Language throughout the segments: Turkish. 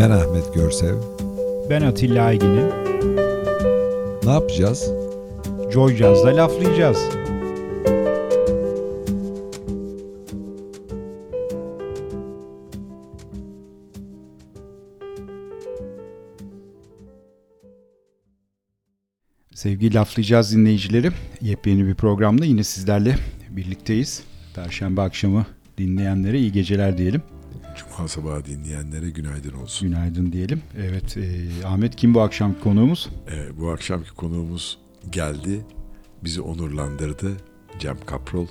Ben Ahmet Görsev. Ben Atilla Aygin'im. Ne yapacağız? Joy Jazz'da laflayacağız. Sevgili laflayacağız dinleyicileri. Yepyeni bir programda yine sizlerle birlikteyiz. Perşembe akşamı dinleyenlere iyi geceler diyelim. Cuma sabahı dinleyenlere günaydın olsun. Günaydın diyelim. Evet e, Ahmet kim bu akşam konuğumuz? Ee, bu akşamki konuğumuz geldi. Bizi onurlandırdı. Cem Kaprol.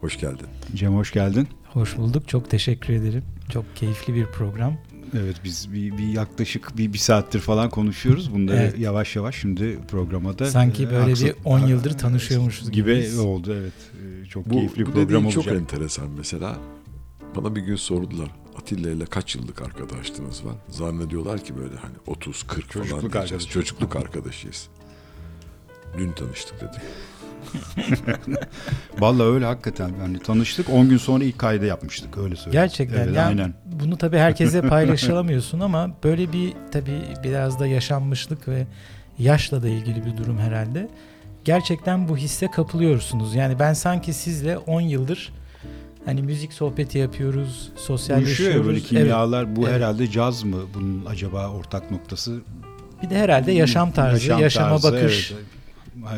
Hoş geldin. Cem hoş geldin. Hoş bulduk. Çok teşekkür ederim. Çok keyifli bir program. Evet biz bir, bir yaklaşık bir, bir saattir falan konuşuyoruz. Bunları Evet. yavaş yavaş şimdi programda da Sanki e, böyle aksa- bir 10 yıldır tanışıyormuşuz gibi gibiyiz. oldu evet. E, Çok Bu, keyifli bir bu program olacak. çok enteresan mesela. Bana bir gün sordular. Atilla ile kaç yıllık arkadaşlığınız var? Zannediyorlar ki böyle hani 30 40 falan Çocukluk diyeceğiz. arkadaşı. Çocukluk arkadaşıyız. Dün tanıştık dedim. Vallahi öyle hakikaten. Yani tanıştık 10 gün sonra ilk kaydı yapmıştık öyle söyleyeyim. Gerçekten. Evet, yani aynen. Bunu tabii herkese paylaşılamıyorsun ama böyle bir tabii biraz da yaşanmışlık ve yaşla da ilgili bir durum herhalde. Gerçekten bu hisse kapılıyorsunuz. Yani ben sanki sizle 10 yıldır hani müzik sohbeti yapıyoruz, Uyuşuyor sosyalleşiyoruz. ya böyle Evet. kimyalar. Bu evet. herhalde caz mı? Bunun acaba ortak noktası? Bir de herhalde yaşam tarzı, Yaşam yaşama tarzı, bakış. Evet,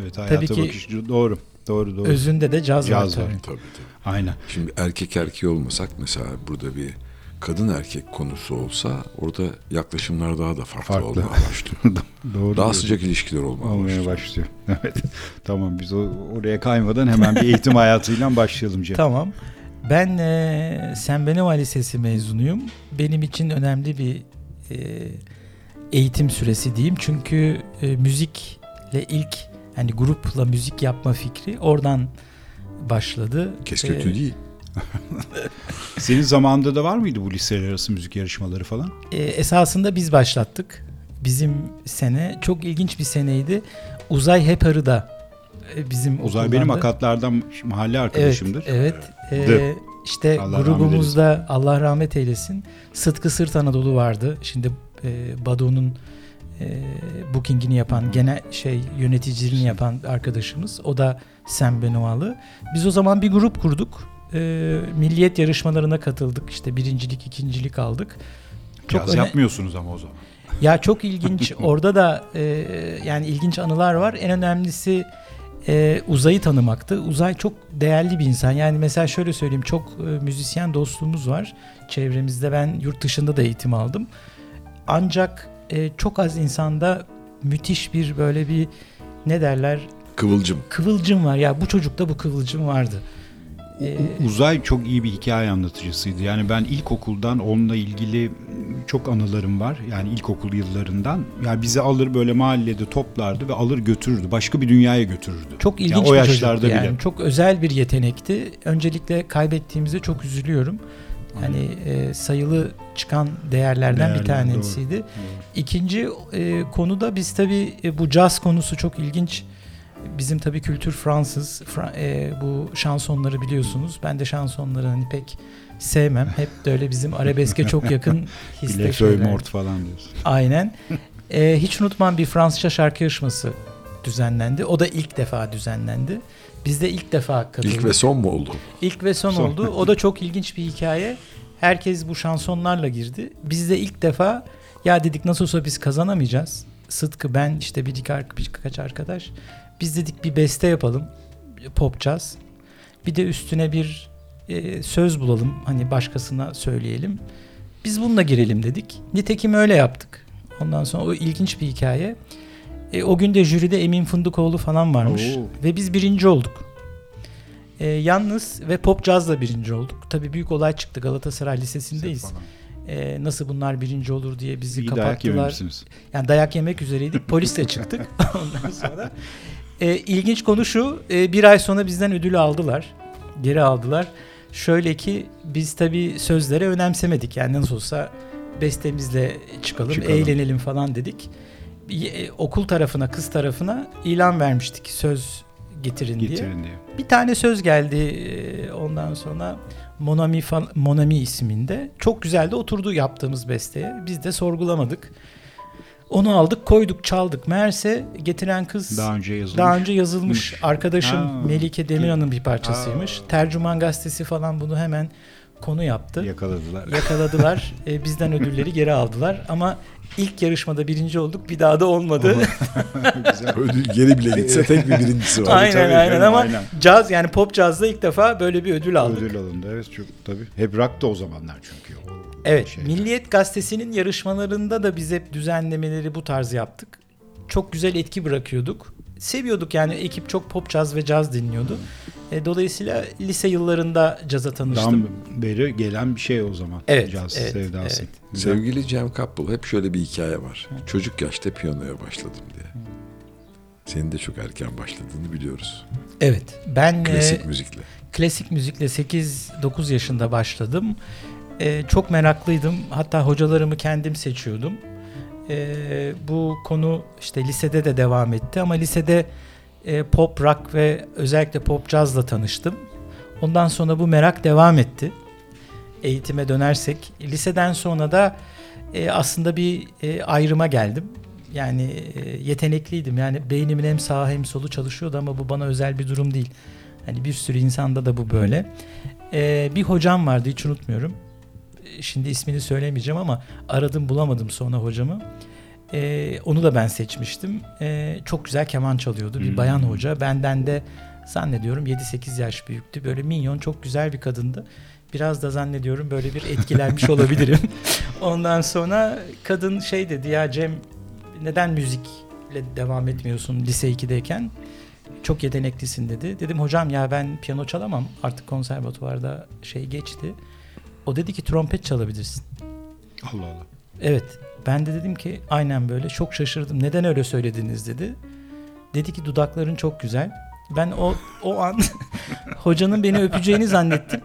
evet hayata Tabii ki- bakış. Doğru. Doğru doğru. Özünde de caz, Caz var var. tabii. Tabii tabii. Aynen. Şimdi erkek erkeği olmasak mesela burada bir kadın erkek konusu olsa orada yaklaşımlar daha da farklı, Farklı. olmaya başlıyor. Doğru. daha sıcak ilişkiler olmaya olmaya başlıyor. başlıyor. Evet. tamam biz o, oraya kaymadan hemen bir eğitim hayatıyla başlayalım Cem. Tamam. Ben e, Sen Benova Lisesi mezunuyum. Benim için önemli bir e, eğitim süresi diyeyim. Çünkü e, müzikle ilk hani grupla müzik yapma fikri oradan başladı. Keşke E, değil. Senin zamanında da var mıydı bu liseler arası müzik yarışmaları falan? e, esasında biz başlattık. Bizim sene çok ilginç bir seneydi. Uzay Hepar'ı e, bizim Uzay okuldan benim da- akatlardan mahalle arkadaşımdır. Evet, evet. Ee, işte Allah rahmet grubumuzda Allah rahmet eylesin. Sıtkı Sırt Anadolu vardı. Şimdi e, Badu'nun e, bookingini yapan, genel şey yöneticiliğini yapan arkadaşımız. O da Sam Benovalı. Biz o zaman bir grup kurduk. E, milliyet yarışmalarına katıldık. İşte birincilik, ikincilik aldık. Çok öne- yapmıyorsunuz ama o zaman. ya çok ilginç. Orada da e, yani ilginç anılar var. En önemlisi e, Uzay'ı tanımaktı. Uzay çok değerli bir insan. Yani mesela şöyle söyleyeyim çok e, müzisyen dostluğumuz var çevremizde. Ben yurt dışında da eğitim aldım. Ancak e, çok az insanda müthiş bir böyle bir ne derler Kıvılcım. kıvılcım var. Ya bu çocukta bu kıvılcım vardı. E, Uzay çok iyi bir hikaye anlatıcısıydı. Yani ben ilkokuldan onunla ilgili çok anılarım var. Yani ilkokul yıllarından. Yani bizi alır böyle mahallede toplardı ve alır götürürdü. Başka bir dünyaya götürürdü. Çok ilginç Yani o bir yaşlarda çocuktu bile. yani. Çok özel bir yetenekti. Öncelikle kaybettiğimize çok üzülüyorum. Hani e, sayılı çıkan değerlerden bir Değerler, tanesiydi. İkinci e, konuda biz tabii e, bu caz konusu çok ilginç. Bizim tabii kültür Fransız. Fra- e, bu şansonları biliyorsunuz. Ben de şansonları hani pek sevmem. Hep de öyle bizim arabeske çok yakın Bile şeyler. mort falan diyorsun. Aynen. E, hiç unutmam bir Fransızca şarkı yarışması düzenlendi. O da ilk defa düzenlendi. Biz de ilk defa katıldık. İlk ve son mu oldu? İlk ve son, Son. oldu. O da çok ilginç bir hikaye. Herkes bu şansonlarla girdi. Biz de ilk defa ya dedik nasıl olsa biz kazanamayacağız. Sıtkı ben işte bir iki- birkaç arkadaş. Biz dedik bir beste yapalım. Pop jazz. Bir de üstüne bir e, söz bulalım. Hani başkasına söyleyelim. Biz bununla girelim dedik. Nitekim öyle yaptık. Ondan sonra o ilginç bir hikaye. E, o gün de jüride Emin Fındıkoğlu falan varmış. Oo. Ve biz birinci olduk. E, yalnız ve pop cazla birinci olduk. Tabii büyük olay çıktı Galatasaray Lisesi'ndeyiz. E, nasıl bunlar birinci olur diye bizi İyi dayak kapattılar. yememişsiniz. Yani dayak yemek üzereydik. Polisle çıktık. Ondan sonra e, ilginç konu şu. e, bir ay sonra bizden ödülü aldılar. Geri aldılar. Şöyle ki biz tabii sözlere önemsemedik. Yani nasıl olsa bestemizle çıkalım, Çıkalım. eğlenelim falan dedik. E, okul tarafına, kız tarafına ilan vermiştik söz getirin, diye. Getirin diye. Bir tane söz geldi e, ondan sonra Monami, Monami isminde. Çok güzel de oturdu yaptığımız besteye. Biz de sorgulamadık. Onu aldık, koyduk, çaldık. Meğerse getiren kız Daha önce yazılmış. daha önce yazılmış. Arkadaşım Ha. Melike Demirhan'ın bir parçasıymış. Ha. Tercüman gazetesi falan bunu hemen konu yaptı. yakaladılar. Yakaladılar. E, bizden ödülleri geri aldılar. Ama ilk yarışmada birinci olduk. Bir daha da olmadı. Güzel. Ödül geri bile gitse tek bir birincisi var. aynen tabii aynen ama aynen. caz yani pop cazda ilk defa böyle bir ödül aldık. Ödül alındı evet çok tabii. Hep rock da o zamanlar çünkü. O Evet, şey. Milliyet Gazetesi'nin yarışmalarında da biz hep düzenlemeleri bu tarz yaptık. Çok güzel etki bırakıyorduk. Seviyorduk yani ekip çok pop caz ve caz dinliyordu. E, dolayısıyla lise yıllarında caza tanıştım. Dan beri gelen bir şey o zaman. Evet, Caz evet, sevdası. evet. Güzel. Sevgili Cem Kappel hep şöyle bir hikaye var. Çocuk yaşta piyanoya başladım diye. Senin de çok erken başladığını biliyoruz. Evet, ben Klasik e, müzikle. klasik müzikle 8-9 yaşında başladım. E, çok meraklıydım. Hatta hocalarımı kendim seçiyordum. E, bu konu işte lisede de devam etti ama lisede e, pop rock ve özellikle pop cazla tanıştım. Ondan sonra bu merak devam etti. Eğitime dönersek liseden sonra da e, aslında bir e, ayrıma geldim. Yani e, yetenekliydim. Yani beynimin hem sağı hem solu çalışıyordu ama bu bana özel bir durum değil. Hani bir sürü insanda da bu böyle. E, bir hocam vardı hiç unutmuyorum. Şimdi ismini söylemeyeceğim ama aradım bulamadım sonra hocamı. E, onu da ben seçmiştim. E, çok güzel keman çalıyordu. Bir Hmm. bayan hoca. Benden de zannediyorum 7-8 yaş büyüktü. Böyle minyon çok güzel bir kadındı. Biraz da zannediyorum böyle bir etkilenmiş olabilirim. Ondan sonra kadın şey dedi ya Cem neden müzikle devam etmiyorsun lise 2'deyken? Çok yeteneklisin dedi. Dedim hocam ya ben piyano çalamam. Artık konservatuvarda şey geçti. O dedi ki trompet çalabilirsin. Allah Allah. Evet. Ben de dedim ki aynen böyle. Çok şaşırdım. Neden öyle söylediniz dedi. Dedi ki dudakların çok güzel. Ben o o an hocanın beni öpeceğini zannettim.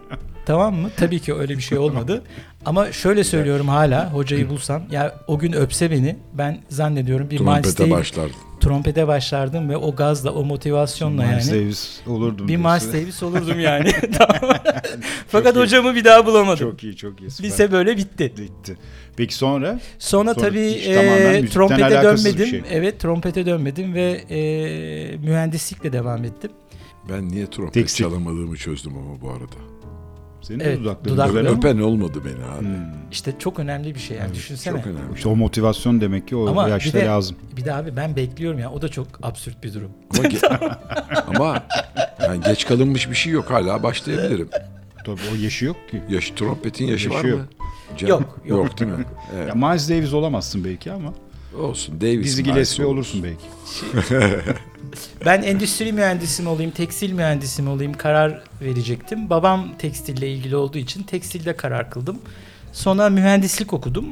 Tamam mı? Tabii ki öyle bir şey olmadı. Ama şöyle söylüyorum hala hocayı bulsam ya o gün öpse beni ben zannediyorum bir Miles Trompete Davis- başlardım. trompete başlardım ve o gazla o motivasyonla Miles yani Davis olurdum. bir diyorsun. Miles Davis olurdum yani. Fakat iyi. hocamı bir daha bulamadım. Çok iyi çok iyi. süper. Lise böyle bitti. Bitti. Peki sonra? Sonra, Sonra tabii e, trompete dönmedim. şey. Evet trompete dönmedim ve e, mühendislikle devam ettim. Ben niye trompet Tekstil. çalamadığımı çözdüm ama bu arada. Senin Evet, de dudakların güzel ama. Öpen olmadı beni abi. Hmm. İşte çok önemli bir şey yani Evet, düşünsene. Çok önemli. İşte o motivasyon demek ki o Ama bir yaşta de- lazım. Bir de abi ben bekliyorum ya o da çok absürt bir durum. Ama, ge- ama yani geç kalınmış bir şey yok. Hala başlayabilirim. Tabii o yaşı yok ki. Yaş, trompetin yaşı, Yaşı var mı? yok. Cem? Yok, yok. Yok değil mi? Evet. Ya Miles Davis olamazsın belki ama Olsun. Davis. Dizzy Gillespie olur. olursun belki. Ben endüstri mühendisi mi olayım, tekstil mühendisi mi olayım karar verecektim. Babam tekstille ilgili olduğu için tekstilde karar kıldım. Sonra mühendislik okudum.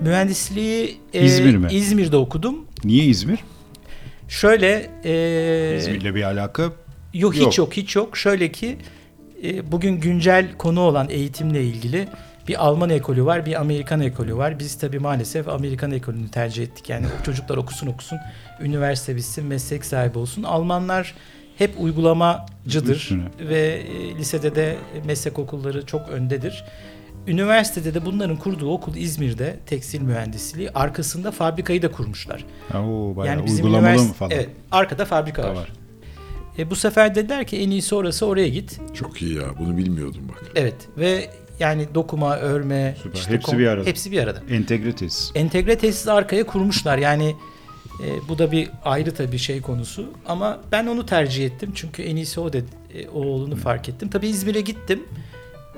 Mühendisliği e, İzmir mi? İzmir'de okudum. Niye İzmir? Şöyle e, İzmir'le bir alaka Yok hiç Yok. yok. hiç yok. Şöyle ki e, bugün güncel konu olan eğitimle ilgili bir Alman ekolü var, bir Amerikan ekolü var. Biz tabii maalesef Amerikan ekolünü tercih ettik. Yani o çocuklar okusun okusun, üniversite bitsin, meslek sahibi olsun. Almanlar hep uygulamacıdır ve e, lisede de meslek okulları çok öndedir. Üniversitede de bunların kurduğu okul İzmir'de tekstil mühendisliği arkasında fabrikayı da kurmuşlar. Ha, o bayağı yani bizim uygulamalı mı üniversite falan? evet arkada fabrika Da var. var. E, bu sefer dediler ki en iyisi orası oraya git. Çok iyi ya. Bunu bilmiyordum bak. Evet ve yani dokuma, örme, Süper. işte Hepsi bir arada. Hepsi bir arada. Entegre tesis. Entegre tesis arkaya kurmuşlar. Yani e, bu da bir ayrı tabii şey konusu. Ama ben onu tercih ettim. Çünkü en iyisi o dedi. E, o olduğunu fark ettim. Tabii İzmir'e gittim.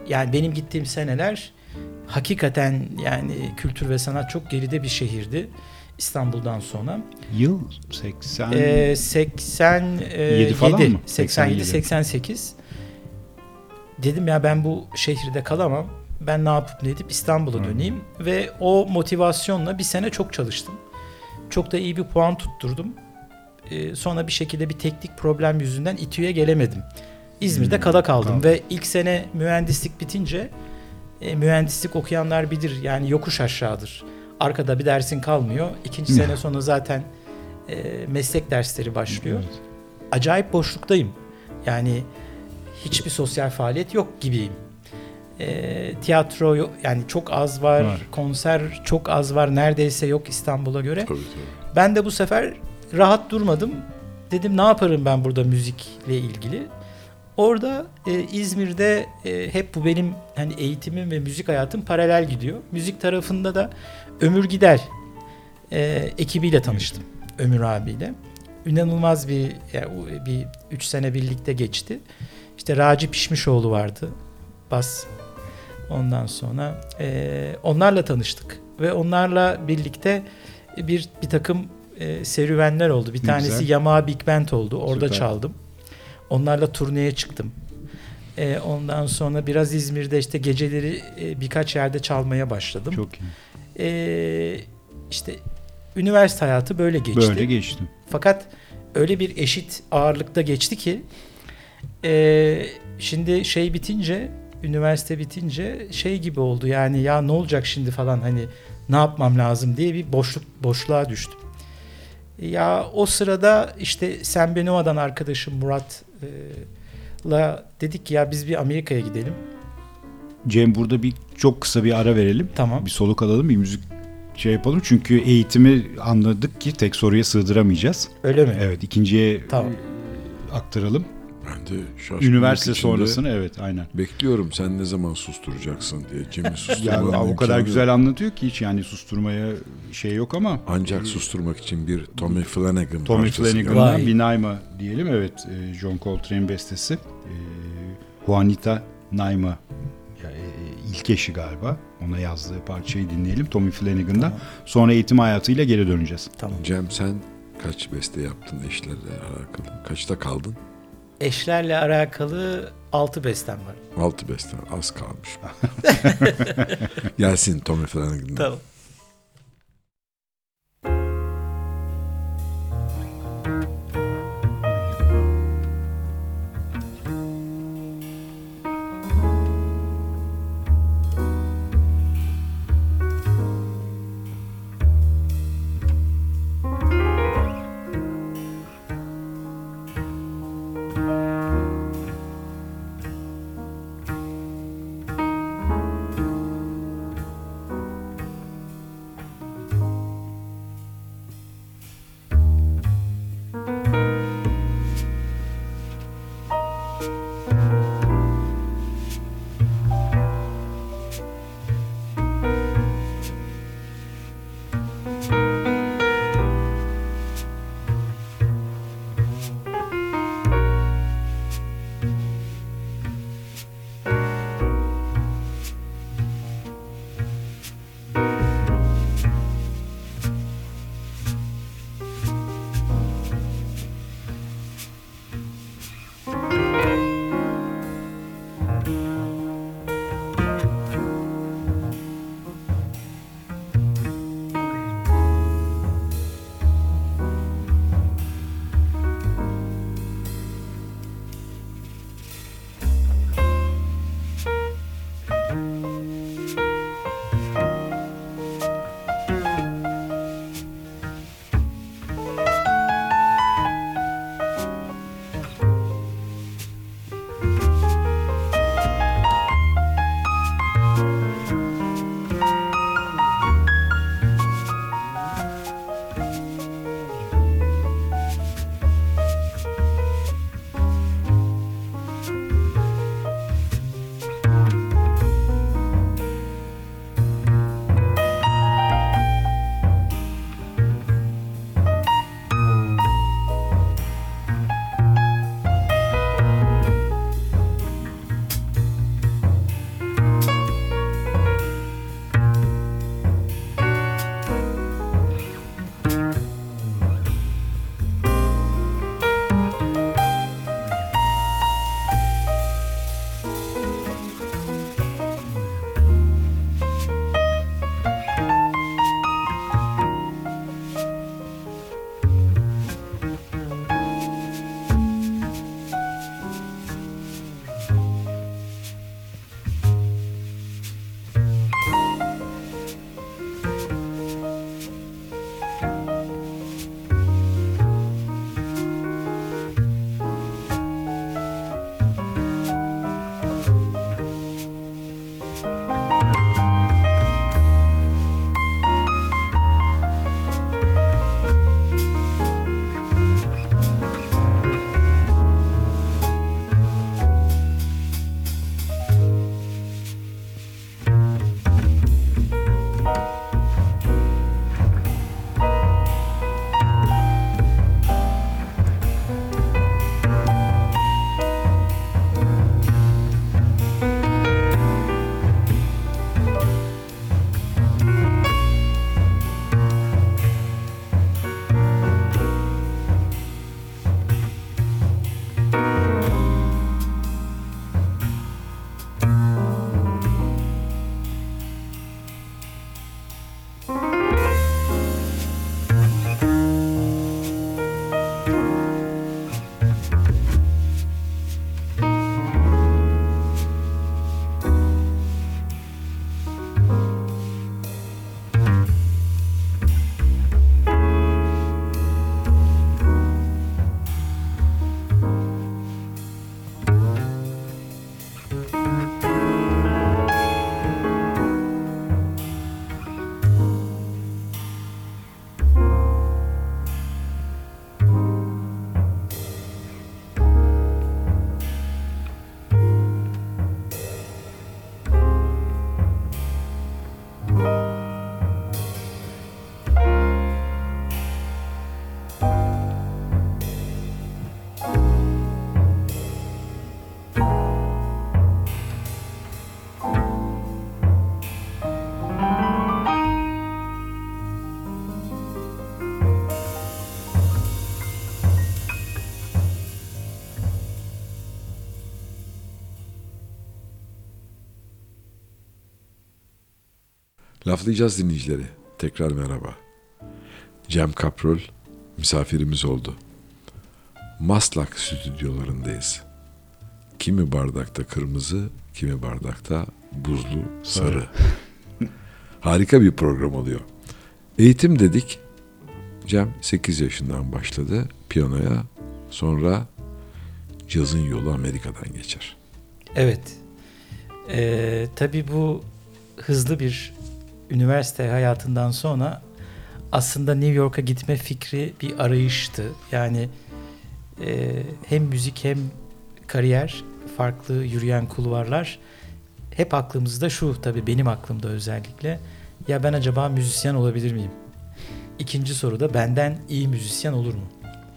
Yani benim gittiğim seneler hakikaten yani kültür ve sanat çok geride bir şehirdi. İstanbul'dan sonra. Yıl 80 Ee, 87 Yedi falan mı? 87 87. 88 dedim ya ben bu şehirde kalamam. Ben ne yapıp ne edip İstanbul'a Hı. döneyim ve o motivasyonla bir sene çok çalıştım. Çok da iyi bir puan tutturdum. Ee, sonra bir şekilde bir teknik problem yüzünden İTÜ'ye gelemedim. İzmir'de Hmm, kala kaldım kaldın. ve ilk sene mühendislik bitince e, mühendislik okuyanlar bilir yani yokuş aşağıdır. Arkada bir dersin kalmıyor. İkinci sene sonra zaten e, meslek dersleri başlıyor. Evet. Acayip boşluktayım. Yani hiçbir sosyal faaliyet yok gibiyim. E, tiyatro yok, yani çok az var, Var. konser çok az var, neredeyse yok İstanbul'a göre. Tabii tabii. Ben de bu sefer rahat durmadım. Dedim ne yaparım ben burada müzikle ilgili. Orada e, İzmir'de e, hep bu benim hani eğitimim ve müzik hayatım paralel gidiyor. Müzik tarafında da Ömür Gider e, ekibiyle tanıştım. Ömür abiyle. İnanılmaz bir yani bir 3 sene birlikte geçti. İşte Raci Pişmişoğlu vardı. Bas. Ondan sonra e, onlarla tanıştık ve onlarla birlikte bir bir takım e, serüvenler oldu. Bir Ne tanesi güzel. Yamaha Big Band oldu. Orada Süper. çaldım. Onlarla turneye çıktım. E, ondan sonra biraz İzmir'de işte geceleri e, birkaç yerde çalmaya başladım. Çok iyi. E, işte üniversite hayatı böyle geçti. Böyle geçti. Fakat öyle bir eşit ağırlıkta geçti ki e, şimdi şey bitince üniversite bitince şey gibi oldu yani ya ne olacak şimdi falan hani ne yapmam lazım diye bir boşluk boşluğa düştüm. Ya o sırada işte Sen Benova'dan arkadaşım Murat e, dedik ki ya biz bir Amerika'ya gidelim. Cem burada bir çok kısa bir ara verelim. Tamam. Bir soluk alalım, bir müzik şey yapalım. Çünkü eğitimi anladık ki tek soruya sığdıramayacağız. Öyle mi? Evet, ikinciye Tamam. aktaralım. Ben de şaşkınlık Üniversite içinde sonrasını evet, aynen. Bekliyorum sen ne zaman susturacaksın diye. Cem'i Ya susturmanın o kadar güzel yok. anlatıyor ki hiç yani susturmaya şey yok ama Ancak susturmak için bir Tommy Flanagan Tommy parçası Flanagan'dan Vay. bir Naima diyelim. Evet, e, John Coltrane bestesi. E, Juanita Naima ya, e, ilk eşi galiba. Ona yazdığı parçayı dinleyelim Tommy Flanagan'dan. Sonra eğitim hayatıyla geri döneceğiz. Tamam. Cem sen kaç beste yaptın eşlerle alakalı? Kaçta kaldın? Eşlerle alakalı 6 bestem var. Altı beste az kalmış. Gelsin Tommy Flanagan'dan. Tamam. Laflayacağız dinleyicileri. Tekrar merhaba. Cem Kaprol misafirimiz oldu. Maslak stüdyolarındayız. Kimi bardakta kırmızı, kimi bardakta buzlu sarı. Harika bir program oluyor. Eğitim dedik. Cem 8 yaşından başladı piyanoya. Sonra cazın yolu Amerika'dan geçer. Evet. Ee, tabii bu hızlı bir üniversite hayatından sonra aslında New York'a gitme fikri bir arayıştı. Yani e, hem müzik hem kariyer, farklı yürüyen kulvarlar hep aklımızda şu tabii benim aklımda özellikle ya ben acaba müzisyen olabilir miyim? İkinci soru da benden iyi müzisyen olur mu?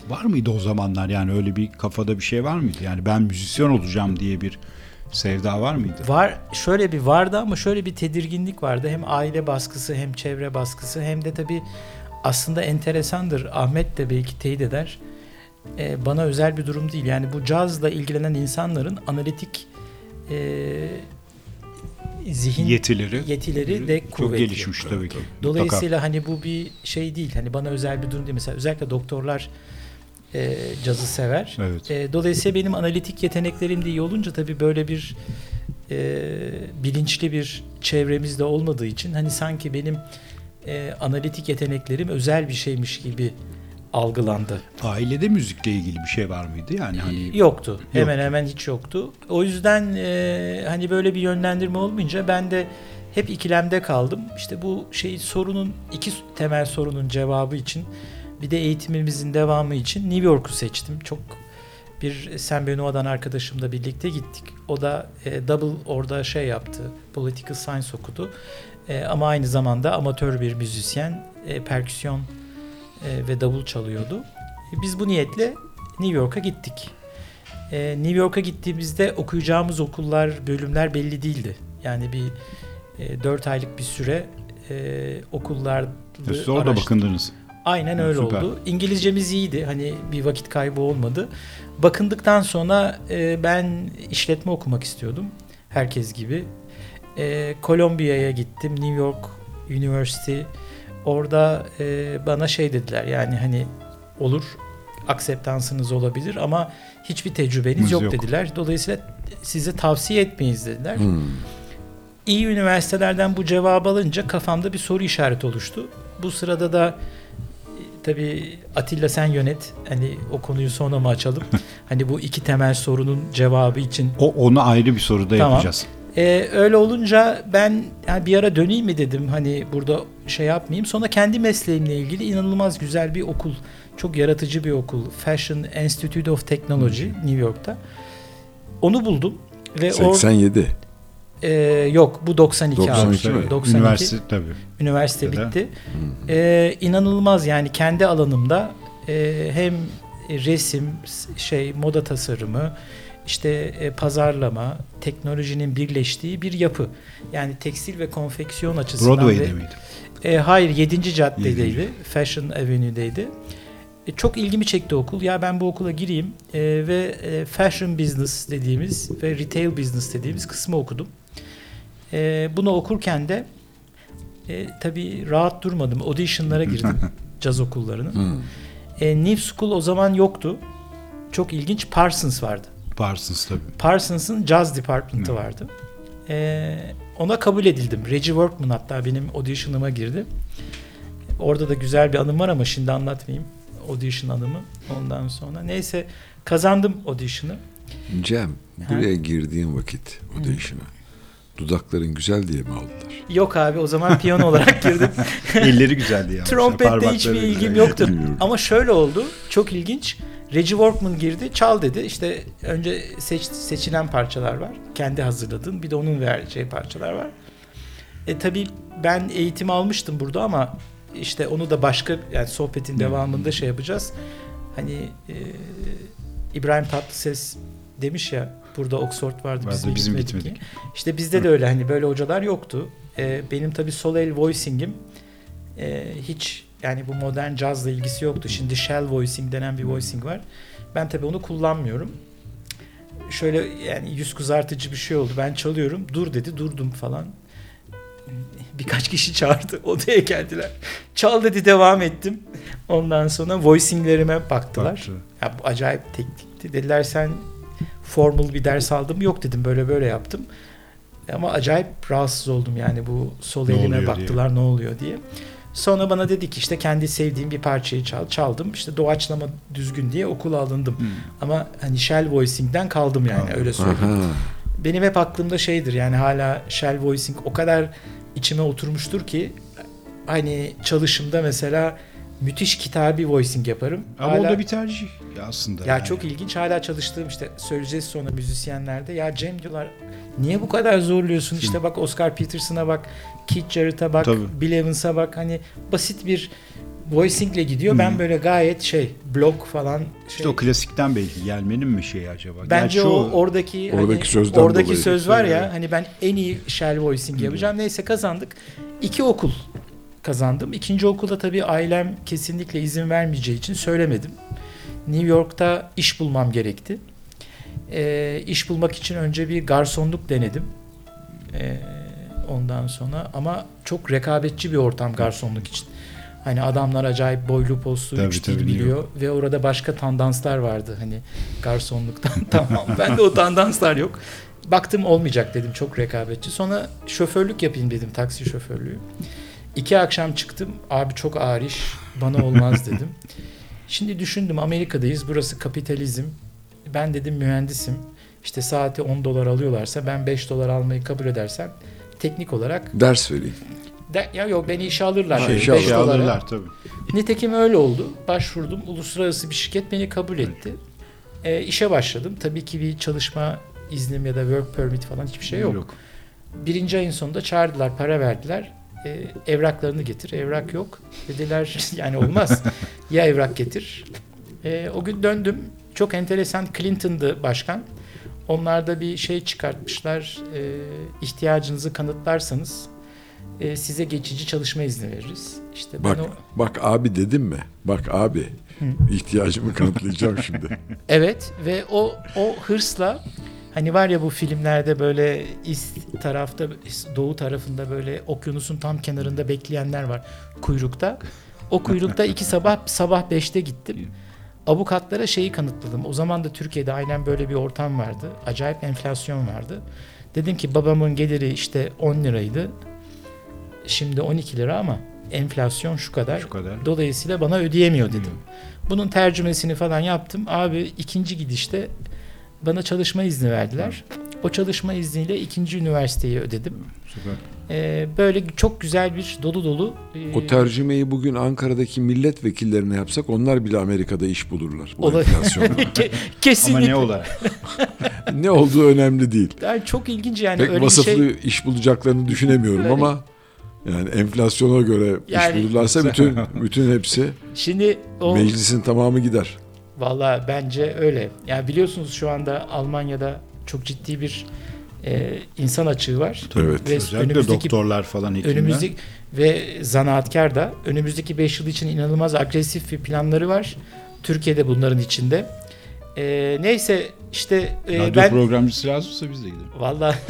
Var mıydı o zamanlar yani öyle bir kafada bir şey var mıydı? Yani ben müzisyen olacağım diye bir sevda var mıydı? Var şöyle bir vardı ama şöyle bir tedirginlik vardı. Hem aile baskısı hem çevre baskısı hem de tabii aslında enteresandır. Ahmet de belki teyit eder. Ee, bana özel bir durum değil. Yani bu cazla ilgilenen insanların analitik e, zihin Yetileri, yetileri de çok kuvvetli. gelişmiş tabii ki. Dolayısıyla hani bu bir şey değil. Hani bana özel bir durum değil. Mesela özellikle doktorlar e, cazı sever. Evet. E, dolayısıyla benim analitik yeteneklerim de iyi olunca tabii böyle bir e, bilinçli bir çevremizde olmadığı için hani sanki benim e, analitik yeteneklerim özel bir şeymiş gibi algılandı. Ailede müzikle ilgili bir şey var mıydı? Yani hani Yoktu. Hemen Yoktu. hemen hiç yoktu. O yüzden e, hani böyle bir yönlendirme olmayınca ben de hep ikilemde kaldım. İşte bu şey sorunun iki temel sorunun cevabı için bir de eğitimimizin devamı için New York'u seçtim. Çok bir Sam Benoit'dan arkadaşımla birlikte gittik. O da e, double orada şey yaptı. Political Science okudu. E, ama aynı zamanda amatör bir müzisyen, e, perküsyon e, ve davul çalıyordu. E, biz bu niyetle New York'a gittik. E, New York'a gittiğimizde okuyacağımız okullar, bölümler belli değildi. Yani bir e, 4 aylık bir süre e, okullar siz orada bakındınız. Aynen öyle süper. oldu. İngilizcemiz iyiydi. Hani bir vakit kaybı olmadı. Bakındıktan sonra e, ben işletme okumak istiyordum. Herkes gibi. E, Kolombiya'ya gittim. New York University. Orada e, bana şey dediler. Yani hani olur akseptansınız olabilir ama hiçbir tecrübeniz yok, yok. dediler. Dolayısıyla size tavsiye etmeyiz dediler. Hmm. İyi üniversitelerden bu cevabı alınca kafamda bir soru işareti oluştu. Bu sırada da tabii Atilla sen yönet. Hani o konuyu sonra mı açalım? hani bu iki temel sorunun cevabı için. O onu ayrı bir soruda Tamam. yapacağız. Ee, öyle olunca ben yani bir ara döneyim mi dedim. Hani burada şey yapmayayım. Sonra kendi mesleğimle ilgili inanılmaz güzel bir okul. Çok yaratıcı bir okul. Fashion Institute of Technology New York'ta. Onu buldum. Ve o 87. e, yok bu 92, 92 abi. mi? 92. Üniversite tabii. Üniversite Ya da- bitti. Ee, inanılmaz yani kendi alanımda e, hem resim, şey moda tasarımı, işte e, pazarlama, teknolojinin birleştiği bir yapı. Yani tekstil ve konfeksiyon açısından Broadway'de ve- miydi? e, hayır 7. caddedeydi. Yedinci. Fashion Avenue'deydi. E, çok ilgimi çekti okul. Ya ben bu okula gireyim e, ve e, fashion business dediğimiz ve retail business dediğimiz kısmı okudum. E, bunu okurken de e, tabii rahat durmadım. Audition'lara girdim caz okullarının. Hmm. E, New School o zaman yoktu. Çok ilginç Parsons vardı. Parsons tabii. Parsons'ın Jazz Department'ı vardı. Ee, ona kabul edildim. Reggie Workman hatta benim audition'ıma girdi. Orada da güzel bir anım var ama şimdi anlatmayayım audition anımı ondan sonra. Neyse kazandım audition'ı. Cem, buraya girdiğin vakit audition'a dudakların güzel diye mi aldılar? Yok abi o zaman piyano olarak girdim. Elleri güzeldi ya. Trompette hiçbir ilgim yoktu. Bilmiyorum. Ama şöyle oldu. Çok ilginç. Reggie Workman girdi. Çal dedi. İşte önce seç, seçilen parçalar var. Kendi hazırladığın. Bir de onun vereceği parçalar var. E tabii ben eğitim almıştım burada ama işte onu da başka yani sohbetin devamında şey yapacağız. Hani e, İbrahim Tatlıses demiş ya burada Oxford vardı Vardı, biz mi bizim gitmedik. İşte bizde de öyle hani böyle hocalar yoktu. E, benim tabii sol el voicing'im e, hiç yani bu modern cazla ilgisi yoktu. Şimdi shell voicing denen bir voicing var. Ben tabii onu kullanmıyorum. Şöyle yani yüz kızartıcı bir şey oldu. Ben çalıyorum. Dur dedi. Durdum falan. birkaç kişi çağırdı. Odaya geldiler. Çal dedi devam ettim. Ondan sonra voicinglerime baktılar. Baktı. Ya bu acayip teknikti. Dediler sen formal bir ders aldın mı? Yok dedim böyle böyle yaptım. Ama acayip rahatsız oldum yani bu sol Ne elime baktılar ne oluyor diye. Sonra bana dedi ki işte kendi sevdiğim bir parçayı çal, çaldım. İşte doğaçlama düzgün diye okula alındım. Hmm. Ama hani shell voicing'den kaldım yani Kaldım. öyle söyleyeyim. Aha. Benim hep aklımda şeydir yani hala shell voicing o kadar içime oturmuştur ki hani çalışımda mesela müthiş kitabi voicing yaparım. Ama hala, o da bir tercih ya aslında. ya yani. çok ilginç hala çalıştığım işte söyleyeceğiz sonra müzisyenlerde ya Cem diyorlar niye bu kadar zorluyorsun işte bak Oscar Peterson'a bak Keith Jarrett'a bak Tabii. Bill Evans'a bak hani basit bir voicingle gidiyor Hı. ben böyle gayet şey blok falan şey, İşte o klasikten belki gelmenin mi şeyi acaba? Bence Gerçi o oradaki Oradaki hani, sözden oradaki söz var ya hani ben en iyi shell voicing yapacağım. Neyse kazandık. İki okul kazandım. İkinci okulda tabii ailem kesinlikle izin vermeyeceği için söylemedim. New York'ta iş bulmam gerekti. Ee, iş bulmak için önce bir garsonluk denedim. Ee, ondan sonra ama çok rekabetçi bir ortam garsonluk için. Hani adamlar acayip boylu postlu, Tabii, üç dil tabii, biliyor ve orada başka tandanslar vardı hani garsonluktan tamam ben de o tandanslar yok. Baktım olmayacak dedim çok rekabetçi. Sonra şoförlük yapayım dedim taksi şoförlüğü. İki akşam çıktım abi çok ağır iş bana olmaz dedim. Şimdi düşündüm Amerika'dayız burası kapitalizm. Ben dedim mühendisim. İşte saati 10 dolar alıyorlarsa ben 5 dolar almayı kabul edersem teknik olarak Ders vereyim. de, ya yok beni işe alırlar. Dedi, işe beş şey dolara. alırlar tabii. Nitekim öyle oldu. Başvurdum. Uluslararası bir şirket beni kabul etti. E, işe başladım. Tabii ki bir çalışma iznim ya da work permit falan hiçbir şey yok. Birinci ayın sonunda çağırdılar, para verdiler. E, evraklarını getir. Evrak yok. Dediler yani olmaz. ya evrak getir. E, o gün döndüm. Çok enteresan Clinton'dı başkan. Onlar da bir şey çıkartmışlar. E, ihtiyacınızı kanıtlarsanız e, size geçici çalışma izni veririz. İşte ben Bak o bak abi dedim mi? Bak abi Hı. ihtiyacımı kanıtlayacağım şimdi. Evet ve o o hırsla hani var ya bu filmlerde böyle ist tarafta doğu tarafında böyle okyanusun tam kenarında bekleyenler var kuyrukta. O kuyrukta iki sabah sabah 5'te gittim. Avukatlara şeyi kanıtladım. O zaman da Türkiye'de aynen böyle bir ortam vardı. Acayip enflasyon vardı. Dedim ki babamın geliri işte 10 liraydı. Şimdi 12 lira ama enflasyon şu kadar. Şu kadar. Dolayısıyla bana ödeyemiyor dedim. Bunun tercümesini falan yaptım. Abi ikinci gidişte bana çalışma izni verdiler. O çalışma izniyle ikinci üniversiteyi ödedim. Süper. Ee, böyle çok güzel bir dolu dolu. e, O tercümeyi bugün Ankara'daki milletvekillerine yapsak onlar bile Amerika'da iş bulurlar. Bu Ola- enflasyonla. Ke- Ama kesinlikle. ne olarak? ne olduğu önemli değil. Yani çok ilginç yani Pek öyle bir vasıflı şey. iş bulacaklarını düşünemiyorum Öyle. ama yani enflasyona göre Yani- iş bulurlarsa bütün bütün hepsi Şimdi o meclisin tamamı gider. Valla bence öyle. Yani biliyorsunuz şu anda Almanya'da çok ciddi bir e, insan açığı var. Evet. Ve Özellikle önümüzdeki doktorlar falan hekimler. önümüzdeki ve zanaatkar da önümüzdeki 5 yıl için inanılmaz agresif bir planları var. Türkiye'de bunların içinde. E, neyse işte e, Radyo ben programcısı lazımsa biz de gidelim. valla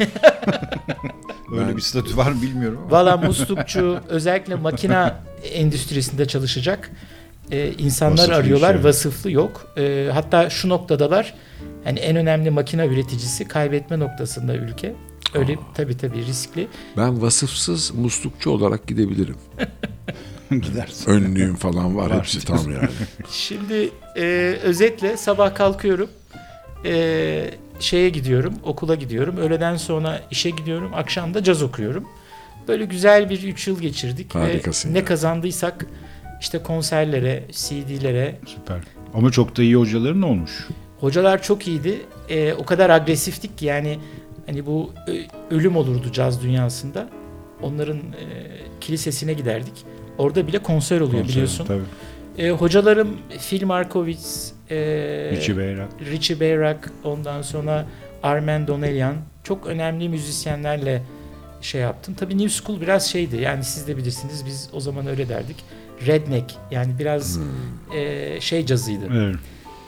Öyle Ben- bir statü var mı bilmiyorum ama. valla muslukçu özellikle makina endüstrisinde çalışacak e, insanlar Vasıflı arıyorlar. evet. Vasıflı yok. E, hatta şu noktadalar yani en önemli makina üreticisi kaybetme noktasında ülke. Öyle tabii tabii riskli. Ben vasıfsız muslukçu olarak gidebilirim. Gidersin. Önlüğüm falan var, Var. hepsi tam yani. Şimdi e, özetle sabah kalkıyorum. E, şeye gidiyorum, okula gidiyorum. Öğleden sonra işe gidiyorum. Akşam da caz okuyorum. Böyle güzel bir 3 yıl geçirdik. Harikasın Ve ne ya. kazandıysak işte konserlere, CD'lere. Süper. Ama çok da iyi hocaların olmuş. Hocalar çok iyiydi. E, o kadar agresiftik ki yani hani bu ö- ölüm olurdu caz dünyasında. Onların e, kilisesine giderdik. Orada bile konser oluyor Konser, biliyorsun. Tabii. E, hocalarım Phil Markovits, e, Richie Bayrak. Richie Bayrak, ondan sonra Armen Donelian çok önemli müzisyenlerle şey yaptım. Tabii New School biraz şeydi. Yani siz de bilirsiniz biz o zaman öyle derdik. Redneck yani biraz e, şey cazıydı. Evet.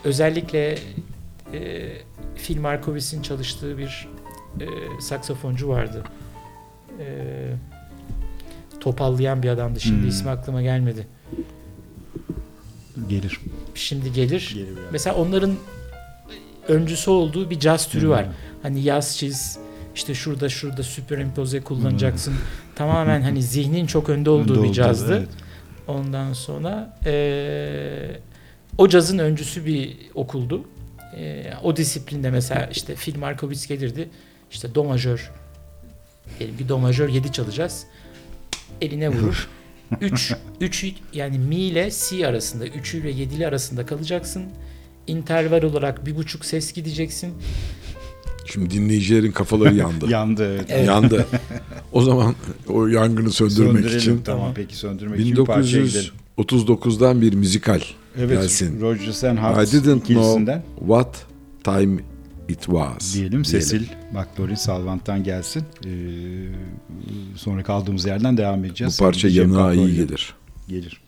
Özellikle e, Phil Markowitz'in çalıştığı bir e, saksafoncu vardı. E, topallayan bir adamdı. Şimdi Hmm. ismi aklıma gelmedi. Gelir. Şimdi gelir. Gelir biraz. Mesela onların öncüsü olduğu bir caz türü Hmm. var. Hani yaz çiz işte şurada şurada süperimpoze kullanacaksın. Tamamen hani zihnin çok önde olduğu Önde bir oldu, cazdı. evet. Ondan sonra eee, o cazın öncüsü bir okuldu. Eee, o disiplinde mesela işte Phil Markowitz gelirdi. İşte do majör. Diyelim ki do majör 7 çalacağız. Eline vurur. 3 3 yani mi ile si arasında 3 ile 7'li arasında kalacaksın. İnterval olarak bir buçuk ses gideceksin. Şimdi dinleyicilerin kafaları yandı. Yandı. Evet. Evet. Yandı. O zaman o yangını söndürmek Söndürelim. için Tamam peki söndürmek için bir parçaya gidelim. 1939'dan bir müzikal Evet, gelsin. Rodgers and I didn't know what time it was. diyelim. Cecil McLaurin Salvant'tan gelsin. Ee, sonra kaldığımız yerden devam Bu edeceğiz. parça Cem yanığa iyi gelir. Gelir.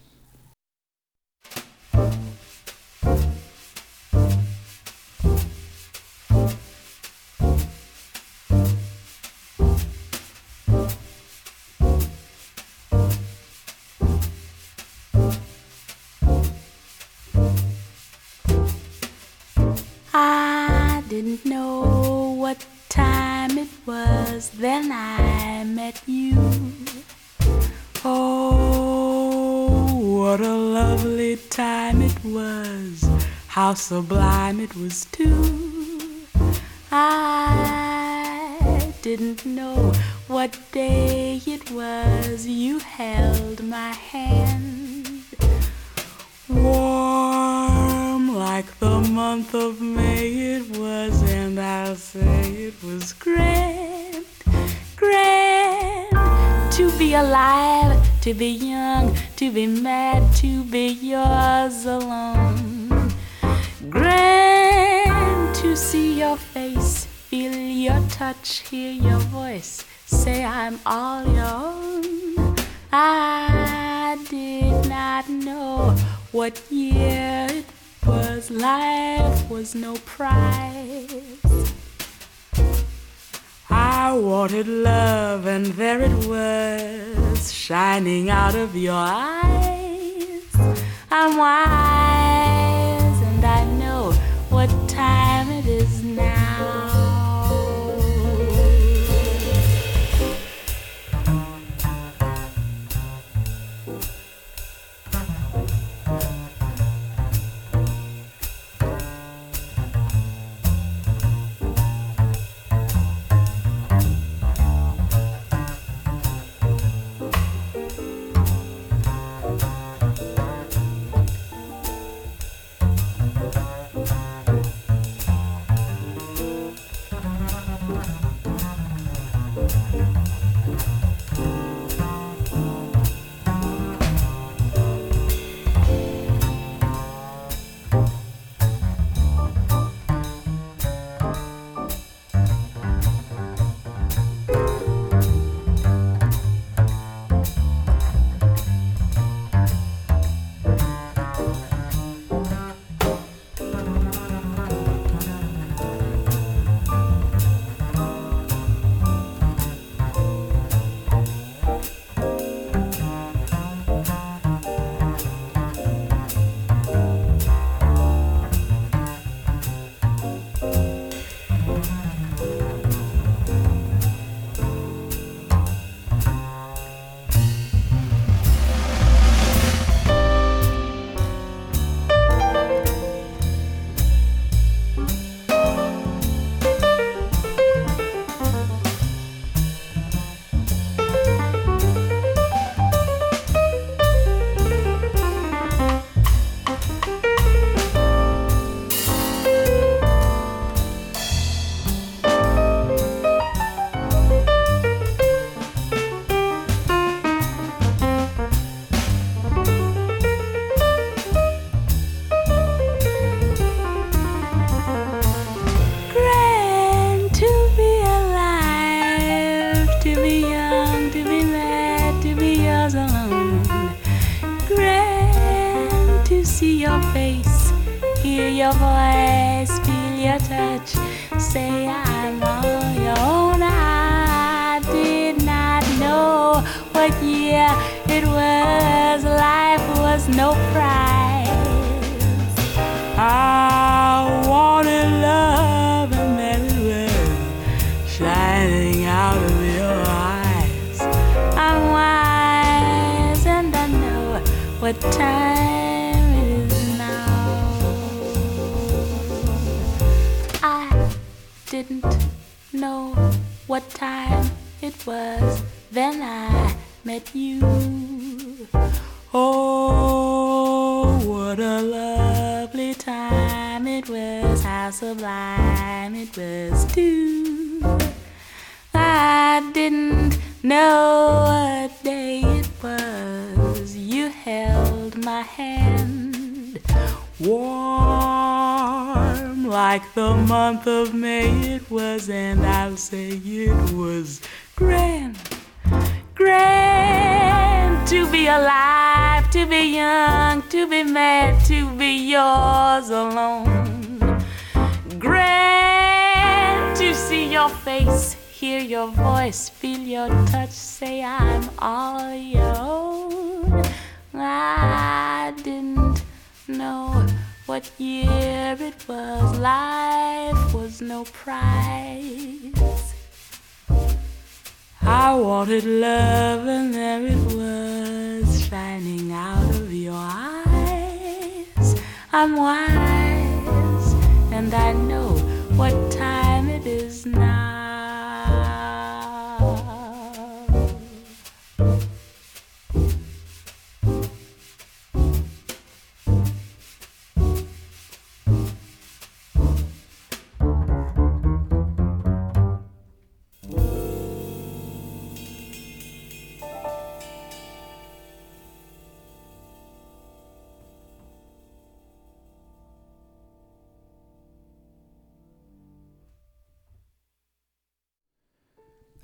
How sublime it was, too. I didn't know what day it was you held my hand. Warm like the month of May it was, and I'll say it was grand, grand to be alive, to be young, to be mad, to be yours alone. See your face, feel your touch, hear your voice, say I'm all your own. I did not know what year it was. Life was no prize. I wanted love, and there it was, shining out of your eyes. I'm wise,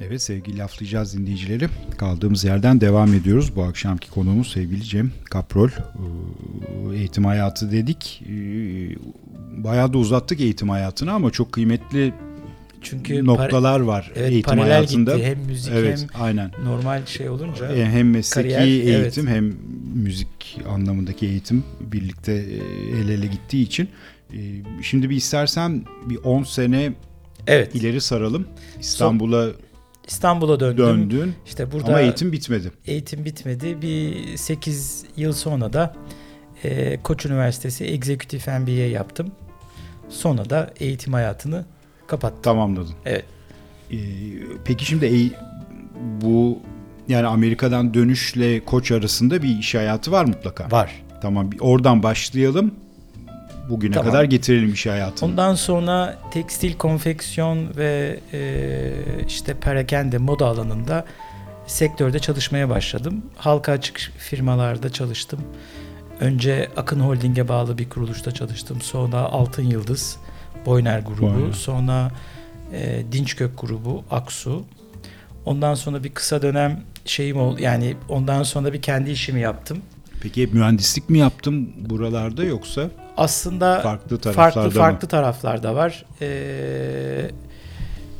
Evet sevgili laflayacağız dinleyicileri. Kaldığımız yerden devam ediyoruz. Bu akşamki konuğumuz sevgili Cem Kaprol. Ee, Eğitim hayatı dedik. Ee, Bayağı da uzattık eğitim hayatını ama çok kıymetli Çünkü noktalar var evet, eğitim paralel hayatında. gitti. Hem müzik evet, hem aynen. normal şey olunca. E, Hem mesleki Kariyer, eğitim hem müzik anlamındaki eğitim birlikte e, el ele gittiği için e, şimdi bir istersen bir 10 sene Evet. ileri saralım. İstanbul'a İstanbul'a döndüm. döndün İşte burada ama eğitim bitmedi. eğitim bitmedi. Bir 8 yıl sonra da e, Koç Üniversitesi Executive MBA yaptım. Sonra da eğitim hayatını kapattım. Tamamladın. Evet. Ee, peki şimdi eğ- bu yani Amerika'dan dönüşle koç arasında bir iş hayatı var mutlaka. Var. Tamam oradan başlayalım. Bugüne Tamam. kadar getirelim iş hayatını. Ondan sonra tekstil, konfeksiyon ve e, işte perakende moda alanında sektörde çalışmaya başladım. Halka açık firmalarda çalıştım. Önce Akın Holding'e bağlı bir kuruluşta çalıştım. Sonra Altın Yıldız, Boyner grubu. Boyner. Sonra e, Dinçkök grubu, Aksu. Ondan sonra bir kısa dönem şeyim oldu. Yani ondan sonra bir kendi işimi yaptım. Peki hep mühendislik mi yaptın buralarda yoksa Aslında farklı taraflarda farklı farklı taraflarda var. Ee,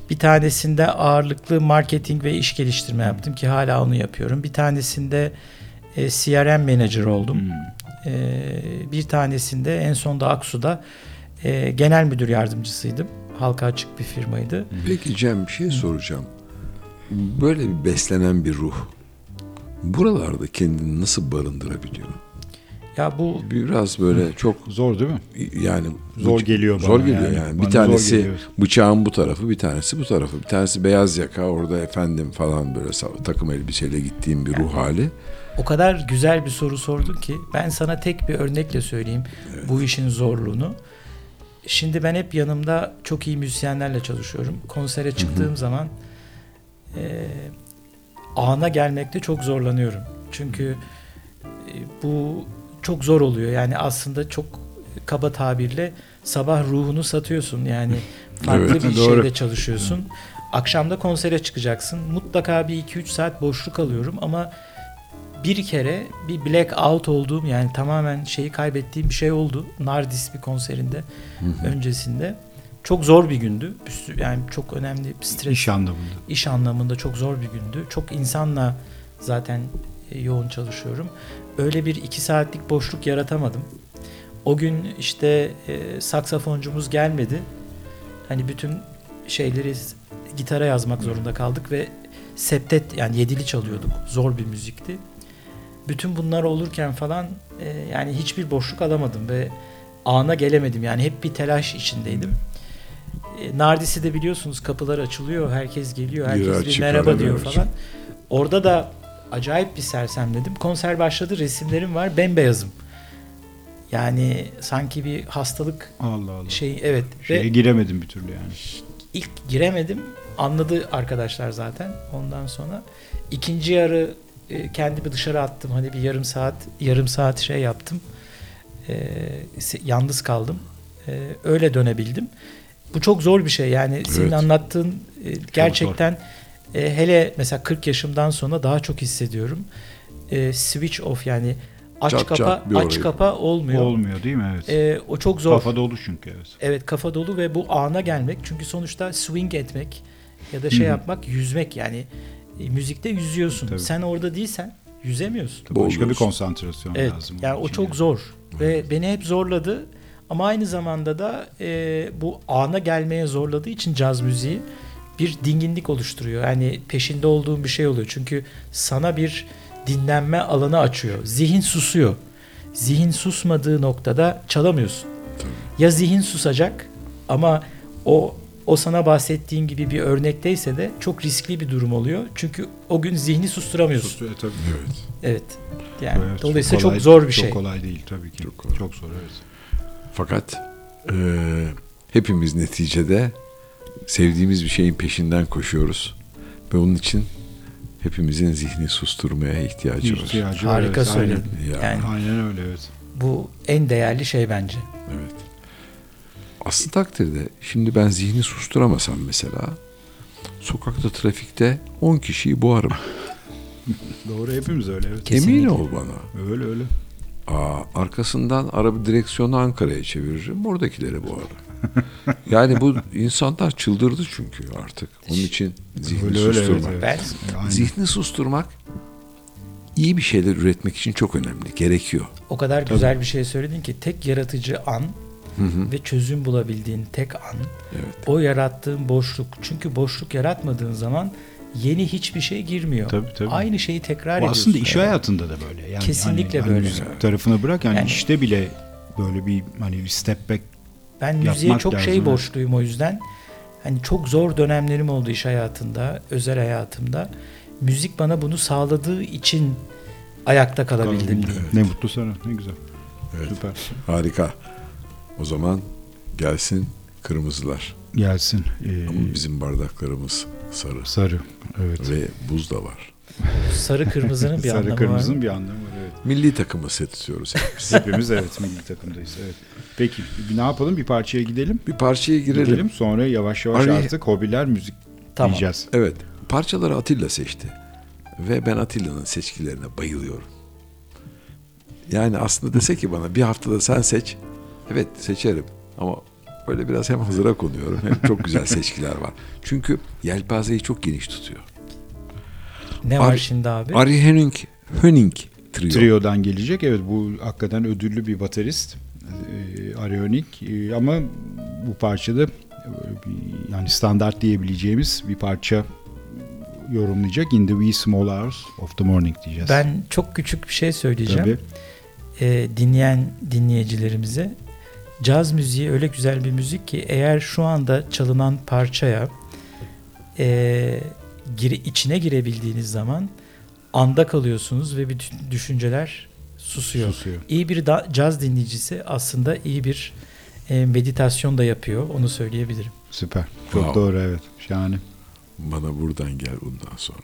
bir tanesinde ağırlıklı marketing ve iş geliştirme yaptım ki hala onu yapıyorum. Bir tanesinde e, CRM manager oldum. Hmm. Ee, bir tanesinde en sonda Aksu'da e, genel müdür yardımcısıydım. Halka açık bir firmaydı. Peki Cem bir şey soracağım. Böyle bir beslenen bir ruh buralarda kendini nasıl barındırabiliyor? Ya bu Biraz böyle çok Zor değil mi? yani Zor geliyor bana Zor geliyor yani. yani. Bana Bir tanesi bıçağın bu tarafı, bir tanesi bu tarafı. Bir tanesi beyaz yaka, orada efendim falan böyle takım elbiseyle gittiğim bir ruh hali. o kadar güzel bir soru sordun ki ben sana tek bir örnekle söyleyeyim bu işin zorluğunu. Şimdi ben hep yanımda çok iyi müzisyenlerle çalışıyorum. Konsere çıktığım zaman e, ana gelmekte çok zorlanıyorum. Çünkü e, bu çok zor oluyor. Yani aslında çok kaba tabirle sabah ruhunu satıyorsun. Yani farklı Evet, bir doğru. şeyde çalışıyorsun. Akşamda konsere çıkacaksın. Mutlaka bir 2-3 saat boşluk alıyorum ama bir kere bir black out olduğum yani tamamen şeyi kaybettiğim bir şey oldu. Nardis bir konserinde öncesinde. Çok zor bir gündü. Yani çok önemli bir stres İş anlamında. iş anlamında çok zor bir gündü. Çok insanla zaten e, yoğun çalışıyorum. Öyle bir iki saatlik boşluk yaratamadım. O gün işte e, saksafoncumuz gelmedi. Hani bütün şeyleri gitara yazmak zorunda kaldık ve septet yani yedili çalıyorduk. Zor bir müzikti. bütün bunlar olurken falan e, yani hiçbir boşluk alamadım ve ana gelemedim. Yani hep bir telaş içindeydim. E, Nardis'i de biliyorsunuz kapılar açılıyor, herkes geliyor, herkes bir çıkar, merhaba diyor falan. Orada da acayip bir sersemledim. Konser başladı, resimlerim var, bembeyazım. Yani sanki bir hastalık Allah Allah. şey evet Şeye ve giremedim bir türlü yani. ilk giremedim. Anladı arkadaşlar zaten ondan sonra. ikinci yarı e, kendimi dışarı attım. Hani bir yarım saat yarım saat şey yaptım. E, yalnız kaldım. E, öyle dönebildim. Bu çok zor bir şey. Yani senin Evet. anlattığın e, gerçekten e, hele mesela 40 yaşımdan sonra daha çok hissediyorum. E, switch off yani aç Çat kapa çat aç kapa olmuyor. Olmuyor değil mi? Evet. E, o çok zor. Kafa dolu çünkü evet. Evet kafa dolu ve bu ana gelmek çünkü sonuçta swing etmek ya da şey yapmak yüzmek yani e, müzikte yüzüyorsun. Tabii. Sen orada değilsen yüzemiyorsun. Tabii Başka bir konsantrasyon Evet lazım. yani o çok yani. zor ve beni hep zorladı ama aynı zamanda da e, bu ana gelmeye zorladığı için caz müziği bir dinginlik oluşturuyor. Yani peşinde olduğun bir şey oluyor. Çünkü sana bir dinlenme alanı açıyor. Zihin susuyor. Zihin susmadığı noktada çalamıyorsun. Ya zihin susacak ama o o sana bahsettiğim gibi bir örnekteyse de çok riskli bir durum oluyor. Çünkü o gün zihni susturamıyorsun. Sus- e, tabii. Evet. Evet. Yani Evet, dolayısıyla kolay- çok zor bir şey. Çok kolay değil tabii ki. Çok Çok, kolay. zor evet. Fakat e, hepimiz neticede sevdiğimiz bir şeyin peşinden koşuyoruz. Ve onun için hepimizin zihni susturmaya ihtiyacı var. İhtiyacı var, Harika evet, aynen. söyledin. Ya, Yani Aynen öyle evet. bu en değerli şey bence. Evet. Aslı takdirde şimdi ben zihni susturamasam mesela sokakta trafikte 10 kişiyi boğarım. Doğru hepimiz öyle evet. Kesinlikle. Emin ol bana. Öyle öyle. Aa, arkasından araba direksiyonu Ankara'ya çeviririm. Oradakileri boğarım. yani bu insanlar çıldırdı çünkü artık. Onun için zihni Öyle öyle, susturmak. evet, Ben Aynen. Zihni susturmak iyi bir şeyler üretmek için çok önemli. Gerekiyor. o kadar güzel bir şey söyledin ki tek yaratıcı an Hı hı. ve çözüm bulabildiğin tek an Evet. o yarattığın boşluk. Çünkü boşluk yaratmadığın zaman yeni hiçbir şey girmiyor. Tabii, tabii. Aynı şeyi tekrar Bu ediyorsun. aslında iş hayatında da Ben müziğe çok lazım, şey evet. borçluyum o yüzden. Hani çok zor dönemlerim oldu iş hayatında, özel hayatımda. Müzik bana bunu sağladığı için ayakta kalabildim kalabildi. diyeyim. Ne mutlu sana. Ne güzel. Evet. Süper. Harika. O zaman gelsin kırmızılar. Gelsin. Ee, Ama bizim bardaklarımız sarı. sarı. Evet. Ve buz da var. Sarı kırmızının bir sarı anlamı var. kırmızının mı? bir anlamı var evet. Milli takımı seçiyoruz hepimiz. Hepimiz evet milli takımdayız. Evet. Peki bir ne yapalım? Bir parçaya gidelim. bir parçaya girelim. Gidelim. Sonra yavaş yavaş Araya- artık hobiler müzik Tamam. diyeceğiz. Evet. Parçaları Atilla seçti. Ve ben Atilla'nın seçkilerine bayılıyorum. Yani aslında dese ki bana bir haftada sen seç. Evet seçerim. Ama böyle biraz hem hazıra konuyorum hem çok güzel seçkiler var. Çünkü yelpazeyi çok geniş tutuyor. Ne var Ari- şimdi abi? Ari Henning, Henning Trio. Trio'dan gelecek. Evet bu hakikaten ödüllü bir baterist. Ee, Arionik. Ee, ama bu parçada e, bir, yani standart diyebileceğimiz bir parça yorumlayacak. In the wee small hours of the morning diyeceğiz. Ben çok küçük bir şey söyleyeceğim. Tabii. Ee, dinleyen dinleyicilerimize. Caz müziği öyle güzel bir müzik ki eğer şu anda çalınan parçaya e, gire, içine girebildiğiniz zaman anda kalıyorsunuz ve bütün düşünceler susuyor. Susuyor. İyi bir da, caz dinleyicisi aslında iyi bir e, meditasyon da yapıyor. Onu söyleyebilirim. Süper. Çok Wow. doğru evet. Şahane. Bana buradan gel bundan sonra.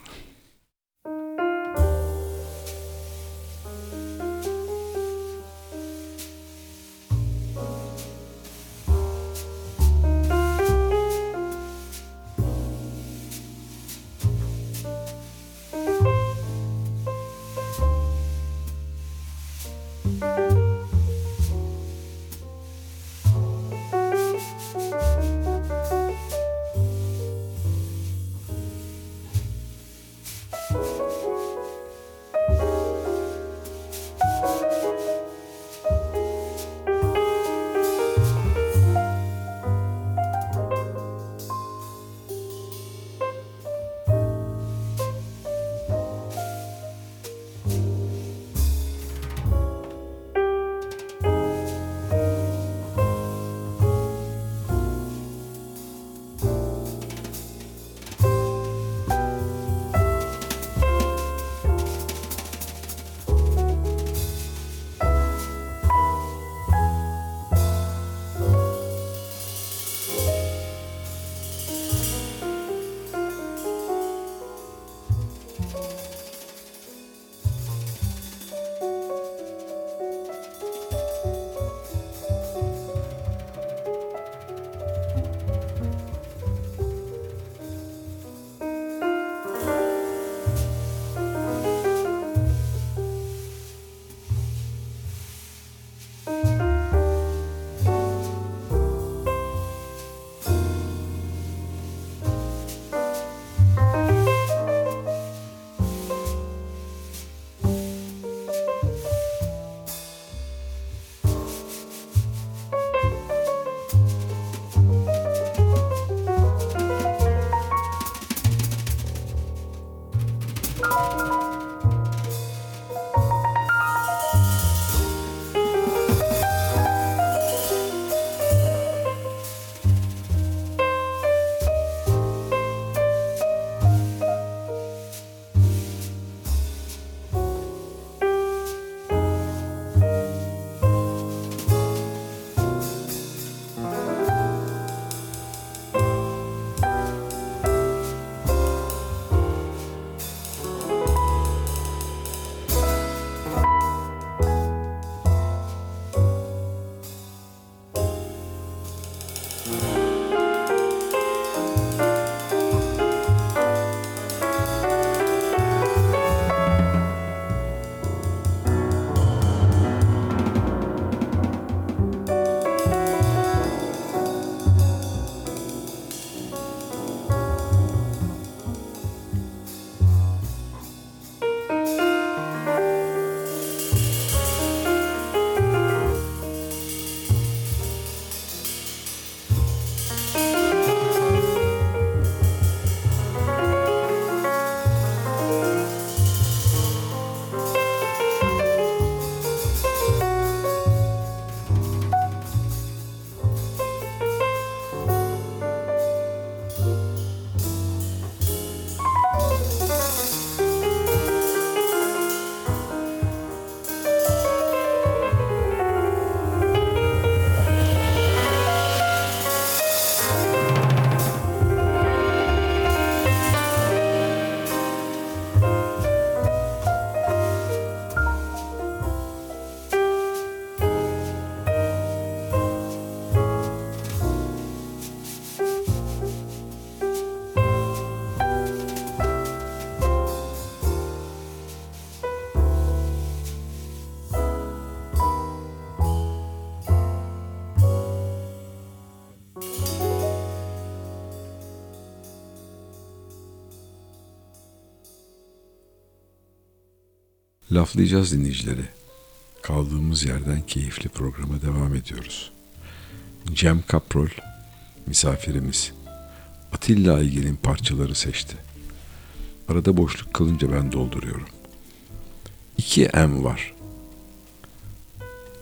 Laflayacağız dinleyicileri. Kaldığımız yerden keyifli programa devam ediyoruz. Cem Kaprol misafirimiz. Atilla Aygin'in parçaları seçti. Arada boşluk kalınca ben dolduruyorum. İki M var.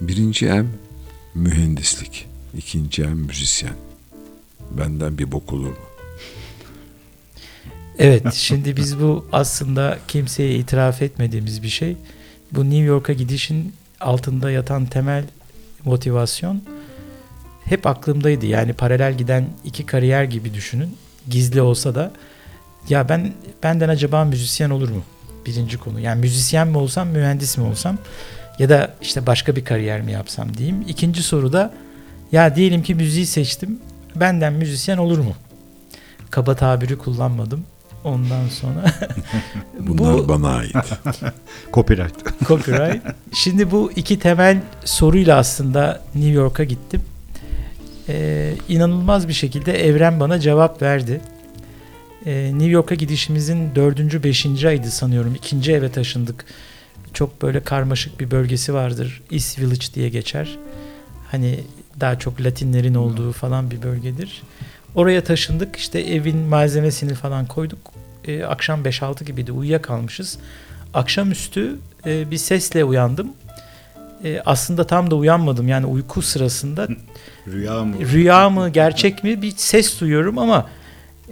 Birinci M mühendislik. ikinci M müzisyen. Benden bir bok olur mu? Evet şimdi biz bu aslında kimseye itiraf etmediğimiz bir şey. Bu New York'a gidişin altında yatan temel motivasyon hep aklımdaydı. Yani paralel giden iki kariyer gibi düşünün. Gizli olsa da ya ben benden acaba müzisyen olur mu? Birinci konu. Yani müzisyen mi olsam, mühendis mi olsam ya da işte başka bir kariyer mi yapsam diyeyim. İkinci soru da ya diyelim ki müziği seçtim. Benden müzisyen olur mu? Kaba tabiri kullanmadım. Ondan sonra Bunlar Bu- bana ait. Copyright. Copyright. Şimdi bu iki temel soruyla aslında New York'a gittim. Ee, inanılmaz bir şekilde evren bana cevap verdi. Ee, New York'a gidişimizin dördüncü, beşinci aydı sanıyorum. İkinci eve taşındık. Çok böyle karmaşık bir bölgesi vardır. East Village diye geçer. Hani daha çok Latinlerin olduğu falan bir bölgedir. Oraya taşındık. İşte evin malzemesini falan koyduk. Ee, akşam 5-6 gibiydi. Uyuyakalmışız. Akşamüstü e, bir sesle uyandım. E, aslında tam da uyanmadım. Yani uyku sırasında Rüya mı? rüya mı gerçek mi bir ses duyuyorum ama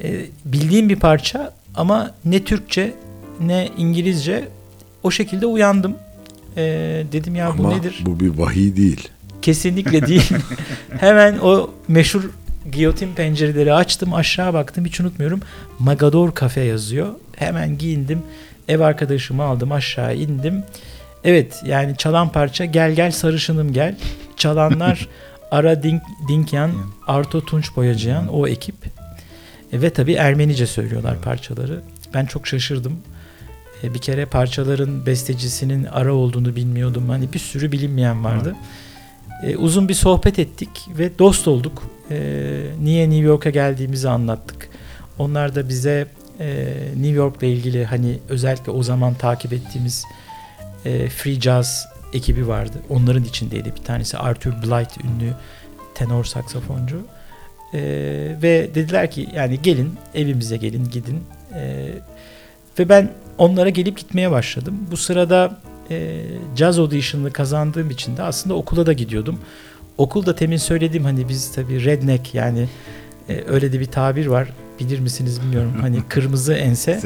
e, bildiğim bir parça ama ne Türkçe ne İngilizce o şekilde uyandım. E, dedim ya bu Ama nedir? bu bir vahiy değil. Kesinlikle değil. Hemen o meşhur giyotin pencereleri açtım aşağı baktım hiç unutmuyorum. Magador Cafe yazıyor. Hemen giyindim. Ev arkadaşımı aldım aşağı indim. Evet yani çalan parça Gel Gel Sarışınım Gel. Çalanlar Ara Dink, Dinkyan, Arto Tunç Boyacıyan o ekip. E, ve tabii Ermenice söylüyorlar parçaları. Ben çok şaşırdım. E, bir kere parçaların bestecisinin Ara olduğunu bilmiyordum. Hani bir sürü bilinmeyen vardı. E, uzun bir sohbet ettik ve dost olduk. E, niye New York'a geldiğimizi anlattık. Onlar da bize e, New York'la ilgili hani özellikle o zaman takip ettiğimiz e, Free Jazz ekibi vardı. Onların içindeydi bir tanesi Arthur Blight ünlü tenor saksafoncu. E, ve dediler ki yani gelin evimize gelin gidin. E, ve ben onlara gelip gitmeye başladım. Bu sırada e, Jazz Audition'ını kazandığım için de aslında okula da gidiyordum. Okulda temin söylediğim hani biz tabii redneck yani e, öyle de bir tabir var. Bilir misiniz bilmiyorum. Hani kırmızı ense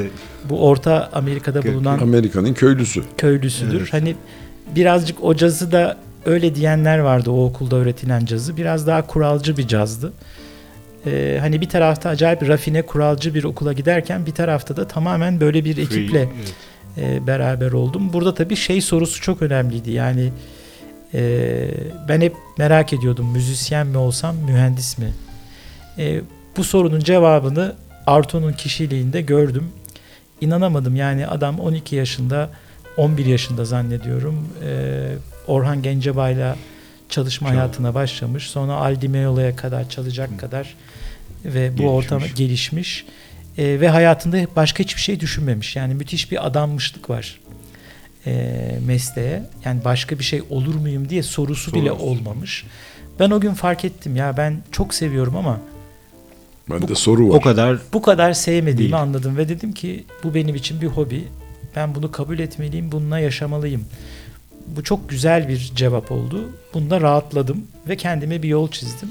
bu Orta Amerika'da bulunan Amerika'nın köylüsü. köylüsüdür. Evet. Hani birazcık o cazı da öyle diyenler vardı o okulda öğretilen cazı. Biraz daha kuralcı bir cazdı. Ee, hani bir tarafta acayip rafine kuralcı bir okula giderken bir tarafta da tamamen böyle bir ekiple e, beraber oldum. Burada tabii şey sorusu çok önemliydi. Yani e, ben hep merak ediyordum müzisyen mi olsam mühendis mi? E, bu sorunun cevabını Arto'nun kişiliğinde gördüm. İnanamadım yani adam 12 yaşında 11 yaşında zannediyorum e, Orhan Gencebay'la çalışma Çal. hayatına başlamış. Sonra Aldi Meola'ya kadar çalacak kadar ve bu Gelişmiş. ortama gelişmiş. E, ve hayatında başka hiçbir şey düşünmemiş. Yani müthiş bir adanmışlık var e, mesleğe. Yani başka bir şey olur muyum diye sorusu bile Sorusu. olmamış. Ben o gün fark ettim ya ben çok seviyorum ama Bende soru var. O kadar bu kadar sevmediğimi Değil. anladım ve dedim ki bu benim için bir hobi. Ben bunu kabul etmeliyim, bununla yaşamalıyım. Bu çok güzel bir cevap oldu. Bunda rahatladım ve kendime bir yol çizdim.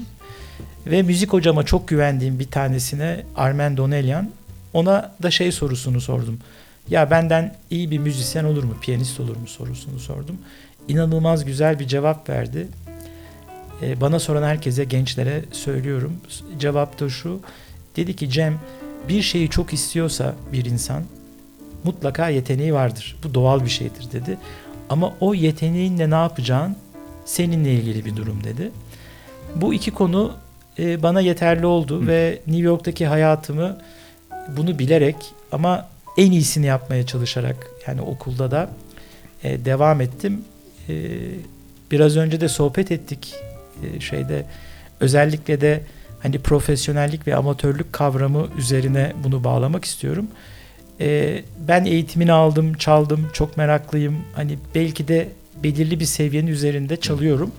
Ve müzik hocama çok güvendiğim bir tanesine Armen Donelyan ona da şey sorusunu sordum. Ya benden iyi bir müzisyen olur mu, piyanist olur mu sorusunu sordum. İnanılmaz güzel bir cevap verdi. Ee, bana soran herkese, gençlere söylüyorum. Cevap da şu. Dedi ki Cem bir şeyi çok istiyorsa bir insan mutlaka yeteneği vardır. Bu doğal bir şeydir dedi. Ama o yeteneğinle ne yapacağın seninle ilgili bir durum dedi. Bu iki konu e, bana yeterli oldu Hı. ve New York'taki hayatımı bunu bilerek ama en iyisini yapmaya çalışarak yani okulda da e, devam ettim. E, biraz önce de sohbet ettik e, şeyde özellikle de hani profesyonellik ve amatörlük kavramı üzerine bunu bağlamak istiyorum. Ee, ben eğitimini aldım, çaldım, çok meraklıyım. Hani belki de belirli bir seviyenin üzerinde çalıyorum.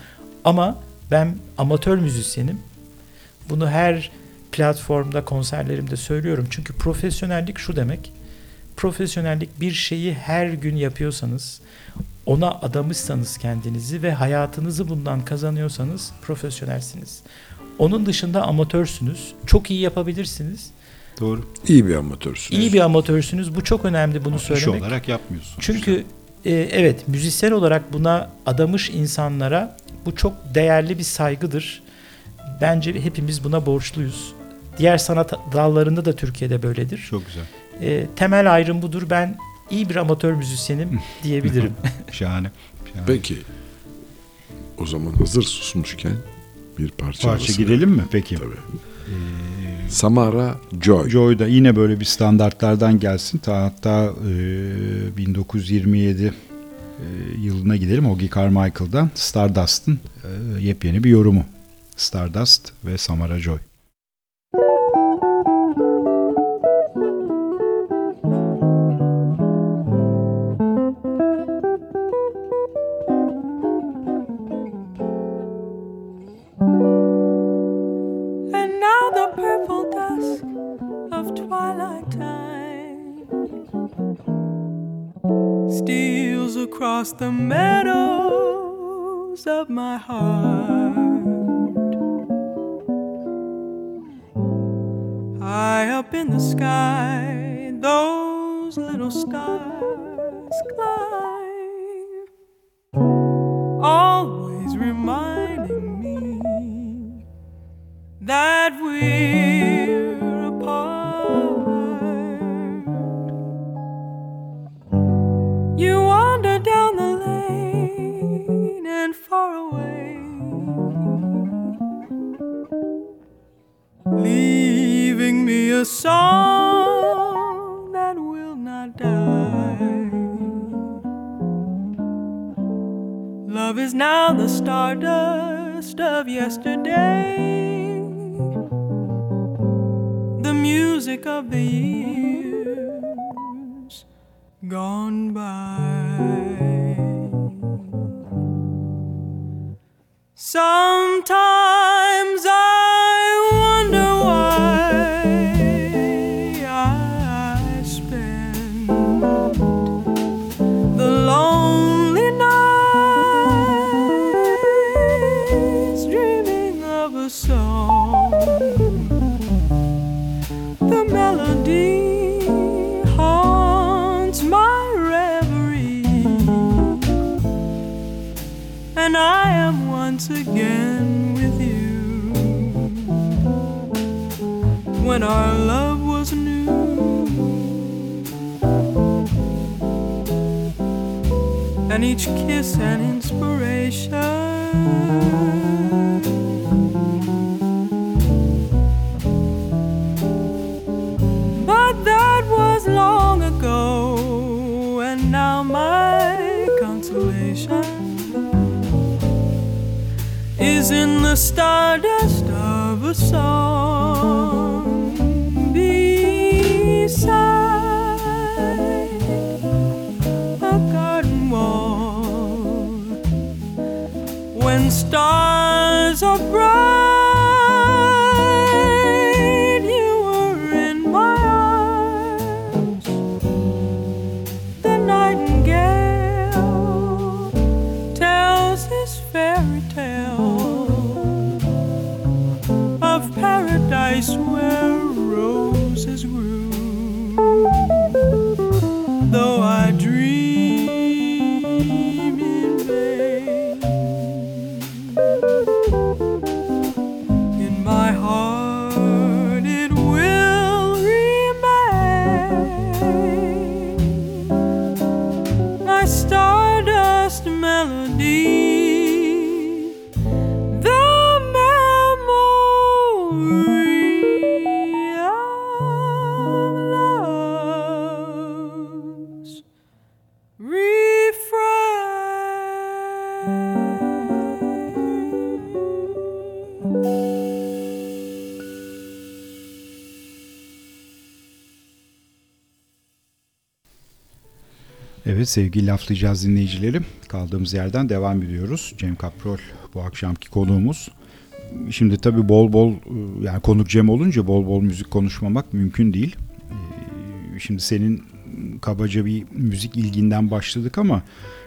Ama ben amatör müzisyenim. Bunu her platformda, konserlerimde söylüyorum. Çünkü profesyonellik şu demek. Profesyonellik bir şeyi her gün yapıyorsanız, ona adamışsanız kendinizi ve hayatınızı bundan kazanıyorsanız profesyonelsiniz. Onun dışında amatörsünüz. Çok iyi yapabilirsiniz. Doğru. İyi bir amatörsün. İyi bir amatörsünüz. Bu çok önemli bunu İş söylemek. olarak yapmıyorsun. Çünkü e, evet müzisyen olarak buna adamış insanlara bu çok değerli bir saygıdır. Bence hepimiz buna borçluyuz. Diğer sanat dallarında da Türkiye'de böyledir. Çok güzel. E, temel ayrım budur. Ben iyi bir amatör müzisyenim diyebilirim. Şahane. Şahane. Peki. O zaman hazır susmuşken bir parça, Parça arası girelim mi peki? Tabii. Samara Joy. Joy da yine böyle bir standartlardan gelsin. Ta hatta e, 1927 e, yılına gidelim. Ogi Carmichael'dan Stardust'ın e, yepyeni bir yorumu. Stardust ve Samara Joy. The meadows of my heart. High up in the sky, those little stars climb, always reminding me that we're a song that will not die. Love is now the stardust of yesterday, the music of the years gone by. Sometimes once again with you. When our love was new. and each kiss an inspiration. But that was long ago, and now my consolation in the stardust of a song beside a garden wall. When stars are bright sevgili laflayacağız dinleyicilerim. Kaldığımız yerden devam ediyoruz. Cem Kaprol bu akşamki konuğumuz. Şimdi tabii bol bol yani konuk Cem olunca bol bol müzik konuşmamak mümkün değil. Ee, Şimdi senin kabaca bir müzik ilginden başladık ama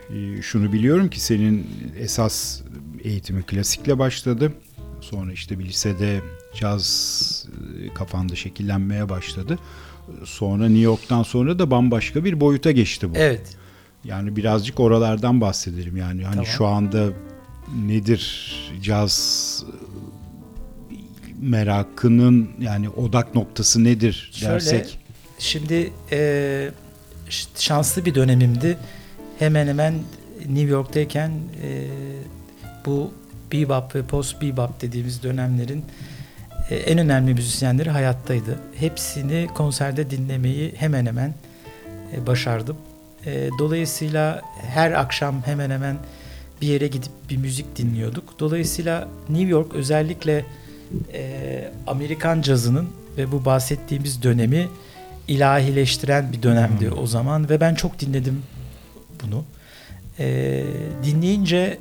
e, şunu biliyorum ki senin esas eğitimi klasikle başladı. Sonra işte bir lisede caz e, kafanda şekillenmeye başladı. Sonra New York'tan sonra da bambaşka bir boyuta geçti bu. Evet. Yani birazcık oralardan bahsedelim. Yani hani Tamam. şu anda nedir caz merakının yani odak noktası nedir Şöyle, dersek. Şimdi e, şanslı bir dönemimdi. Hemen hemen New York'tayken e, bu bebop ve post bebop dediğimiz dönemlerin e, en önemli müzisyenleri hayattaydı. Hepsini konserde dinlemeyi hemen hemen e, başardım. E, dolayısıyla her akşam hemen hemen bir yere gidip bir müzik dinliyorduk. Dolayısıyla New York özellikle e, Amerikan cazının ve bu bahsettiğimiz dönemi ilahileştiren bir dönemdi o zaman ve ben çok dinledim bunu. E, dinleyince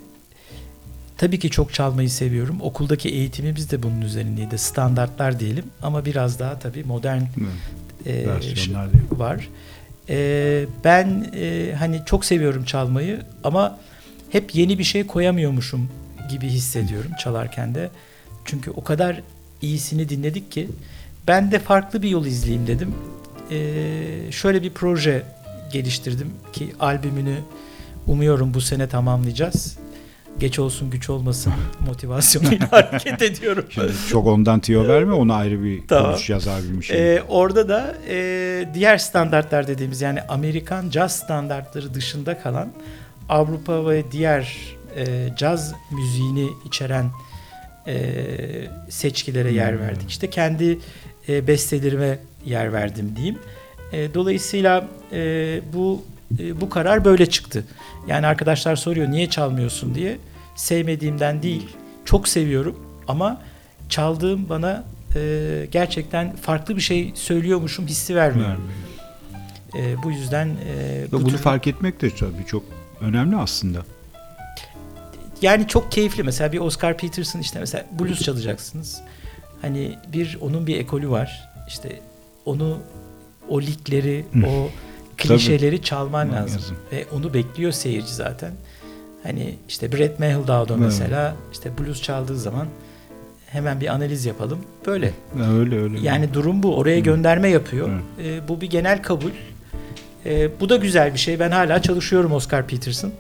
tabii ki çok çalmayı seviyorum. Okuldaki eğitimimiz de bunun üzerindeydi. Standartlar diyelim ama biraz daha tabii modern e, değil mi? var. E, ben e, hani çok seviyorum çalmayı ama hep yeni bir şey koyamıyormuşum gibi hissediyorum çalarken de. Çünkü o kadar iyisini dinledik ki ben de farklı bir yol izleyeyim dedim. E, şöyle bir proje geliştirdim ki albümünü umuyorum bu sene tamamlayacağız. Geç olsun güç olmasın motivasyonuyla hareket ediyorum. Şimdi çok ondan tiyo verme onu ayrı bir Tamam. konuşacağız abim şimdi. Ee, orada da e, diğer standartlar dediğimiz yani Amerikan caz standartları dışında kalan Avrupa ve diğer e, caz müziğini içeren e, seçkilere yer verdik. İşte kendi e, bestelerime yer verdim diyeyim. E, dolayısıyla e, bu e, bu karar böyle çıktı. Yani arkadaşlar soruyor niye çalmıyorsun diye. Sevmediğimden değil. Çok seviyorum ama çaldığım bana e, gerçekten farklı bir şey söylüyormuşum hissi vermiyor. Vermiyor. E, bu yüzden e, bu bunu tür- fark etmek de tabii çok önemli aslında. yani çok keyifli. Mesela bir Oscar Peterson işte mesela blues çalacaksınız. Hani bir onun bir ekolü var. İşte onu o likleri, Hı. o klişeleri çalman Tabii. lazım. Ve onu bekliyor seyirci zaten. Hani işte Brett Mehldau'da Evet. mesela işte blues çaldığı zaman hemen bir analiz yapalım. Böyle. Ya Öyle öyle. Yani durum bu. Oraya Hı. gönderme yapıyor. Ee, bu bir genel kabul. Ee, bu da güzel bir şey. Ben hala çalışıyorum Oscar Peterson.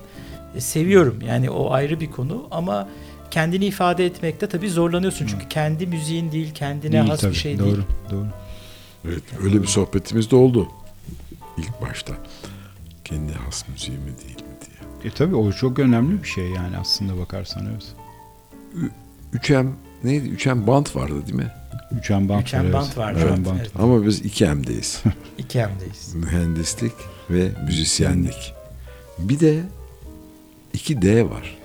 Ee, seviyorum. Yani o ayrı bir konu ama kendini ifade etmekte tabii zorlanıyorsun. Çünkü kendi müziğin değil, kendine Değil has tabii. bir şey doğru, değil. Doğru. Evet öyle bir sohbetimiz de oldu. İlk başta. Kendi has müziği mi değil mi diye. E tabii o çok önemli bir şey yani aslında bakarsan evet. Üçem neydi? Üçem bant vardı değil mi? Üçen bant Üçen var, bant evet. vardı, Üçen evet, bant. evet. Ama biz iki M'deyiz. İki hemdeyiz. Mühendislik ve müzisyenlik. Bir de iki D var.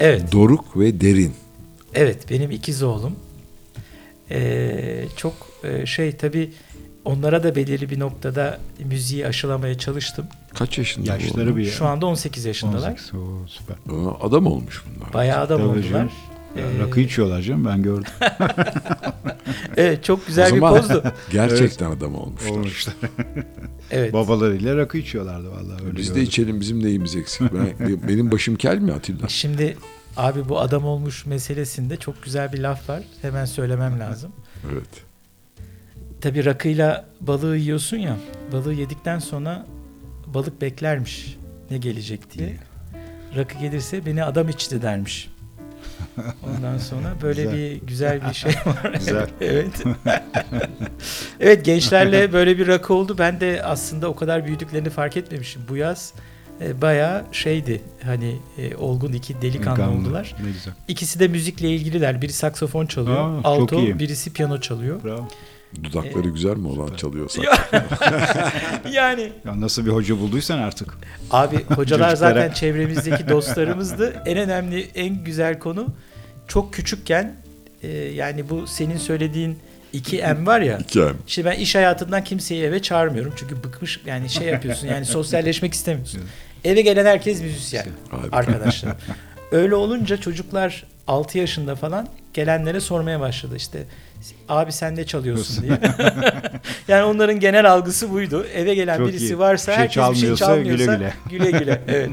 Evet. Doruk ve derin. Evet. Benim ikiz oğlum. Ee, çok e, şey tabii onlara da belirli bir noktada müziği aşılamaya çalıştım. Kaç yaşında bu Yaşları oğlum? bir Şu anda 18 yaşındalar. 18, oo, süper. Aa, Adam olmuş bunlar. Bayağı adam Tabii oldular. canım. Ee, rakı içiyorlar canım ben gördüm. Evet çok O güzel bir pozdu. gerçekten adam olmuşlar. Olmuşlar. Evet. Babalarıyla rakı içiyorlardı vallahi öyle Biz de gördüm. içelim bizim neyimiz eksik. Ben, benim başım kel mi Atilla? Şimdi abi bu adam olmuş meselesinde çok güzel bir laf var. Hemen söylemem lazım. Evet. Tabii rakıyla balığı yiyorsun ya. Balığı yedikten sonra balık beklermiş ne gelecek diye. Rakı gelirse beni adam içti dermiş. Ondan sonra böyle Güzel. bir güzel bir şey var. Güzel. evet. evet gençlerle böyle bir rakı oldu. Ben de aslında o kadar büyüdüklerini fark etmemişim. Bu yaz e, bayağı şeydi. Hani e, olgun iki delikanlı Delikanlı. oldular. Ne güzel. İkisi de müzikle ilgililer. Biri saksafon çalıyor, Aa, alto, birisi piyano çalıyor. Bravo. Dudakları güzel mi olan çalıyorsa? yani Ya nasıl bir hoca bulduysan artık. abi hocalar zaten çevremizdeki dostlarımızdı. En önemli, en güzel konu çok küçükken e, yani bu senin söylediğin 2 M var ya. Hikayem. İşte ben iş hayatından kimseyi eve çağırmıyorum. Çünkü bıkmış yani şey yapıyorsun yani sosyalleşmek istemiyorsun. Eve gelen herkes müzisyen Harika. arkadaşlar. Öyle olunca çocuklar 6 yaşında falan gelenlere sormaya başladı işte. Abi sen ne çalıyorsun diye. yani onların genel algısı buydu. Eve gelen Çok birisi iyi. varsa Bir şey herkes bir şey çalmıyorsa çalmıyorsa güle güle güle. Evet.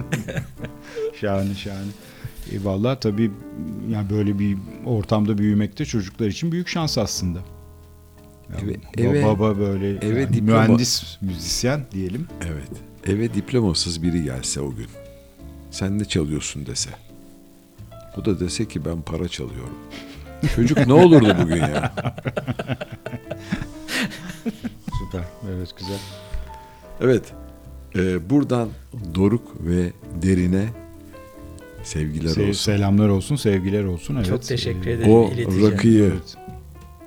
Şahane şahane. E vallahi tabii yani böyle bir ortamda büyümek de çocuklar için büyük şans aslında. Yani Eve- eve- baba böyle eve yani diploma- mühendis müzisyen diyelim. Evet. Eve diplomasız biri gelse o gün. Sen ne çalıyorsun dese. Bu da dese ki ben para çalıyorum. Çocuk ne olurdu bugün ya? Süper. Evet güzel. Evet. e, buradan Doruk ve Derine sevgiler Se- olsun. selamlar olsun, sevgiler olsun. Evet. Çok teşekkür Ee, ederim. O ileteceğim. rakıyı Evet.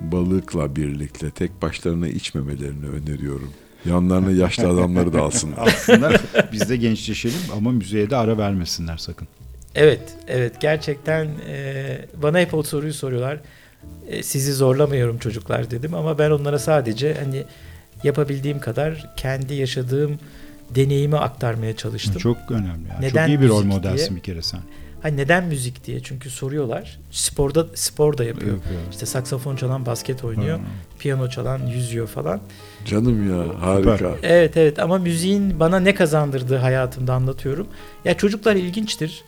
balıkla birlikte tek başlarına içmemelerini öneriyorum. Yanlarına yaşlı adamları da alsınlar. Aslında biz de gençleşelim ama müziğe de ara vermesinler sakın. Evet, evet gerçekten e, bana hep o soruyu soruyorlar. E, sizi zorlamıyorum çocuklar dedim ama ben onlara sadece hani yapabildiğim kadar kendi yaşadığım deneyimi aktarmaya çalıştım. Çok önemli. Yani. Neden Çok iyi bir rol modelsin diye? bir kere sen. Hani neden müzik diye çünkü soruyorlar. Sporda spor da yapıyor. Yapıyor. İşte saksafon çalan basket oynuyor, Ha. piyano çalan yüzüyor falan. Canım ya harika. Evet evet ama müziğin bana ne kazandırdığı hayatımda anlatıyorum. Ya çocuklar ilginçtir.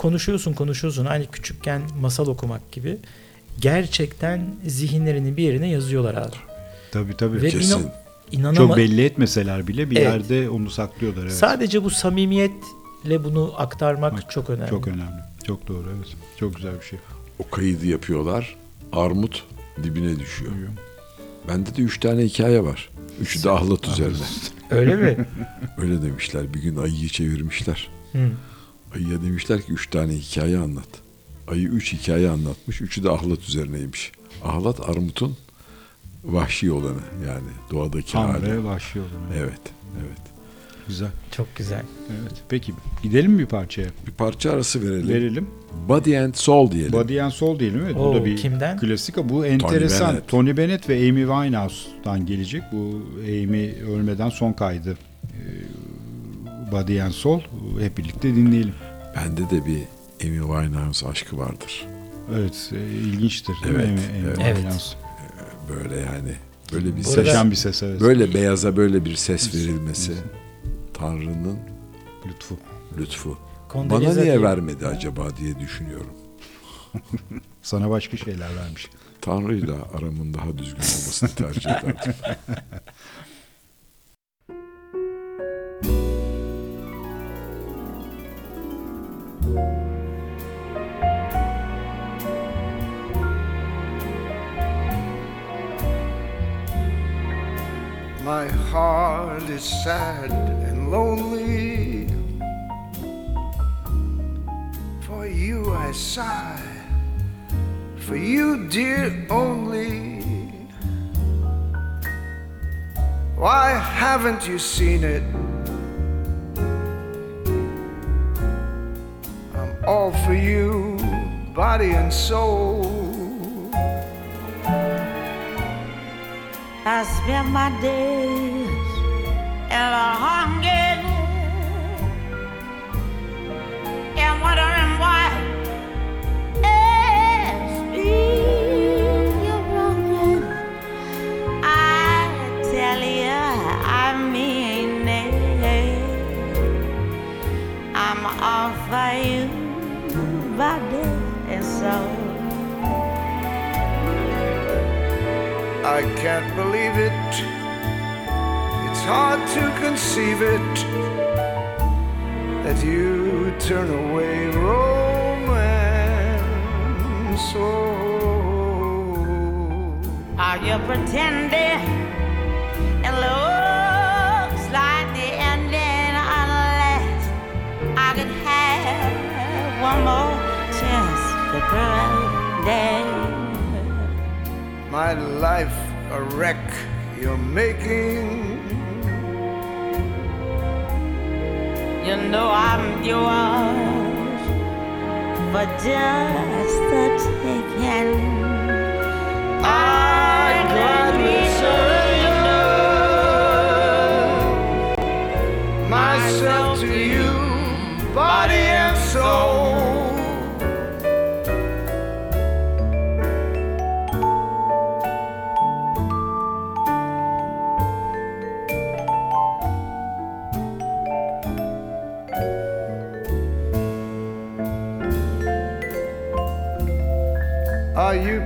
Konuşuyorsun konuşuyorsun aynı küçükken masal okumak gibi. Gerçekten zihinlerinin bir yerine yazıyorlar abi. Tabii tabii. Ve Kesin. inan- inanama- Çok belli etmeseler bile bir Evet. yerde onu saklıyorlar. Evet. Sadece bu samimiyetle bunu aktarmak Bak, çok önemli. Çok önemli. Çok doğru evet. Çok güzel bir şey. O kaydı yapıyorlar. Armut dibine düşüyor. Bende de üç tane hikaye var. Üçü de ahlat üzerine. Öyle mi? Öyle demişler. Bir gün ayıyı çevirmişler. Hı. Ayıya demişler ki üç tane hikaye anlat. Ayı üç hikaye anlatmış. Üçü de ahlat üzerineymiş. Ahlat armutun vahşi olanı yani doğadaki Tam hali. ve başlıyor. Evet, evet. Güzel. Çok güzel. Evet. Peki gidelim mi bir parçaya? Bir parça arası verelim. Verelim. Body and Soul diyelim. Body and Soul diyelim evet. Oo, bu da bir kimden? klasik bu enteresan. Bennett. Tony Bennett ve Amy Winehouse'dan gelecek. Bu Amy ölmeden son kaydı. Ee, Body and Soul. Hep birlikte dinleyelim. Bende de bir Amy Winehouse aşkı vardır. Evet, e, ilginçtir. değil Evet, mi? Amy, Amy evet. Evet. Winehouse. Böyle yani böyle bir Burada- ses, bir ses evet. böyle beyaza böyle bir ses verilmesi Tanrı'nın Lütfu. lütfu. Kondoliza Bana niye diye- vermedi acaba diye düşünüyorum. Sana başka şeyler vermiş. Tanrı'yla aramın daha düzgün olmasını tercih ederdim. My heart is sad and lonely. For you I sigh, for you, dear, only. Why haven't you seen it? All for you, body and soul. I spend my days in a hunger and wondering why it's. I tell you, I mean it. I'm all for you, body and soul. I can't believe it. It's hard to conceive it that you turn away romance. Oh. Are you pretending? It pretend. My life a wreck you're making. You know I'm yours for just the taking. I you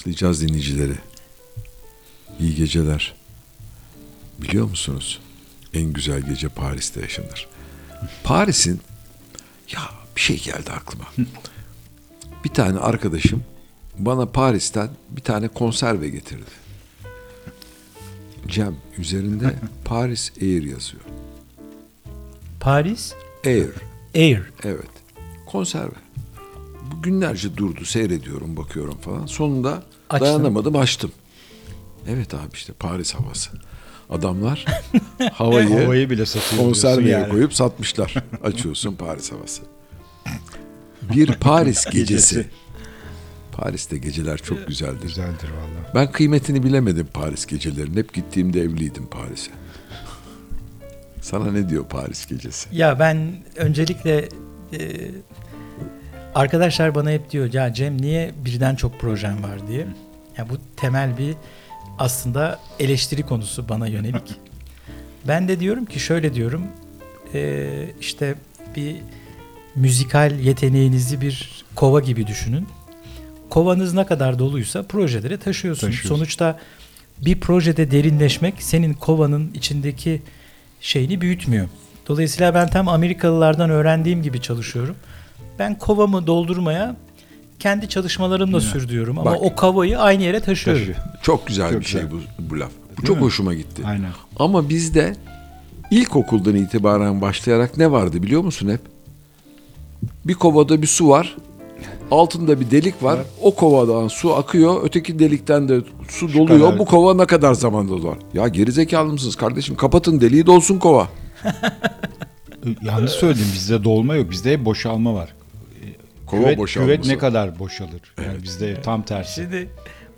Laflayacağız dinleyicileri. İyi geceler. Biliyor musunuz? En güzel gece Paris'te yaşanır. Paris'in ya bir şey geldi aklıma. Bir tane arkadaşım bana Paris'ten bir tane konserve getirdi. Cem üzerinde Paris Air yazıyor. Paris Air. Air. Evet. Konserve. Günlerce durdu seyrediyorum bakıyorum falan. Sonunda Açtın. dayanamadım açtım. Evet abi işte Paris havası. Adamlar havayı, Havayı bile satıyor konserveye yani. koyup satmışlar. Açıyorsun Paris havası. Bir Paris gecesi. Paris'te geceler çok güzeldir. Güzeldir valla. Ben kıymetini bilemedim Paris gecelerinin. Hep gittiğimde evliydim Paris'e. Sana ne diyor Paris gecesi? Ya ben öncelikle e, arkadaşlar bana hep diyor ya Cem niye birden çok projen var diye. Ya bu temel bir aslında eleştiri konusu bana yönelik. ben de diyorum ki şöyle diyorum e, işte bir müzikal yeteneğinizi bir kova gibi düşünün. Kovanız ne kadar doluysa projelere taşıyorsun. Taşıyorsun. Sonuçta bir projede derinleşmek senin kovanın içindeki şeyini büyütmüyor. Dolayısıyla ben tam Amerikalılardan öğrendiğim gibi çalışıyorum. Ben kovamı doldurmaya kendi çalışmalarımla sürdürüyorum ama Bak. o kovayı aynı yere taşıyorum. Taşıyor. Çok güzel Çok bir şey güzel. bu, bu laf. Bu Değil çok mi? hoşuma gitti. Aynen. Ama bizde ilkokuldan itibaren başlayarak ne vardı biliyor musun hep? Bir kovada bir su var. Altında bir delik var. O kovadan su akıyor. Öteki delikten de su doluyor. kadar. Bu kova ne kadar zamanda dolar? Ya gerizekalı mısınız kardeşim? Kapatın deliği dolsun kova. Yanlış söyledim bizde dolma yok. Bizde hep boşalma var. Kova küvet, boşalması. küvet ne kadar boşalır? Yani bizde tam tersi. Şimdi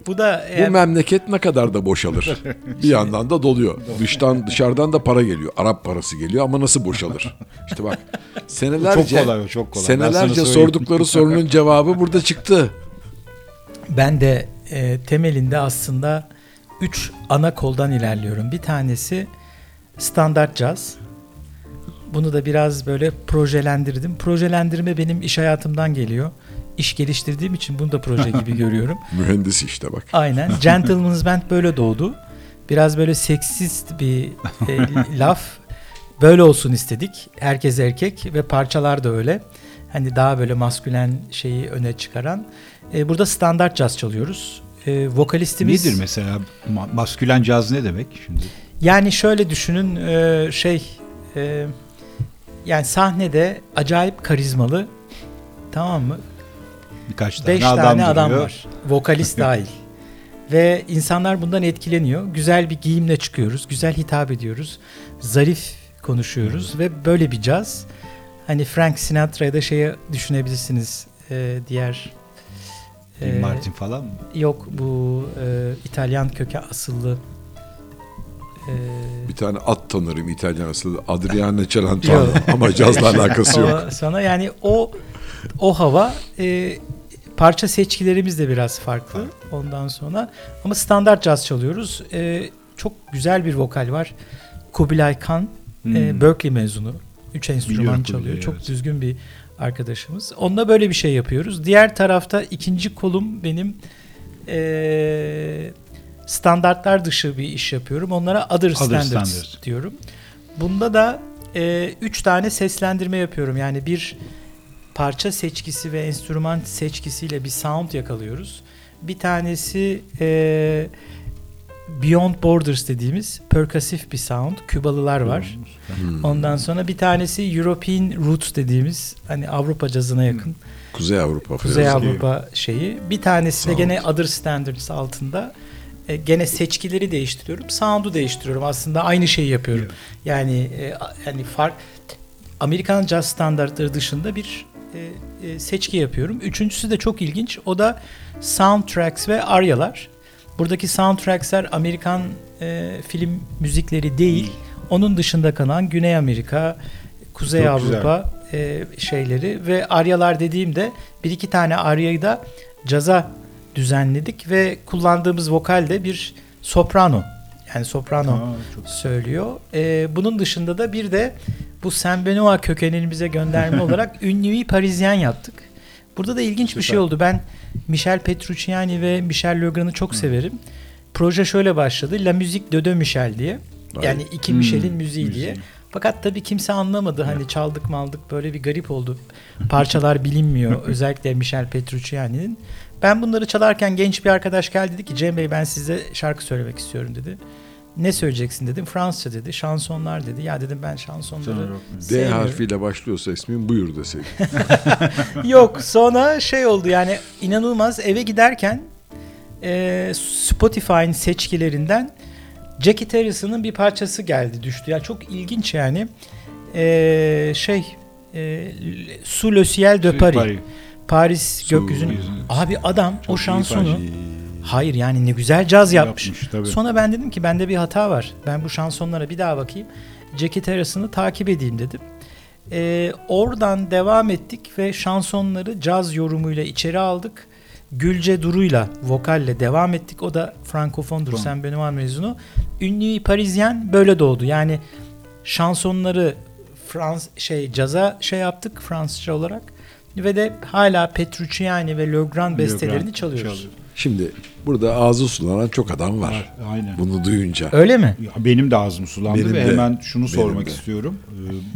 bu da Bu eğer- memleket ne kadar da boşalır. bir yandan da doluyor. Dıştan dışarıdan da para geliyor. Arap parası geliyor ama nasıl boşalır? İşte bak senelerce Çok kolay çok kolay. Senelerce sordukları sorunun cevabı burada çıktı. Ben de e, temelinde aslında üç ana koldan ilerliyorum. Bir tanesi standart caz. Bunu da biraz böyle projelendirdim. Projelendirme benim iş hayatımdan geliyor. İş geliştirdiğim için bunu da proje gibi görüyorum. Mühendis işte bak. Aynen. Gentleman's Band böyle doğdu. Biraz böyle seksist bir e, laf. Böyle olsun istedik. Herkes erkek ve parçalar da öyle. Hani daha böyle maskülen şeyi öne çıkaran. E, burada standart caz çalıyoruz. E, vokalistimiz... Nedir mesela? Ma- maskülen caz ne demek şimdi? Yani şöyle düşünün e, şey e, yani sahnede acayip karizmalı tamam mı? Birkaç tane Beş adam tane adam duruyor. var. Vokalist dahil. Ve insanlar bundan etkileniyor. Güzel bir giyimle çıkıyoruz. Güzel hitap ediyoruz. Zarif konuşuyoruz ve böyle bir caz. Hani Frank Sinatra'ya da şeye düşünebilirsiniz. e, diğer e, Martin falan mı? yok bu e, İtalyan köke asıllı e, Bir tane at tanırım İtalyan asıllı. Adriano Celentano ama cazla alakası yok. Sana yani o o hava e, parça seçkilerimiz de biraz farklı ondan sonra ama standart caz çalıyoruz. E, çok güzel bir vokal var. Kubilay Khan Hmm. e, Berkeley mezunu. Üç enstrüman Biliyorum çalıyor. Kubilay'ı, Çok evet. düzgün bir arkadaşımız. Onunla böyle bir şey yapıyoruz. Diğer tarafta ikinci kolum benim e, standartlar dışı bir iş yapıyorum. Onlara other, standards, standards. diyorum. Bunda da e, üç tane seslendirme yapıyorum. Yani bir parça seçkisi ve enstrüman seçkisiyle bir sound yakalıyoruz. Bir tanesi e, Beyond Borders dediğimiz perkasif bir sound. Kübalılar var. Hmm. Ondan sonra bir tanesi European Roots dediğimiz hani Avrupa cazına yakın. Kuzey Avrupa. Kuzey falan. Avrupa şeyi. Bir tanesi de Sound. gene Other Standards altında. E, gene seçkileri değiştiriyorum. Sound'u değiştiriyorum. Aslında aynı şeyi yapıyorum. Yani e, yani fark Amerikan caz standartları dışında bir e, e, seçki yapıyorum. Üçüncüsü de çok ilginç. O da soundtracks ve aryalar. Buradaki soundtracks'ler Amerikan e, film müzikleri değil. Onun dışında kalan Güney Amerika, Kuzey Çok güzel. Avrupa e, şeyleri ve aryalar dediğimde bir iki tane aryayı da caza düzenledik ve kullandığımız vokal de bir soprano. Yani soprano Aa, çok söylüyor. Ee, bunun dışında da bir de bu Saint Benoît kökenimize gönderme olarak Ünlü'yü Parisien yaptık. Burada da ilginç bir şey oldu. Ben Michel Petrucciani ve Michel Legrand'ı çok severim. Proje şöyle başladı. La Musique de de Michel diye. Vay. Yani iki Hmm, Michel'in müziği müziği. diye. Fakat tabii kimse anlamadı. Hani çaldık maldık böyle bir garip oldu. Parçalar bilinmiyor. Özellikle Michel Petrucciani'nin. Ben bunları çalarken genç bir arkadaş geldi dedi ki Cem Bey ben size şarkı söylemek istiyorum dedi. Ne söyleyeceksin dedim. Fransızca dedi. Şansonlar dedi. Ya dedim ben şansonları D harfiyle başlıyorsa ismin buyur deseydi. Yok sonra şey oldu yani inanılmaz eve giderken e, Spotify'ın seçkilerinden Jackie Harrison'ın bir parçası geldi düştü. Yani çok ilginç yani. E, şey e, Sous le ciel de Paris. Paris gökyüzünün. gökyüzünün. Abi adam Çok o şansonu hayır yani ne güzel caz yapmış. Yapmış, tabii. Sonra ben dedim ki bende bir hata var. Ben bu şansonlara bir daha bakayım. Jackie Harrison'ı takip edeyim dedim. Ee, oradan devam ettik ve şansonları caz yorumuyla içeri aldık. Gülce Duru'yla vokalle devam ettik. O da frankofondur. Tamam. Sen Benoît mezunu. Ünlü Parisyen böyle doğdu. Yani şansonları Frans şey caza şey yaptık Fransızca olarak ve de hala Petrucciani ve Legrand bestelerini Legrand çalıyoruz. çalıyor. Şimdi burada ağzı sulanan çok adam var. Var, aynen. Bunu duyunca. Öyle mi? Ya Benim de ağzım sulandı Benim ve de, hemen şunu sormak de. istiyorum.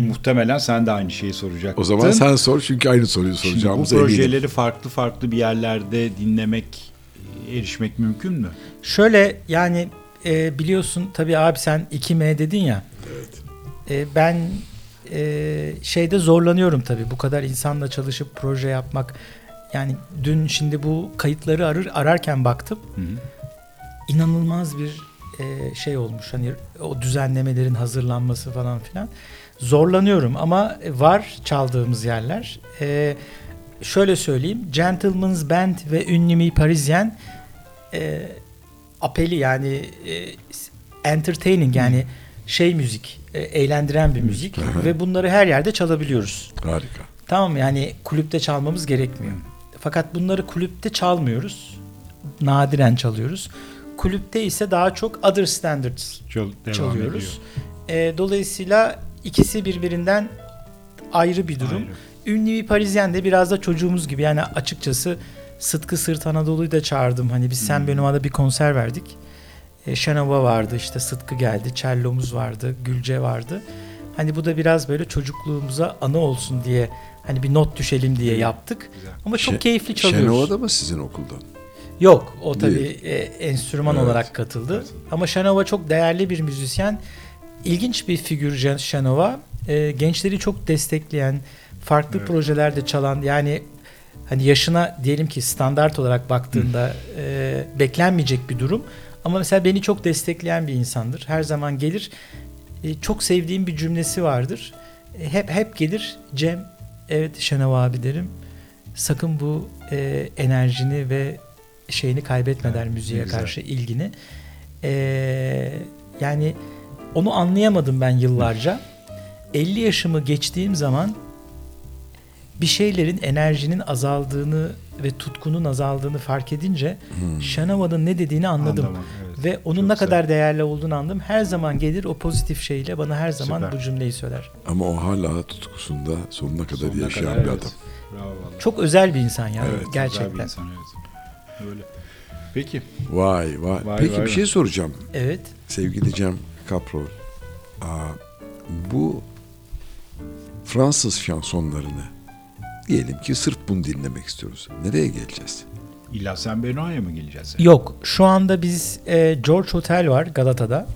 Ee, muhtemelen sen de aynı şeyi soracaksın. O zaman sen sor çünkü aynı soruyu Şimdi bu soracağımıza eminim. projeleri farklı farklı bir yerlerde dinlemek, e, erişmek mümkün mü? Şöyle yani e, biliyorsun tabii abi sen 2M dedin ya. E, ben e, şeyde zorlanıyorum tabii bu kadar insanla çalışıp proje yapmak. Yani dün şimdi bu kayıtları arır ararken baktım. Hı hı. inanılmaz bir e, şey olmuş. Hani o düzenlemelerin hazırlanması falan filan. Zorlanıyorum ama var çaldığımız yerler. E, şöyle söyleyeyim. Gentleman's Band ve Ünlü Mi Parisien e, apeli yani e, entertaining yani şey müzik, e, eğlendiren bir müzik ve bunları her yerde çalabiliyoruz. Harika. Tamam yani kulüpte çalmamız gerekmiyor. Fakat bunları kulüpte çalmıyoruz. Nadiren çalıyoruz. Kulüpte ise daha çok other standards Çal- çalıyoruz. E, dolayısıyla ikisi birbirinden ayrı bir durum. Ayrı. Ünlü bir Parisyen de biraz da çocuğumuz gibi. Yani açıkçası Sıtkı Sırt Anadolu'yu da çağırdım. Hani biz Hmm. Sen Benoît'da bir konser verdik. E, Şenova vardı işte Sıtkı geldi. Cello'muz vardı. Gülce vardı. Hani bu da biraz böyle çocukluğumuza anı olsun diye hani bir not düşelim diye yaptık. Ama çok Şe- keyifli çalıyoruz. Şenova'da mı sizin okuldan? Yok o tabii e, enstrüman Evet. olarak katıldı. Ama Şenova çok değerli bir müzisyen. İlginç bir figür Şenova. E, gençleri çok destekleyen, farklı Evet. projelerde çalan yani hani yaşına diyelim ki standart olarak baktığında e, beklenmeyecek bir durum. Ama mesela beni çok destekleyen bir insandır. Her zaman gelir. E, çok sevdiğim bir cümlesi vardır. E, hep hep gelir Cem evet Şenova abi derim. Sakın bu e, enerjini ve şeyini kaybetmeden Evet, müziğe güzel. karşı ilgini. E, yani onu anlayamadım ben yıllarca. 50 yaşımı geçtiğim zaman bir şeylerin enerjinin azaldığını ve tutkunun azaldığını fark edince Hmm. Şanova'nın ne dediğini anladım. Anlamak, evet. Ve onun Çok ne güzel. kadar değerli olduğunu anladım. Her zaman gelir o pozitif şeyle bana her zaman Süper. bu cümleyi söyler. Ama o hala tutkusunda sonuna kadar Sonuna yaşayan kadar, bir evet. adam. Bravo vallahi. Çok özel bir insan ya Evet, Güzel bir gerçekten. insan, evet. Öyle. Peki. Vay vay. Vay, Peki vay, bir vay. şey soracağım. Evet. Sevgili Cem Kaprol. Aa, bu Fransız şansonlarını diyelim ki sırf bunu dinlemek istiyoruz. Nereye geleceğiz? İlla San Benoît'a mı geleceğiz? Yok şu anda biz e, George Hotel var Galata'da.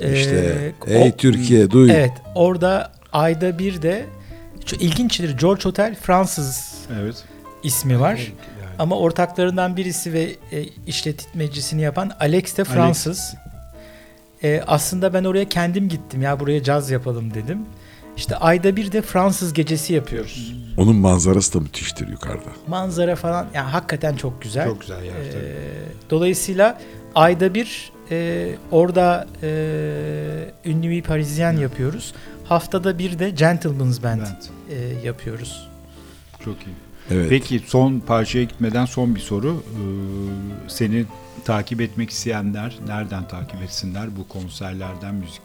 E, İşte o- ey Türkiye duy. Evet orada ayda bir de çok ilginçtir George Hotel Fransız Evet. ismi var. Yani Ama ortaklarından birisi ve e, işletmecisini yapan Alex de Fransız. E, aslında ben oraya kendim gittim ya buraya caz yapalım dedim. İşte ayda bir de Fransız gecesi yapıyoruz. Onun manzarası da müthiştir yukarıda. Manzara falan ya hakikaten çok güzel. Çok güzel yer E, tabii. dolayısıyla ayda bir e, orada e, ünlü bir Parisyen yapıyoruz. Haftada bir de Gentleman's Band Evet, e, yapıyoruz. çok iyi. Evet. Peki son parçaya gitmeden son bir soru. Ee, seni takip etmek isteyenler nereden takip etsinler? Bu konserlerden, müzik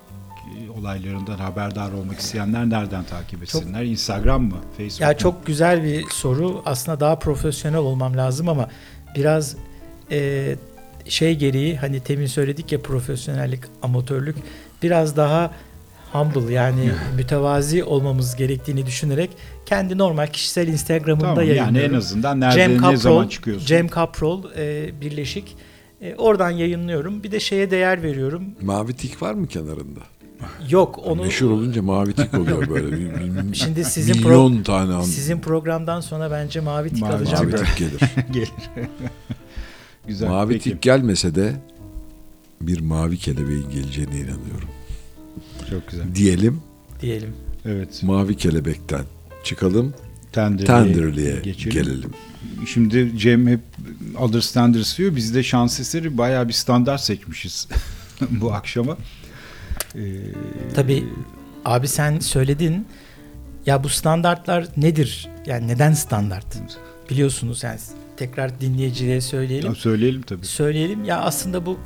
olaylarından haberdar olmak isteyenler nereden takip etsinler? Instagram mı? Facebook Ya mu? çok güzel bir soru. Aslında daha profesyonel olmam lazım ama biraz e, şey gereği hani temin söyledik ya profesyonellik, amatörlük biraz daha humble yani mütevazi olmamız gerektiğini düşünerek kendi normal kişisel Instagram'ımda Tamam, yani yayınlıyorum. en azından nerede Cem ne Kaprol, zaman çıkıyorsun? Cem Kaprol e, birleşik. E, oradan yayınlıyorum. Bir de şeye değer veriyorum. Mavi tik var mı kenarında? Yok onu Meşhur olunca mavi tik oluyor böyle. Şimdi sizin milyon tane an, sizin programdan sonra bence mavi tik Mavi alacağım. mavi tik gelir. Gelir. Güzel. mavi peki. tik gelmese de bir mavi kelebeğin geleceğine inanıyorum. Çok güzel. Diyelim diyelim. Evet. mavi kelebekten çıkalım Tenderliğe, Tenderli'ye geçelim. gelelim. Şimdi Cem hep Other Standards diyor. Biz de şans eseri bayağı bir standart seçmişiz bu akşama. Ee, Tabii abi sen söyledin. Ya bu standartlar nedir? Yani neden standart? Biliyorsunuz yani tekrar dinleyicilere söyleyelim. ya söyleyelim tabii. Söyleyelim ya aslında bu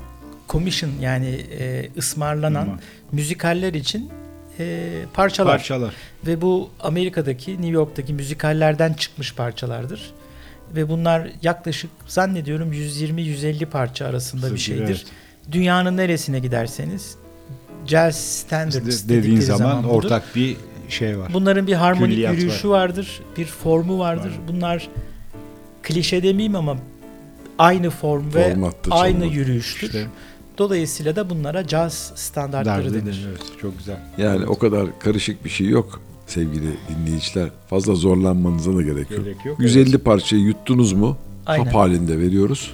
commission yani e, ısmarlanan Ama müzikaller için e, parçalar. Parçalar. Ve bu Amerika'daki, New York'taki müzikallerden çıkmış parçalardır. Ve bunlar yaklaşık zannediyorum 120-150 parça arasında bir şeydir. Evet. Dünyanın neresine giderseniz jazz standards dediğin zaman budur. ortak bir şey var. Bunların bir harmonik Külliyat yürüyüşü vardır, bir formu vardır. Var. Bunlar klişe demeyeyim ama aynı form ve Formatta aynı çalmak. yürüyüştür. İşte Dolayısıyla da bunlara jazz standartları derdi denir. evet, çok güzel. Yani o kadar karışık bir şey yok sevgili dinleyiciler. Fazla zorlanmanıza da gerek yok. Gerek yok. 150 parçayı yuttunuz mu Aynen. hap halinde veriyoruz.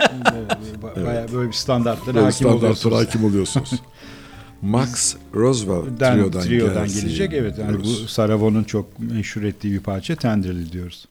Evet, bayağı böyle bir standartlara Böyle hakim standartlara oluyorsunuz. hakim oluyorsunuz. Max Roswell Den, trio'dan, trio'dan gelecek. Evet yani bu. Saravon'un çok meşhur ettiği bir parça Tenderly diyoruz.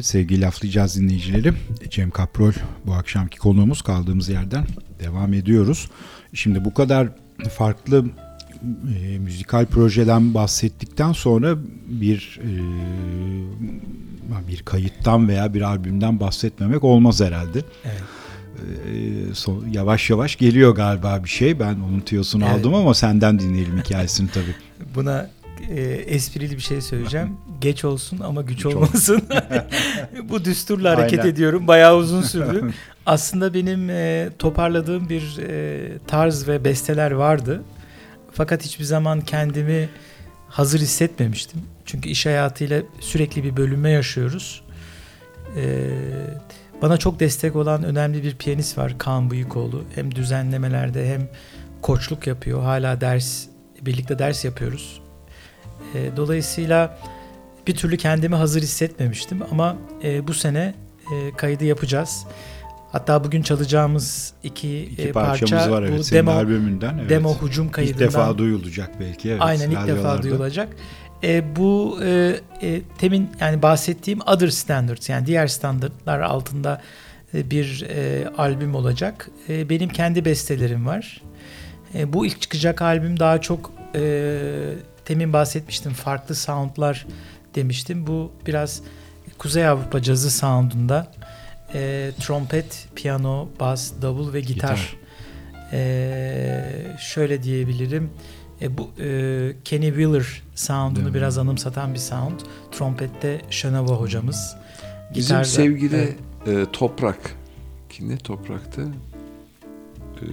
Evet sevgili laflayacağız dinleyicileri. Cem Kaprol bu akşamki konuğumuz kaldığımız yerden devam ediyoruz. Şimdi bu kadar farklı e, müzikal projeden bahsettikten sonra bir e, bir kayıttan veya bir albümden bahsetmemek olmaz herhalde. Evet. E, so- yavaş yavaş geliyor galiba bir şey. Ben onun tüyosunu Evet. aldım ama senden dinleyelim hikayesini tabii. Buna e, esprili bir şey söyleyeceğim. Geç olsun ama güç, Güç olmasın. Bu düsturla hareket Aynen. ediyorum. Bayağı uzun sürdü. Aslında benim e, toparladığım bir e, tarz ve besteler vardı. Fakat hiçbir zaman kendimi hazır hissetmemiştim. Çünkü iş hayatıyla sürekli bir bölünme yaşıyoruz. E, bana çok destek olan önemli bir piyanist var Kaan Bıyıkoğlu. Hem düzenlemelerde hem koçluk yapıyor. Hala ders birlikte ders yapıyoruz. E, dolayısıyla bir türlü kendimi hazır hissetmemiştim ama e, bu sene e, kaydı yapacağız. Hatta bugün çalacağımız iki, İki e, parça var evet bu demo albümünden. Evet. demo hucum kaydından. İlk defa duyulacak belki. Evet, Aynen ilk defa duyulacak. E, bu e, e, temin yani bahsettiğim other standards yani diğer standartlar altında bir e, albüm olacak. E, benim kendi bestelerim var. E, bu ilk çıkacak albüm daha çok e, temin bahsetmiştim farklı soundlar demiştim. Bu biraz Kuzey Avrupa cazı soundunda e, trompet, piyano, bas, davul ve gitar. Gitar. E, şöyle diyebilirim. E, bu e, Kenny Wheeler sound'unu Evet. biraz anımsatan bir sound. Trompette Şenova hocamız. Bizim Gitarda- sevgili e, Toprak. Ne Toprak'ta? E,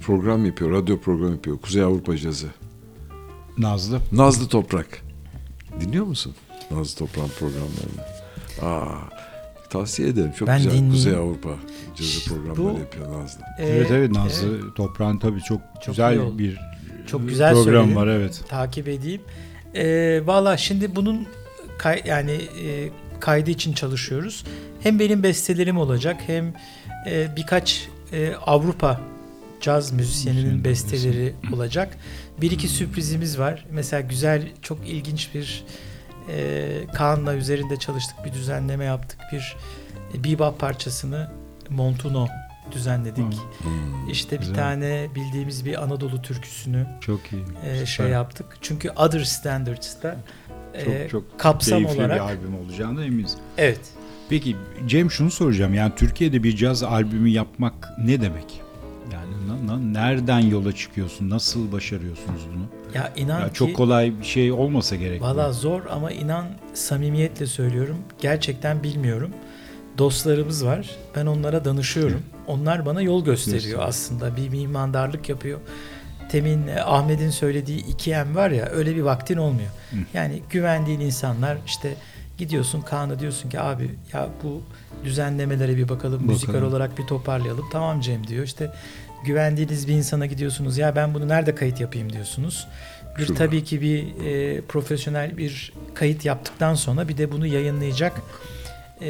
program yapıyor, radyo program yapıyor. Kuzey Avrupa Cazı. Nazlı. Nazlı Toprak. Dinliyor musun? Nazlı Toprak'ın programlarını. Aa, tavsiye ederim. Çok Ben güzel dinleyeyim. Kuzey Avrupa Cazı programları Bu- yapıyor Nazlı. E, evet evet Nazlı Toprağın tabii çok, Çok güzel bir Çok güzel program söyledin. var evet. takip edeyim. Ee, Valla şimdi bunun kay- yani e, kaydı için çalışıyoruz. Hem benim bestelerim olacak hem e, birkaç e, Avrupa caz müzisyeninin Müzisyen, besteleri olacak. Bir iki sürprizimiz var. Mesela güzel, çok ilginç bir e, Kaan'la üzerinde çalıştık, bir düzenleme yaptık. Bir e, bebop parçasını Montuno düzenledik. Hı. Hmm. İşte bir Güzel. tane bildiğimiz bir Anadolu türküsünü Çok iyi. e, şey yaptık. Çünkü Other Standards'ta Çok e, çok kapsam keyifli olarak bir albüm olacağına eminiz. evet. Peki Cem şunu soracağım. Yani Türkiye'de bir caz albümü yapmak ne demek? Na- na- nereden yola çıkıyorsun? Nasıl başarıyorsunuz bunu? Ya inan Ya ki çok kolay bir şey olmasa gerek. valla zor ama inan samimiyetle söylüyorum. Gerçekten bilmiyorum. Dostlarımız var. Ben onlara danışıyorum. Onlar bana yol gösteriyor Gösteriyor. aslında. Bir mimardarlık yapıyor. Temin Ahmet'in söylediği 2M var ya öyle bir vaktin olmuyor. Hı. Yani güvendiğin insanlar işte gidiyorsun Kaan'a diyorsun ki abi ya bu düzenlemelere bir bakalım, müzikal Bakalım. olarak bir toparlayalım. Tamam Cem diyor. İşte güvendiğiniz bir insana gidiyorsunuz. Ya ben bunu nerede kayıt yapayım diyorsunuz. Bir Şurada. tabii ki bir e, profesyonel bir kayıt yaptıktan sonra bir de bunu yayınlayacak e,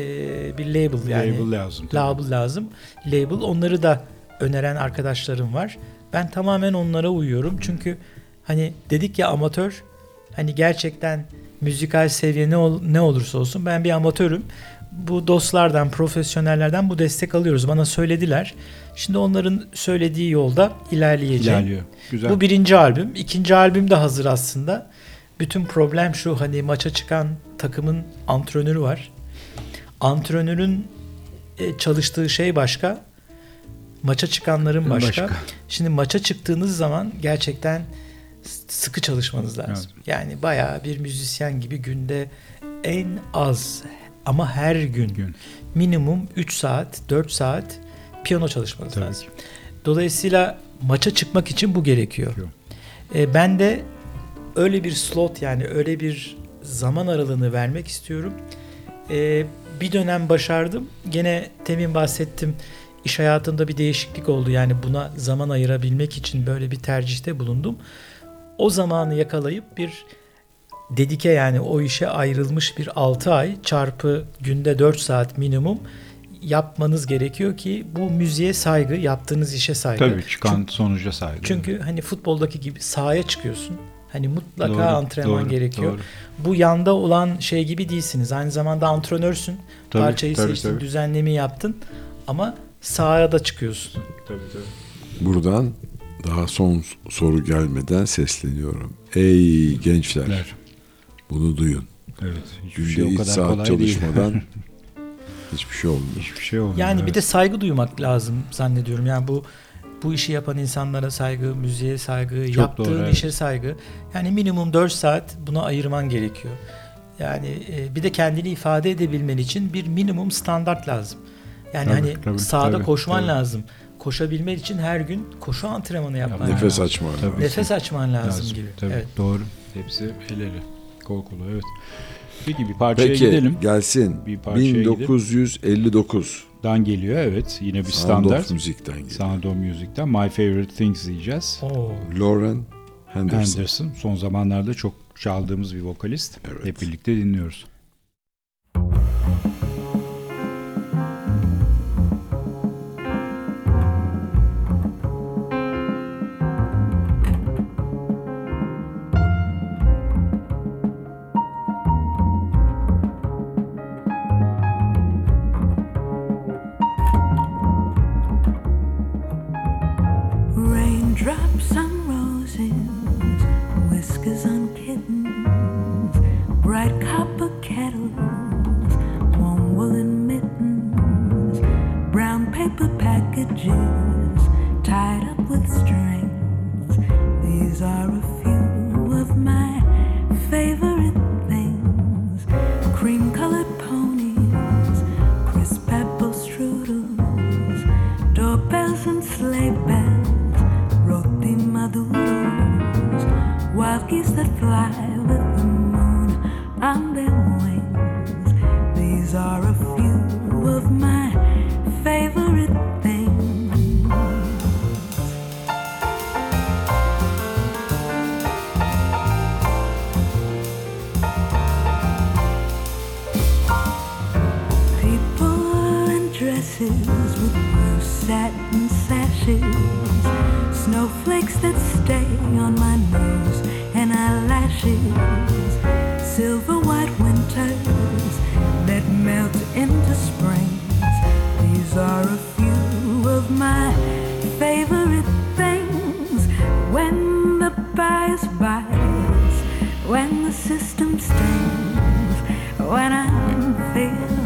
bir label yani Label lazım. tabii. label lazım. Label onları da öneren arkadaşlarım var. Ben tamamen onlara uyuyorum. Çünkü hani dedik ya amatör hani gerçekten müzikal seviye ne, ol- ne olursa olsun ben bir amatörüm. Bu dostlardan, profesyonellerden bu destek alıyoruz. Bana söylediler. Şimdi onların söylediği yolda ilerleyeceğim. İlerliyor. Güzel. Bu birinci albüm. İkinci albüm de hazır aslında. Bütün problem şu hani maça çıkan takımın antrenörü var. Antrenörün e, çalıştığı şey başka. Maça çıkanların başka. Başka. Şimdi maça çıktığınız zaman gerçekten sıkı çalışmanız lazım. Yani bayağı bir müzisyen gibi günde en az ama her gün, Gün. minimum 3 saat, 4 saat piyano çalışmanız Tabii lazım. Dolayısıyla maça çıkmak için bu gerekiyor. E, ben de öyle bir slot yani öyle bir zaman aralığını vermek istiyorum. E, bir dönem başardım. Gene temin bahsettim. İş hayatında bir değişiklik oldu. Yani buna zaman ayırabilmek için böyle bir tercihte bulundum. O zamanı yakalayıp bir dedike yani o işe ayrılmış bir 6 ay çarpı günde 4 saat minimum yapmanız gerekiyor ki bu müziğe saygı, yaptığınız işe saygı. Tabii çıkan sonuca saygı. Çünkü hani futboldaki gibi sahaya çıkıyorsun. Hani mutlaka Doğru, antrenman doğru, gerekiyor. doğru. Bu yanda olan şey gibi değilsiniz. Aynı zamanda antrenörsün. Tabii, Parçayı tabii, seçtin, tabii. düzenlemeyi yaptın ama sahaya da çıkıyorsun. Tabii tabii. Buradan daha son soru gelmeden sesleniyorum. Ey gençler Der. Bunu duyun. Evet. Hiçbir Günde şey o kadar saat kolay değil. çalışmadan hiçbir şey olmuyor. Hiçbir şey olmuyor. Yani bir evet. de saygı duymak lazım zannediyorum. Yani bu bu işi yapan insanlara saygı, müziğe saygı, Çok yaptığın doğru, evet. işe saygı. Yani minimum 4 saat buna ayırman gerekiyor. Yani e, bir de kendini ifade edebilmen için bir minimum standart lazım. Yani Tabii, hani tabii, sahada tabii, koşman tabii. lazım. Koşabilmen için her gün koşu antrenmanı yapman Yapman lazım. Nefes açma. Tabii. Nefes açman lazım, Lazım, gibi. Tabii, Evet. Doğru. Hepsi el ele. Kol kola evet. Peki bir parçaya Peki gidelim. gelsin. Bir parçaya gidelim. 1959 Dan geliyor evet. Yine bir Sound standart. of Music'ten geliyor. Sound of Music'ten My Favorite Things diyeceğiz. Oo. Lauren Henderson. Anderson son zamanlarda çok çaldığımız bir vokalist. Evet. Hep birlikte dinliyoruz. Raindrops when the system stings, when I'm feeling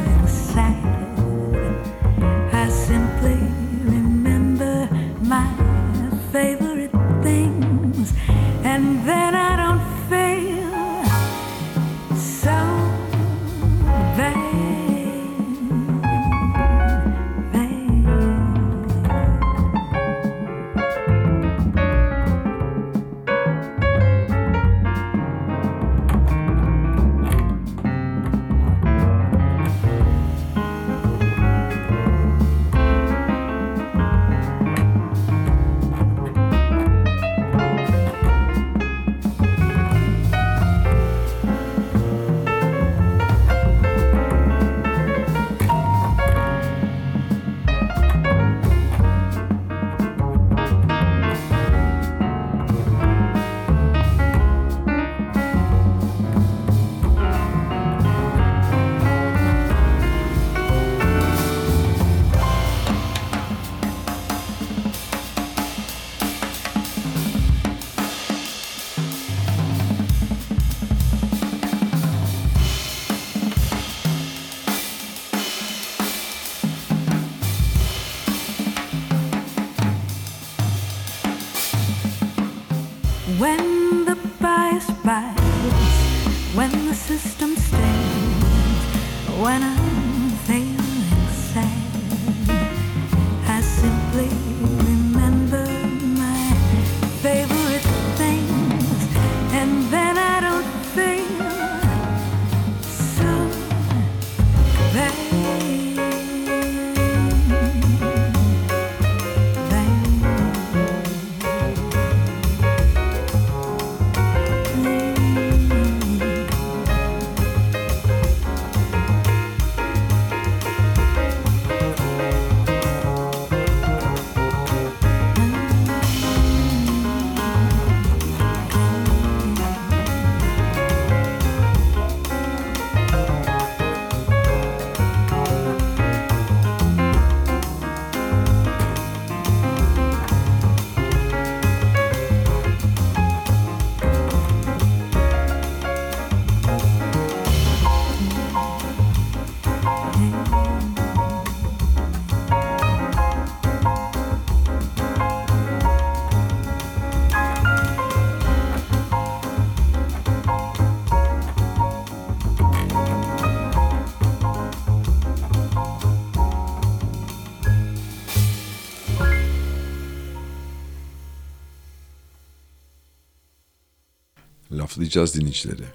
laflayacağız dinleyicilere.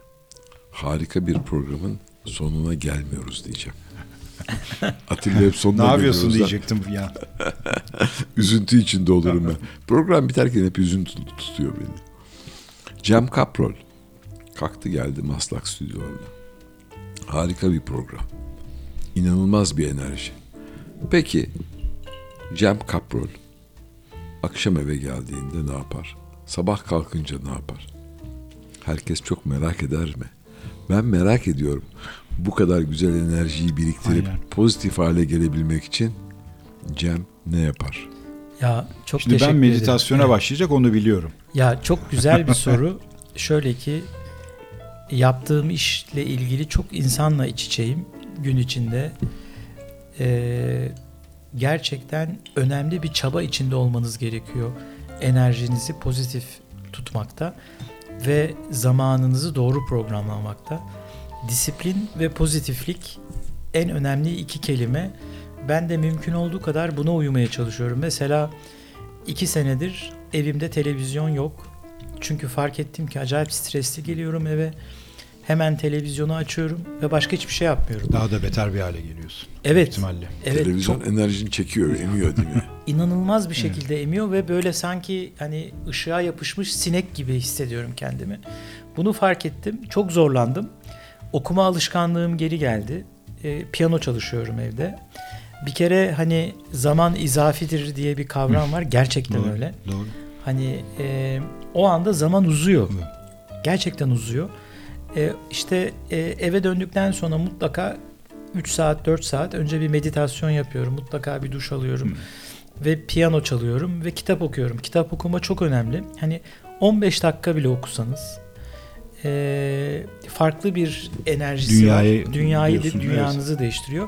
Harika bir programın sonuna gelmiyoruz diyeceğim. Atilla hep sonuna Ne yapıyorsun diyecektim ya. Üzüntü içinde olurum ben. Program biterken hep üzüntü tut- tutuyor beni. Cem Kaprol kalktı geldi Maslak stüdyolarına. Harika bir program. İnanılmaz bir enerji. Peki Cem Kaprol akşam eve geldiğinde ne yapar? Sabah kalkınca ne yapar? Herkes çok merak eder mi? Ben merak ediyorum. Bu kadar güzel enerjiyi biriktirip Aynen. pozitif hale gelebilmek için Cem ne yapar? Ya çok Şimdi teşekkür ben ederim. meditasyona Evet. başlayacak onu biliyorum. Ya çok güzel bir soru. Şöyle ki yaptığım işle ilgili çok insanla iç içeyim gün içinde. Ee, gerçekten önemli bir çaba içinde olmanız gerekiyor. Enerjinizi pozitif tutmakta ve zamanınızı doğru programlamakta. Disiplin ve pozitiflik en önemli iki kelime. Ben de mümkün olduğu kadar buna uymaya çalışıyorum. Mesela iki senedir evimde televizyon yok. Çünkü fark ettim ki acayip stresli geliyorum eve. Hemen televizyonu açıyorum ve başka hiçbir şey yapmıyorum. Daha da beter bir hale geliyorsun. Evet. ihtimalle. Evet, Televizyon çok enerjini çekiyor, emiyor değil mi? inanılmaz bir şekilde emiyor ve böyle sanki hani ışığa yapışmış sinek gibi hissediyorum kendimi. Bunu fark ettim. Çok zorlandım. Okuma alışkanlığım geri geldi. E, piyano çalışıyorum evde. Bir kere hani zaman izafidir diye bir kavram var. Gerçekten Doğru, öyle. Doğru. Hani e, o anda zaman uzuyor. Evet. Gerçekten uzuyor. E, işte e, eve döndükten sonra mutlaka 3 saat 4 saat önce bir meditasyon yapıyorum. Mutlaka bir duş alıyorum. Ve piyano çalıyorum ve kitap okuyorum. Kitap okuma çok önemli. Hani 15 dakika bile okusanız e, farklı bir enerjisi Dünyayı var. Dünyayı da diyorsun, evet. dünyanızı değiştiriyor.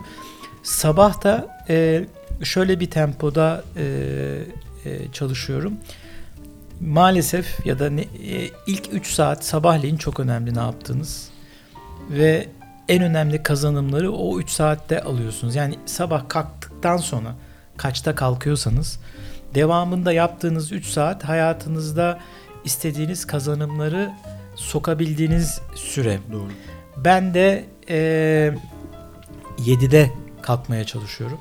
Sabah da e, şöyle bir tempoda e, e, çalışıyorum. Maalesef ya da ne, e, ilk 3 saat sabahleyin çok önemli ne yaptığınız. Ve en önemli kazanımları o 3 saatte alıyorsunuz. Yani sabah kalktıktan sonra kaçta kalkıyorsanız devamında yaptığınız 3 saat hayatınızda istediğiniz kazanımları sokabildiğiniz süre. Doğru. Ben de e, 7'de kalkmaya çalışıyorum.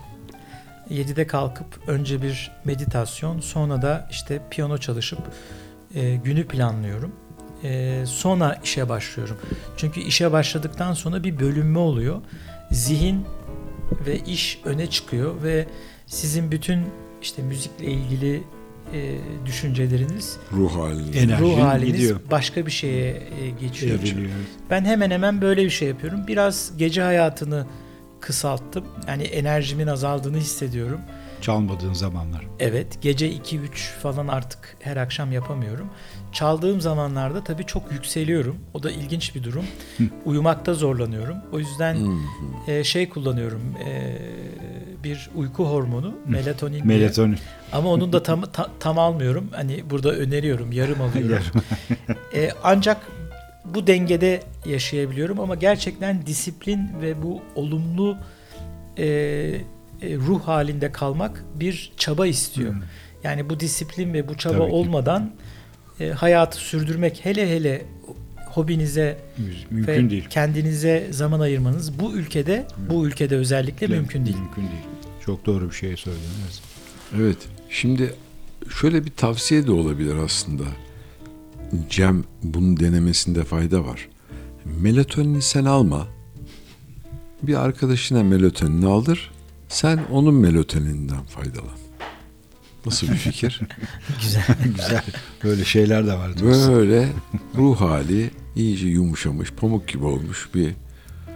7'de kalkıp önce bir meditasyon sonra da işte piyano çalışıp e, günü planlıyorum. E, sonra işe başlıyorum. Çünkü işe başladıktan sonra bir bölünme oluyor. Zihin ve iş öne çıkıyor ve sizin bütün işte müzikle ilgili e, düşünceleriniz, Ruh halini. Enerjin ruh haliniz gidiyor. başka bir şeye e, geçiyor. Evriliyor. evet. Ben hemen hemen böyle bir şey yapıyorum. Biraz gece hayatını kısalttım. Yani enerjimin azaldığını hissediyorum. Çalmadığın zamanlar. Evet, gece 2-3 falan artık her akşam yapamıyorum. Çaldığım zamanlarda tabii çok yükseliyorum. O da ilginç bir durum. Uyumakta zorlanıyorum. O yüzden e, şey kullanıyorum. e, bir uyku hormonu, melatonin. diye. Melatonin. Ama onun da tam ta- tam almıyorum. Hani burada öneriyorum, yarım alıyorum. E, ancak bu dengede yaşayabiliyorum ama gerçekten disiplin ve bu olumlu e, e, ruh halinde kalmak bir çaba istiyor. Hmm. Yani bu disiplin ve bu çaba olmadan e, hayatı sürdürmek hele hele hobinize Mümkün ve değil. kendinize zaman ayırmanız bu ülkede bu ülkede özellikle mümkün değil. Mümkün değil. Çok doğru bir şey söyledin. Evet. Evet. Şimdi şöyle bir tavsiye de olabilir aslında. Cem bunun denemesinde fayda var. Melatonini sen alma. Bir arkadaşına melatonini aldır. Sen onun melatoninden faydalan. Nasıl bir fikir? Güzel. Güzel. Böyle şeyler de var. diyorsun. Böyle ruh hali iyice yumuşamış, pamuk gibi olmuş bir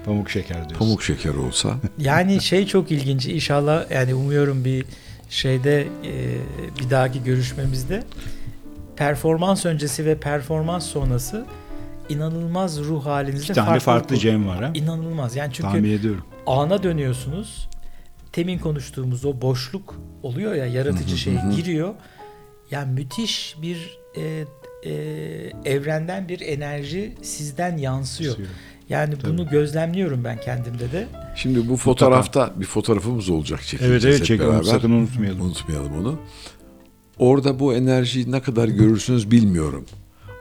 Pamuk şeker diyorsun. pamuk şeker olsa. Yani şey çok ilginç. İnşallah yani umuyorum bir şeyde e, bir dahaki görüşmemizde performans öncesi ve performans sonrası inanılmaz ruh halinizde İki tane farklı farklılık- Cem var ha. İnanılmaz. Yani çünkü Tahmin ediyorum. ana dönüyorsunuz. Temin konuştuğumuz o boşluk oluyor ya yaratıcı şey giriyor. Yani müthiş bir e, e, evrenden bir enerji sizden yansıyor. Yani bunu gözlemliyorum ben kendimde de. Şimdi bu fotoğrafta bir fotoğrafımız olacak çekileceğiz Evet evet hep çekelim. beraber. Sakın unutmayalım. Unutmayalım onu. Orada bu enerjiyi ne kadar görürsünüz bilmiyorum.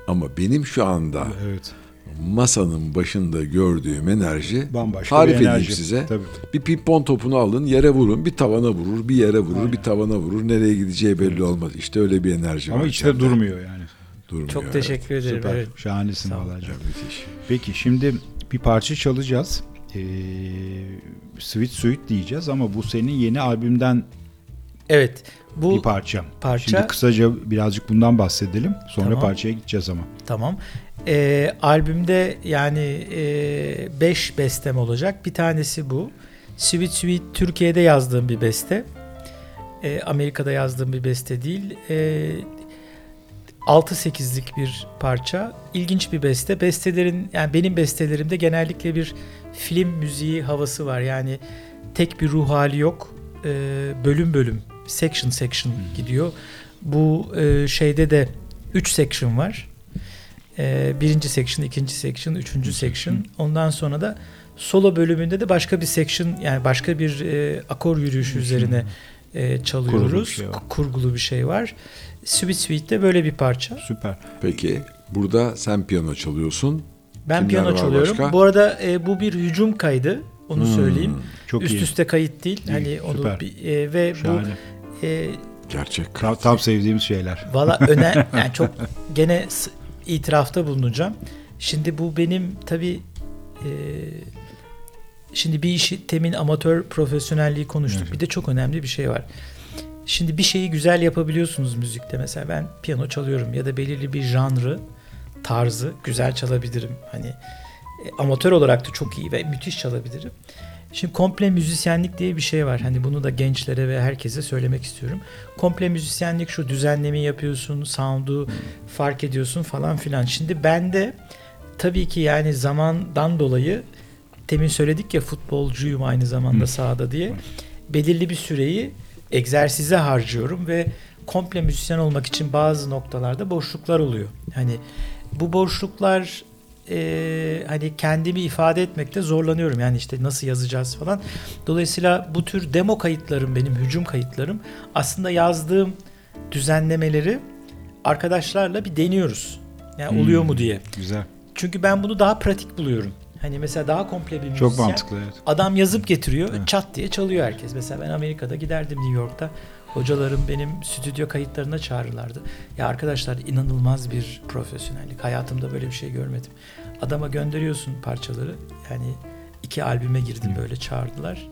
Ama benim şu anda Evet. Masanın başında gördüğüm enerji Bambaşka tarif bir edeyim enerji. size. Tabii. Bir pimpon topunu alın yere vurun bir tavana vurur bir yere vurur bir tavana vurur nereye gideceği belli olmaz. İşte öyle bir enerji var. Ama içte içeride. durmuyor yani. Durmuyor, Çok evet. teşekkür ederim. Süper. Evet. Şahanesin Sağ ol. vallahi. canım. Müthiş. Peki şimdi bir parça çalacağız. Ee, Sweet Sweet diyeceğiz ama bu senin yeni albümden Evet. Bu bir parça. parça- Şimdi kısaca birazcık bundan bahsedelim. Sonra Tamam. parçaya gideceğiz ama. Tamam. Ee, albümde yani 5 bestem olacak. Bir tanesi bu. Sweet Sweet Türkiye'de yazdığım bir beste. Ee, Amerika'da yazdığım bir beste değil. Ee, 6-8'lik bir parça. İlginç bir beste. Bestelerin yani benim bestelerimde genellikle bir film müziği havası var. Yani tek bir ruh hali yok. Ee, bölüm bölüm, section section gidiyor. Bu e, şeyde de 3 section var. Ee, birinci section, ikinci section, üçüncü section. Ondan sonra da solo bölümünde de başka bir section yani başka bir e, akor yürüyüşü üzerine e, çalıyoruz. Kurgulu bir şey var. Kurgulu bir şey var. Sweet Sweet'te böyle bir parça. Süper. Peki burada sen piyano çalıyorsun. Ben Kimler piyano çalıyorum. başka? Bu arada e, bu bir hücum kaydı. Onu Hmm, söyleyeyim. Çok Üst iyi. üste kayıt değil. İyi, hani onu bir- e, ve Şahane. bu e, Gerçek. Tam, tam sevdiğimiz şeyler. Valla öne yani çok gene itirafta bulunacağım. Şimdi bu benim tabi şimdi bir işi temin amatör profesyonelliği konuştuk. Evet. Bir de çok önemli bir şey var. Şimdi bir şeyi güzel yapabiliyorsunuz müzikte. Mesela ben piyano çalıyorum ya da belirli bir janrı, tarzı güzel çalabilirim. Hani e, amatör olarak da çok iyi ve müthiş çalabilirim. Şimdi komple müzisyenlik diye bir şey var. Hani bunu da gençlere ve herkese söylemek istiyorum. Komple müzisyenlik şu düzenlemi yapıyorsun, sound'u fark ediyorsun falan filan. Şimdi ben de tabii ki yani zamandan dolayı temin söyledik ya futbolcuyum aynı zamanda Hı. sahada diye. Belirli bir süreyi egzersize harcıyorum ve komple müzisyen olmak için bazı noktalarda boşluklar oluyor. Hani bu boşluklar e, hani kendimi ifade etmekte zorlanıyorum. Yani işte nasıl yazacağız falan. Dolayısıyla bu tür demo kayıtlarım benim hücum kayıtlarım aslında yazdığım düzenlemeleri arkadaşlarla bir deniyoruz. Yani Hmm. oluyor mu diye. Güzel. Çünkü ben bunu daha pratik buluyorum. Hani mesela daha komple bir müzisyen. Çok mantıklı evet. Adam yazıp getiriyor. Evet. Çat diye çalıyor herkes. Mesela ben Amerika'da giderdim New York'ta. Hocalarım benim stüdyo kayıtlarına çağırırlardı. Ya arkadaşlar inanılmaz bir profesyonellik. Hayatımda böyle bir şey görmedim. Adama gönderiyorsun parçaları. Yani iki albüme girdim böyle çağırdılar.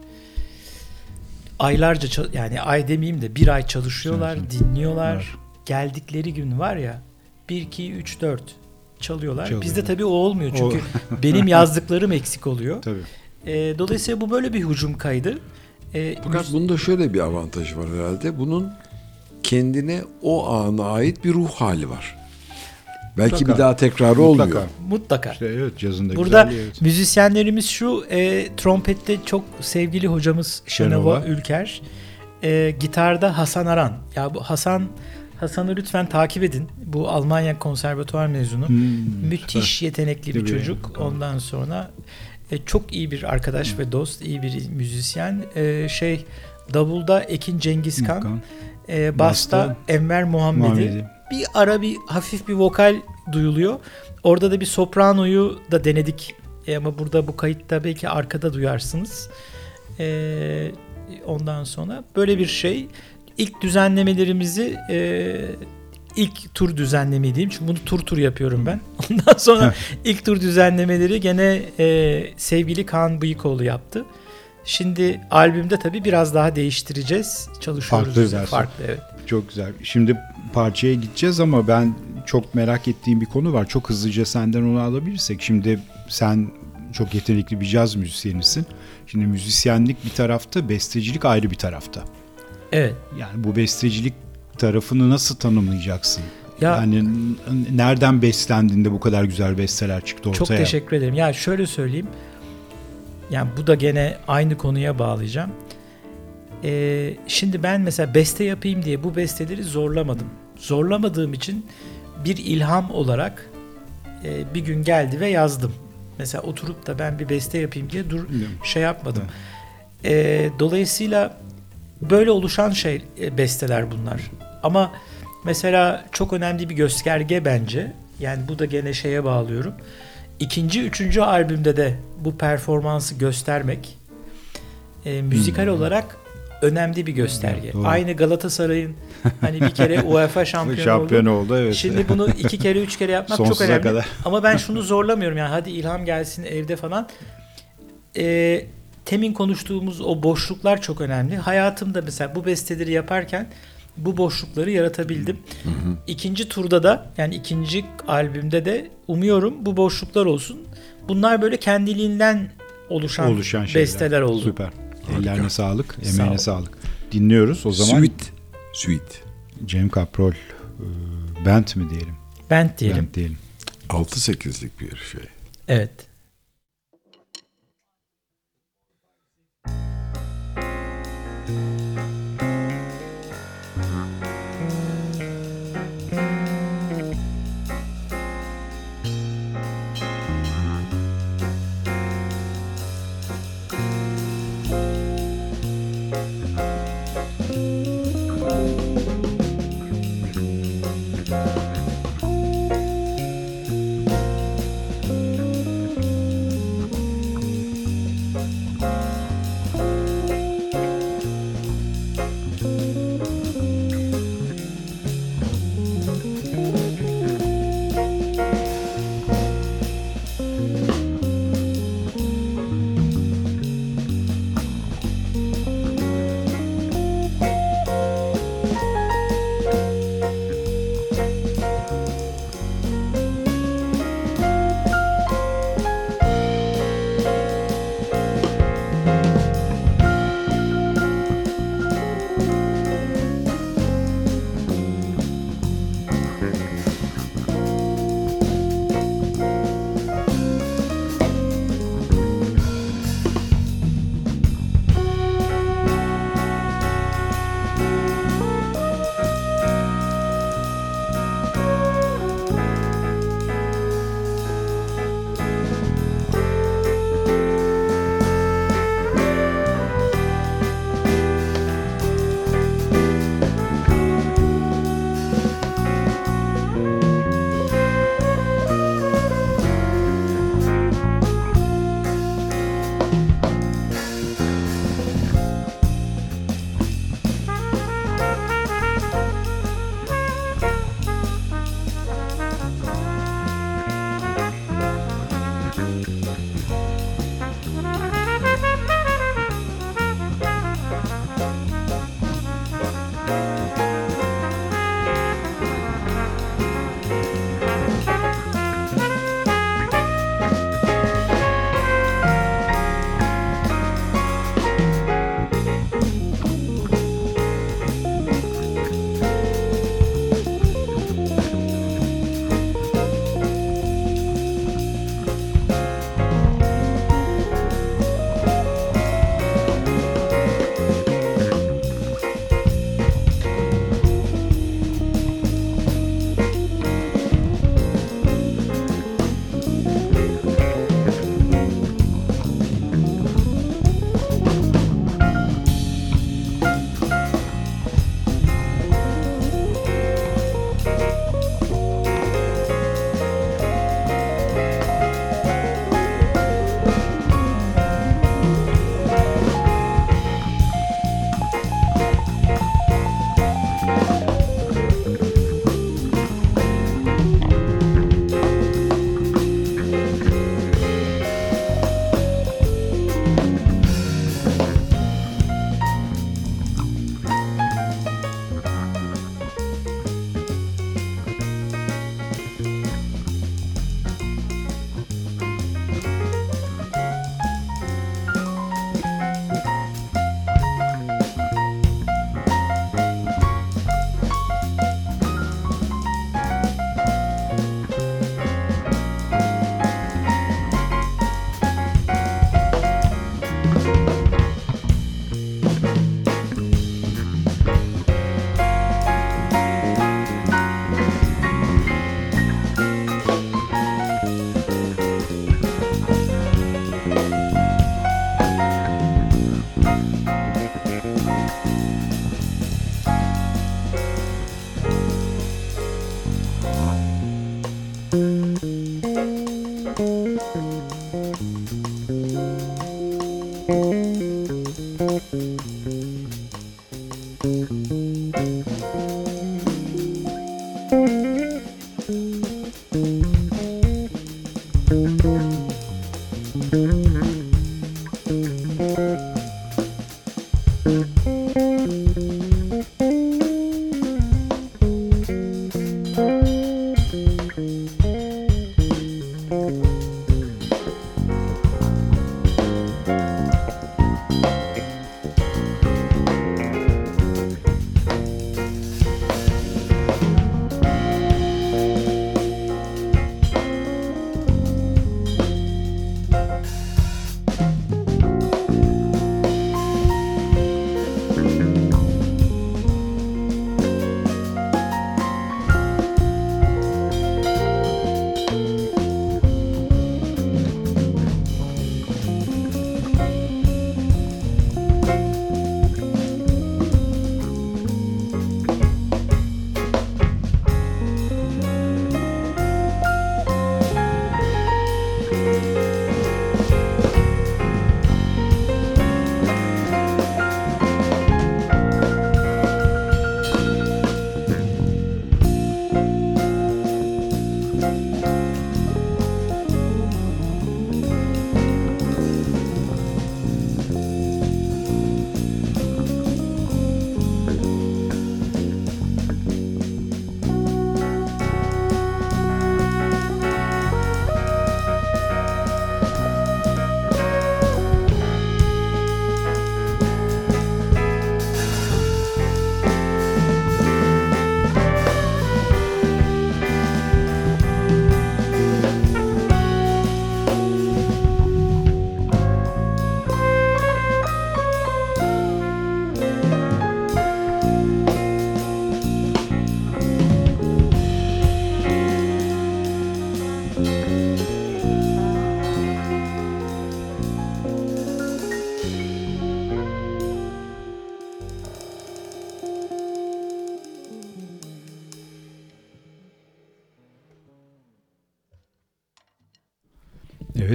Aylarca yani ay demeyeyim de bir ay çalışıyorlar, dinliyorlar. Var. Geldikleri gün var ya 1 2 3 4 çalıyorlar. Çalıyorlar. Bizde tabii o olmuyor O- çünkü benim yazdıklarım eksik oluyor. Tabii. E, dolayısıyla bu böyle bir hücum kaydı. E, Fakat bunda şöyle bir avantajı var herhalde. Bunun kendine o ana ait bir ruh hali var. Belki Mutlaka. bir daha tekrarı Mutlaka. olmuyor. mutlaka. İşte evet cazın da Burada güzelliği, evet. müzisyenlerimiz şu e, trompette çok sevgili hocamız Şenova. Ülker. E, gitarda Hasan Aran. Ya bu Hasan Hasan'ı lütfen takip edin. Bu Almanya konservatuvar mezunu. Hmm, Müthiş yetenekli bir Tabii, çocuk. bakalım. Ondan sonra e, çok iyi bir arkadaş ve dost, iyi bir müzisyen. E, şey davulda Ekin Cengizkan, Bakan. e, basta Basta Enver Muhammedi. Muhammedi. Bir ara bir hafif bir vokal duyuluyor. Orada da bir sopranoyu da denedik. E, ama burada bu kayıtta belki arkada duyarsınız. E, ondan sonra böyle bir şey. İlk düzenlemelerimizi e, ilk tur düzenleme diyeyim. Çünkü bunu tur tur yapıyorum ben. Ondan sonra ilk tur düzenlemeleri gene e, sevgili Kaan Bıyıkoğlu yaptı. Şimdi albümde tabii biraz daha değiştireceğiz. Çalışıyoruz. Farklı versiyon. Farklı evet. Çok güzel. Şimdi parçaya gideceğiz ama ben çok merak ettiğim bir konu var. Çok hızlıca senden onu alabilirsek. Şimdi sen çok yetenekli bir caz müzisyenisin. Şimdi müzisyenlik bir tarafta, bestecilik ayrı bir tarafta. Evet. Yani bu bestecilik tarafını nasıl tanımlayacaksın? Ya- yani nereden beslendin de bu kadar güzel besteler çıktı ortaya? Çok teşekkür ederim. Ya şöyle söyleyeyim. Yani bu da gene aynı konuya bağlayacağım. Ee, şimdi ben mesela beste yapayım diye bu besteleri zorlamadım. Zorlamadığım için bir ilham olarak e, bir gün geldi ve yazdım. Mesela oturup da ben bir beste yapayım diye dur şey yapmadım. Ee, dolayısıyla böyle oluşan şey e, besteler bunlar. Ama mesela çok önemli bir gösterge bence. Yani bu da gene şeye bağlıyorum. İkinci, üçüncü albümde de bu performansı göstermek e, müzikal olarak önemli bir gösterge. Doğru. Aynı Galatasaray'ın hani bir kere UEFA şampiyonu, Şampiyon oldu. oldu evet. Şimdi bunu iki kere üç kere yapmak çok önemli. kadar. Ama ben şunu zorlamıyorum yani hadi ilham gelsin evde falan. Ee, temin konuştuğumuz o boşluklar çok önemli. Hayatımda mesela bu besteleri yaparken bu boşlukları yaratabildim. İkinci turda da yani ikinci albümde de umuyorum bu boşluklar olsun. Bunlar böyle kendiliğinden oluşan, oluşan şeyler. besteler oldu. Süper. Ellerine sağlık, Sağ emeğine ol. sağlık. Dinliyoruz o zaman. Suite. Suite. Cem Kaprol e, band mi diyelim? Band diyelim. Band diyelim. 6-8'lik bir şey. Evet.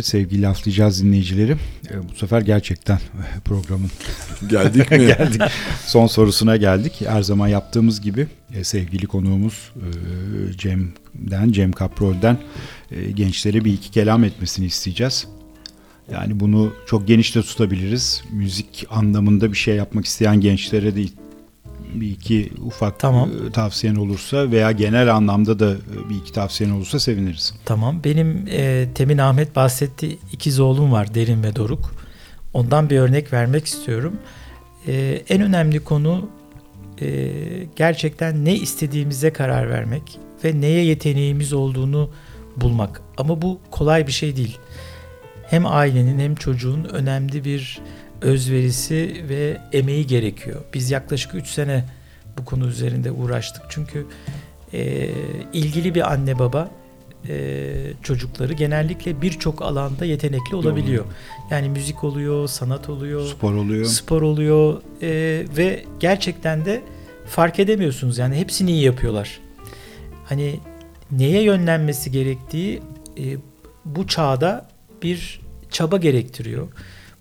Evet sevgili laflayacağız dinleyicileri. E, Bu sefer gerçekten programın Geldik mi? geldik. Son sorusuna geldik. Her zaman yaptığımız gibi e, sevgili konuğumuz e, Cem'den, Cem Kaprol'den e, gençlere bir iki kelam etmesini isteyeceğiz. Yani bunu çok geniş de tutabiliriz. Müzik anlamında bir şey yapmak isteyen gençlere de bir iki ufak Tamam. e, tavsiyen olursa veya genel anlamda da e, bir iki tavsiyen olursa seviniriz. Tamam. Benim e, Temin Ahmet bahsetti. ikiz oğlum var Derin ve Doruk. Ondan bir örnek vermek istiyorum. E, en önemli konu e, gerçekten ne istediğimize karar vermek ve neye yeteneğimiz olduğunu bulmak. Ama bu kolay bir şey değil. Hem ailenin hem çocuğun önemli bir özverisi ve emeği gerekiyor. Biz yaklaşık 3 sene bu konu üzerinde uğraştık. Çünkü e, ilgili bir anne baba e, çocukları genellikle birçok alanda yetenekli olabiliyor. Yani müzik oluyor, sanat oluyor, Spor oluyor. spor oluyor e, ve gerçekten de fark edemiyorsunuz. Yani hepsini iyi yapıyorlar. Hani neye yönlenmesi gerektiği e, bu çağda bir çaba gerektiriyor.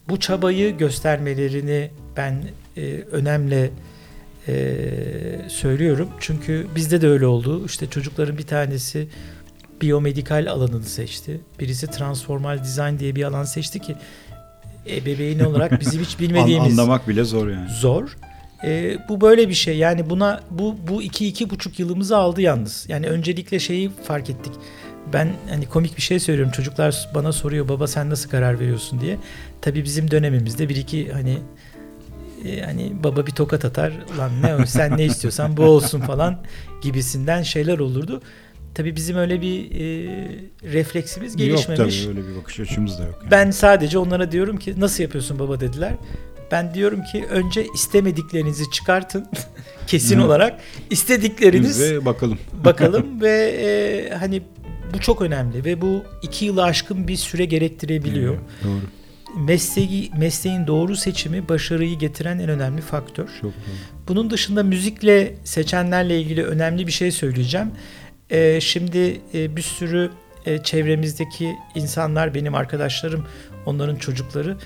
Bu çabayı göstermelerini ben e, önemli e, söylüyorum. Çünkü bizde de öyle oldu. İşte çocukların bir tanesi biyomedikal alanını seçti. Birisi transformal design diye bir alan seçti ki ebeveyn olarak bizim hiç An- bilmediğimiz anlamak bile zor yani. zor. Ee, bu böyle bir şey. Yani buna bu bu iki iki buçuk yılımızı aldı yalnız. Yani öncelikle şeyi fark ettik. Ben hani komik bir şey söylüyorum. Çocuklar bana soruyor baba sen nasıl karar veriyorsun diye. Tabii bizim dönemimizde bir iki hani e, hani baba bir tokat atar. Ulan ne sen ne istiyorsan bu olsun falan gibisinden şeyler olurdu. Tabii bizim öyle bir e, refleksimiz gelişmemiş. Yok tabii öyle bir bakış açımız da yok. yani. Ben sadece onlara diyorum ki nasıl yapıyorsun baba dediler. Ben diyorum ki önce istemediklerinizi çıkartın kesin olarak istedikleriniz Ve bakalım. bakalım ve e, hani bu çok önemli ve bu iki yılı aşkın bir süre gerektirebiliyor. Evet, Doğru. Mesleği, mesleğin doğru seçimi başarıyı getiren en önemli faktör. Çok doğru. Bunun dışında müzikle seçenlerle ilgili önemli bir şey söyleyeceğim. Ee, şimdi e, bir sürü e, çevremizdeki insanlar, benim arkadaşlarım, onların çocukları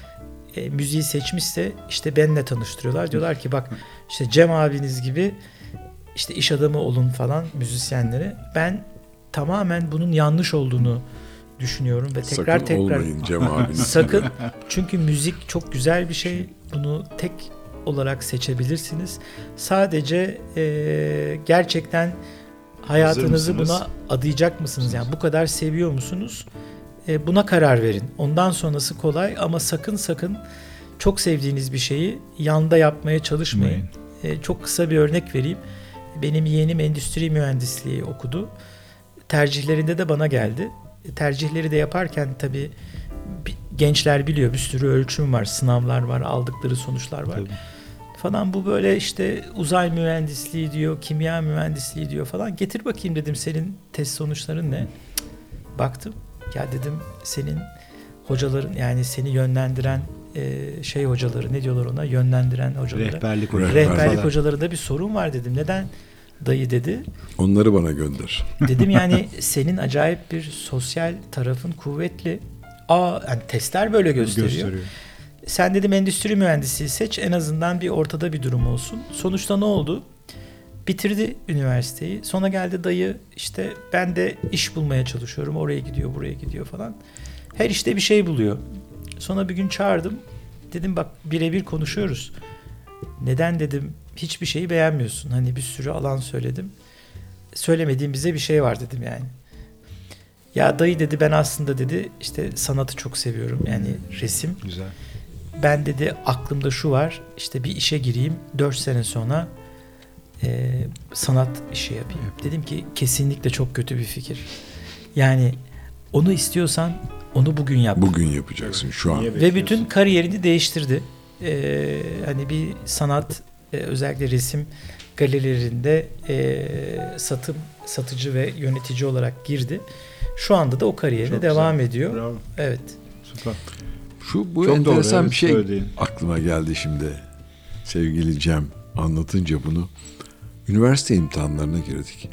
e, müziği seçmişse işte benle tanıştırıyorlar. Diyorlar ki bak işte Cem abiniz gibi işte iş adamı olun falan müzisyenlere. Ben tamamen bunun yanlış olduğunu düşünüyorum ve tekrar Sakın tekrar olmayın Cem abinin. Sakın. Çünkü müzik çok güzel bir şey. Bunu tek olarak seçebilirsiniz. Sadece e, gerçekten hayatınızı buna adayacak mısınız? Yani bu kadar seviyor musunuz? E, buna karar verin. Ondan sonrası kolay ama sakın sakın çok sevdiğiniz bir şeyi yanda yapmaya çalışmayın. E, çok kısa bir örnek vereyim. Benim yeğenim endüstri mühendisliği okudu. Tercihlerinde de bana geldi. Tercihleri de yaparken tabii bi- gençler biliyor bir sürü ölçüm var, sınavlar var, aldıkları sonuçlar var Tabii. falan. Bu böyle işte uzay mühendisliği diyor, kimya mühendisliği diyor falan. Getir bakayım dedim senin test sonuçların ne? Cık, Baktım. Ya dedim senin hocaların yani seni yönlendiren e, şey hocaları ne diyorlar ona? Yönlendiren hocaları. Rehberlik Rehber- hocam. Rehberlik hocalarında bir sorun var dedim. Neden? Dayı dedi. Onları bana gönder. Dedim yani senin acayip bir sosyal tarafın kuvvetli. Aa yani testler böyle gösteriyor. gösteriyor. Sen dedim endüstri mühendisi seç en azından bir ortada bir durum olsun. Sonuçta ne oldu? Bitirdi üniversiteyi. Sonra geldi dayı işte ben de iş bulmaya çalışıyorum. Oraya gidiyor buraya gidiyor falan. Her işte bir şey buluyor. Sonra bir gün çağırdım. Dedim bak birebir konuşuyoruz. Neden dedim hiçbir şeyi beğenmiyorsun. Hani bir sürü alan söyledim. Söylemediğim bize bir şey var dedim yani. Ya dayı dedi ben aslında dedi işte sanatı çok seviyorum. Yani resim Güzel. ben dedi aklımda şu var işte bir işe gireyim 4 sene sonra e, sanat işi yapayım. Dedim ki kesinlikle çok kötü bir fikir. Yani onu istiyorsan onu bugün yap. Bugün yapacaksın şu an. Ve bütün kariyerini değiştirdi. E, hani bir sanat e, özellikle resim galerilerinde e, satım satıcı ve yönetici olarak girdi. Şu anda da o kariyerine Çok devam güzel. ediyor. Bravo. Evet. Süper. Şu bu Çok doğru, enteresan evet, bir şey söylediğin. aklıma geldi şimdi. Sevgili Cem anlatınca bunu. Üniversite imtihanlarına girdik.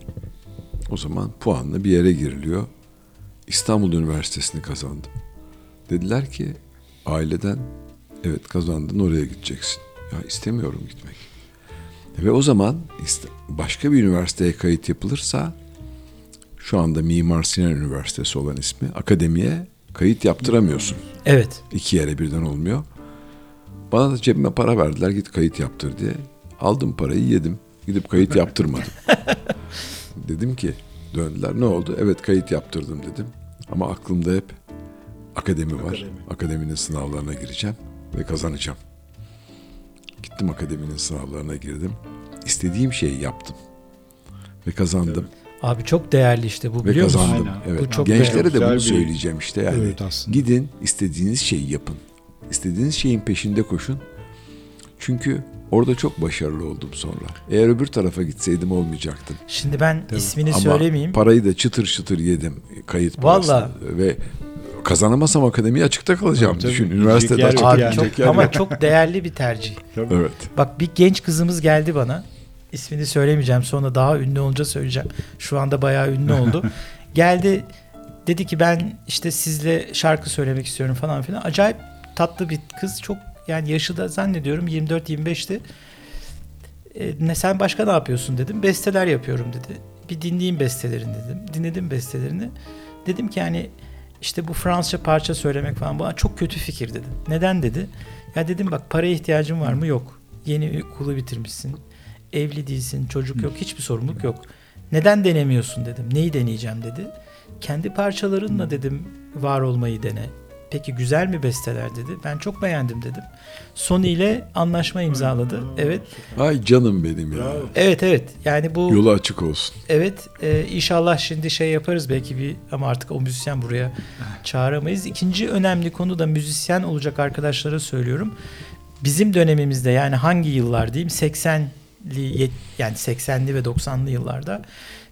O zaman puanla bir yere giriliyor. İstanbul Üniversitesi'ni kazandım. Dediler ki aileden evet kazandın oraya gideceksin. Ya istemiyorum gitmek. Ve o zaman başka bir üniversiteye kayıt yapılırsa şu anda Mimar Sinan Üniversitesi olan ismi akademiye kayıt yaptıramıyorsun. Evet. İki yere birden olmuyor. Bana da cebime para verdiler git kayıt yaptır diye. Aldım parayı yedim. Gidip kayıt yaptırmadım. dedim ki döndüler ne oldu? Evet kayıt yaptırdım dedim. Ama aklımda hep akademi var. Akademi. Akademinin sınavlarına gireceğim ve kazanacağım. Gittim akademinin sınavlarına girdim. İstediğim şeyi yaptım. Ve kazandım. Abi çok değerli işte bu Ve biliyor musun? kazandım. Aynen. Evet. Bu çok Gençlere değerli. de bunu Güzel bir- söyleyeceğim işte yani. Evet aslında. Gidin istediğiniz şeyi yapın. İstediğiniz şeyin peşinde koşun. Çünkü orada çok başarılı oldum sonra. Eğer öbür tarafa gitseydim olmayacaktım. Şimdi ben ismini Ama söylemeyeyim. parayı da çıtır çıtır yedim kayıt parasını. Ve kazanamazsam akademiye açıkta kalacağım. Tabii, Düşün üniversitede Gidecek açık. yer yok Abi çok yer ama yok. çok değerli bir tercih. Tabii. Evet. Bak bir genç kızımız geldi bana. İsmini söylemeyeceğim. Sonra daha ünlü olunca söyleyeceğim. Şu anda bayağı ünlü oldu. geldi dedi ki ben işte sizle şarkı söylemek istiyorum falan filan. Acayip tatlı bir kız. Çok yani yaşı da zannediyorum 24-25'ti. E, ne sen başka ne yapıyorsun dedim. Besteler yapıyorum dedi. Bir dinleyeyim bestelerini dedim. Dinledim bestelerini. Dedim ki yani işte bu Fransızca parça söylemek falan bana çok kötü fikir dedim. Neden dedi. Ya dedim bak paraya ihtiyacın var mı? Yok. Yeni okulu bitirmişsin. Evli değilsin, çocuk yok, hiçbir sorumluluk yok. Neden denemiyorsun dedim. Neyi deneyeceğim dedi. Kendi parçalarınla dedim var olmayı dene. Peki güzel mi besteler dedi. Ben çok beğendim dedim. Sony ile anlaşma imzaladı. Evet. Ay canım benim ya. Evet evet. Yani bu Yolu açık olsun. Evet e, inşallah şimdi şey yaparız belki bir ama artık o müzisyen buraya çağıramayız. İkinci önemli konu da müzisyen olacak arkadaşlara söylüyorum. Bizim dönemimizde yani hangi yıllar diyeyim 80'li yet- yani 80'li ve 90'lı yıllarda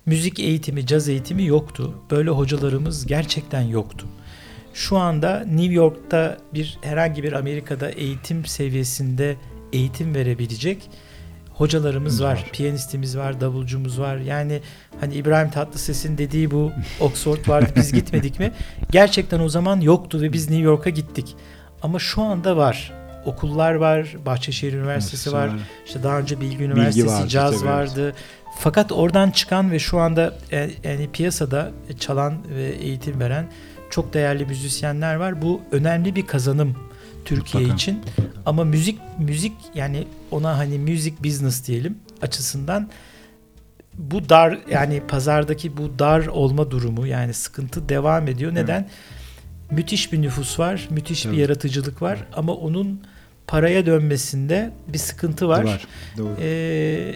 müzik eğitimi, caz eğitimi yoktu. Böyle hocalarımız gerçekten yoktu. Şu anda New York'ta bir herhangi bir Amerika'da eğitim seviyesinde eğitim verebilecek hocalarımız var, piyanistimiz var, davulcumuz var. Yani hani İbrahim Tatlıses'in dediği bu Oxford vardı biz gitmedik mi? Gerçekten o zaman yoktu ve biz New York'a gittik. Ama şu anda var. Okullar var, Bahçeşehir Üniversitesi var. var. İşte daha önce Bilgi Üniversitesi vardı, caz tabii, vardı. Fakat oradan çıkan ve şu anda e, yani piyasada çalan ve eğitim veren çok değerli müzisyenler var. Bu önemli bir kazanım Türkiye Mutlaka. için. Ama müzik müzik yani ona hani music business diyelim açısından bu dar yani pazardaki bu dar olma durumu yani sıkıntı devam ediyor. Neden? Müthiş bir nüfus var, müthiş bir Evet. yaratıcılık var ama onun paraya dönmesinde bir sıkıntı var. Var. Doğru. Ee,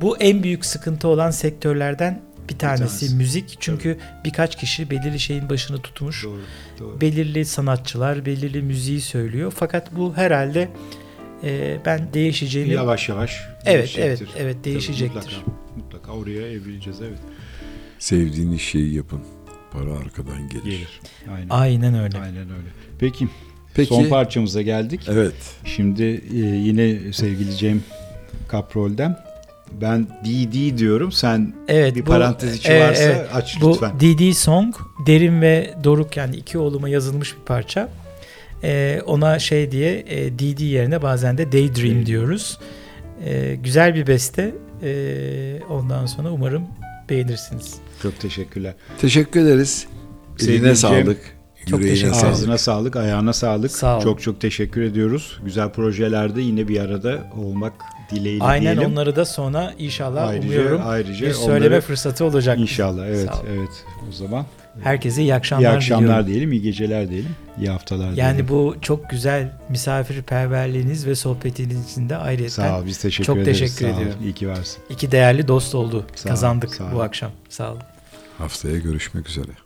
bu en büyük sıkıntı olan sektörlerden bir tanesi, tanesi. müzik. Çünkü birkaç kişi belirli şeyin başını tutmuş. Doğru. Doğru. Belirli sanatçılar belirli müziği söylüyor. Fakat bu herhalde e, ben değişeceğini Yavaş yavaş. Evet, evet, evet, Tabii, değişecektir. mutlaka, mutlaka oraya evrileceğiz evet. Sevdiğiniz şeyi yapın. Para arkadan gelir. Gelir. Aynen. Aynen öyle. Aynen öyle. Peki, Peki. son parçamıza geldik. Evet. Şimdi e, yine sevgili Cem Kaprol'den ben DD diyorum. Sen Evet, bir bu- parantez içi e, varsa evet. aç Bu lütfen. DD Song Derin ve Doruk yani iki oğluma yazılmış bir parça. Ee, ona şey diye e, DD yerine bazen de Daydream diyoruz. Ee, güzel bir beste. Ee, ondan sonra umarım beğenirsiniz. Çok teşekkürler. Teşekkür ederiz. Sevgili Eline Cem, sağlık. çok teşekkür sağlık. Ağzına sağlık, ayağına sağlık. Sağ ol. Çok çok teşekkür ediyoruz. Güzel projelerde yine bir arada olmak dileğiyle Aynen diyelim. onları da sonra inşallah ayrıca, umuyorum ayrıca bir söyleme onları fırsatı olacak. inşallah evet ol. evet o zaman Herkese iyi akşamlar, iyi akşamlar diliyorum. diyelim, iyi geceler diyelim, iyi haftalar Yani diyelim. bu çok güzel misafirperverliğiniz ve sohbetiniz için de ayrıca Sağ ol, biz teşekkür çok ederiz. teşekkür Sağ ol, ediyorum. İyi ki varsın. iki değerli dost oldu. Sağ ol, Kazandık sağ ol. bu akşam. Sağ olun. Haftaya görüşmek üzere.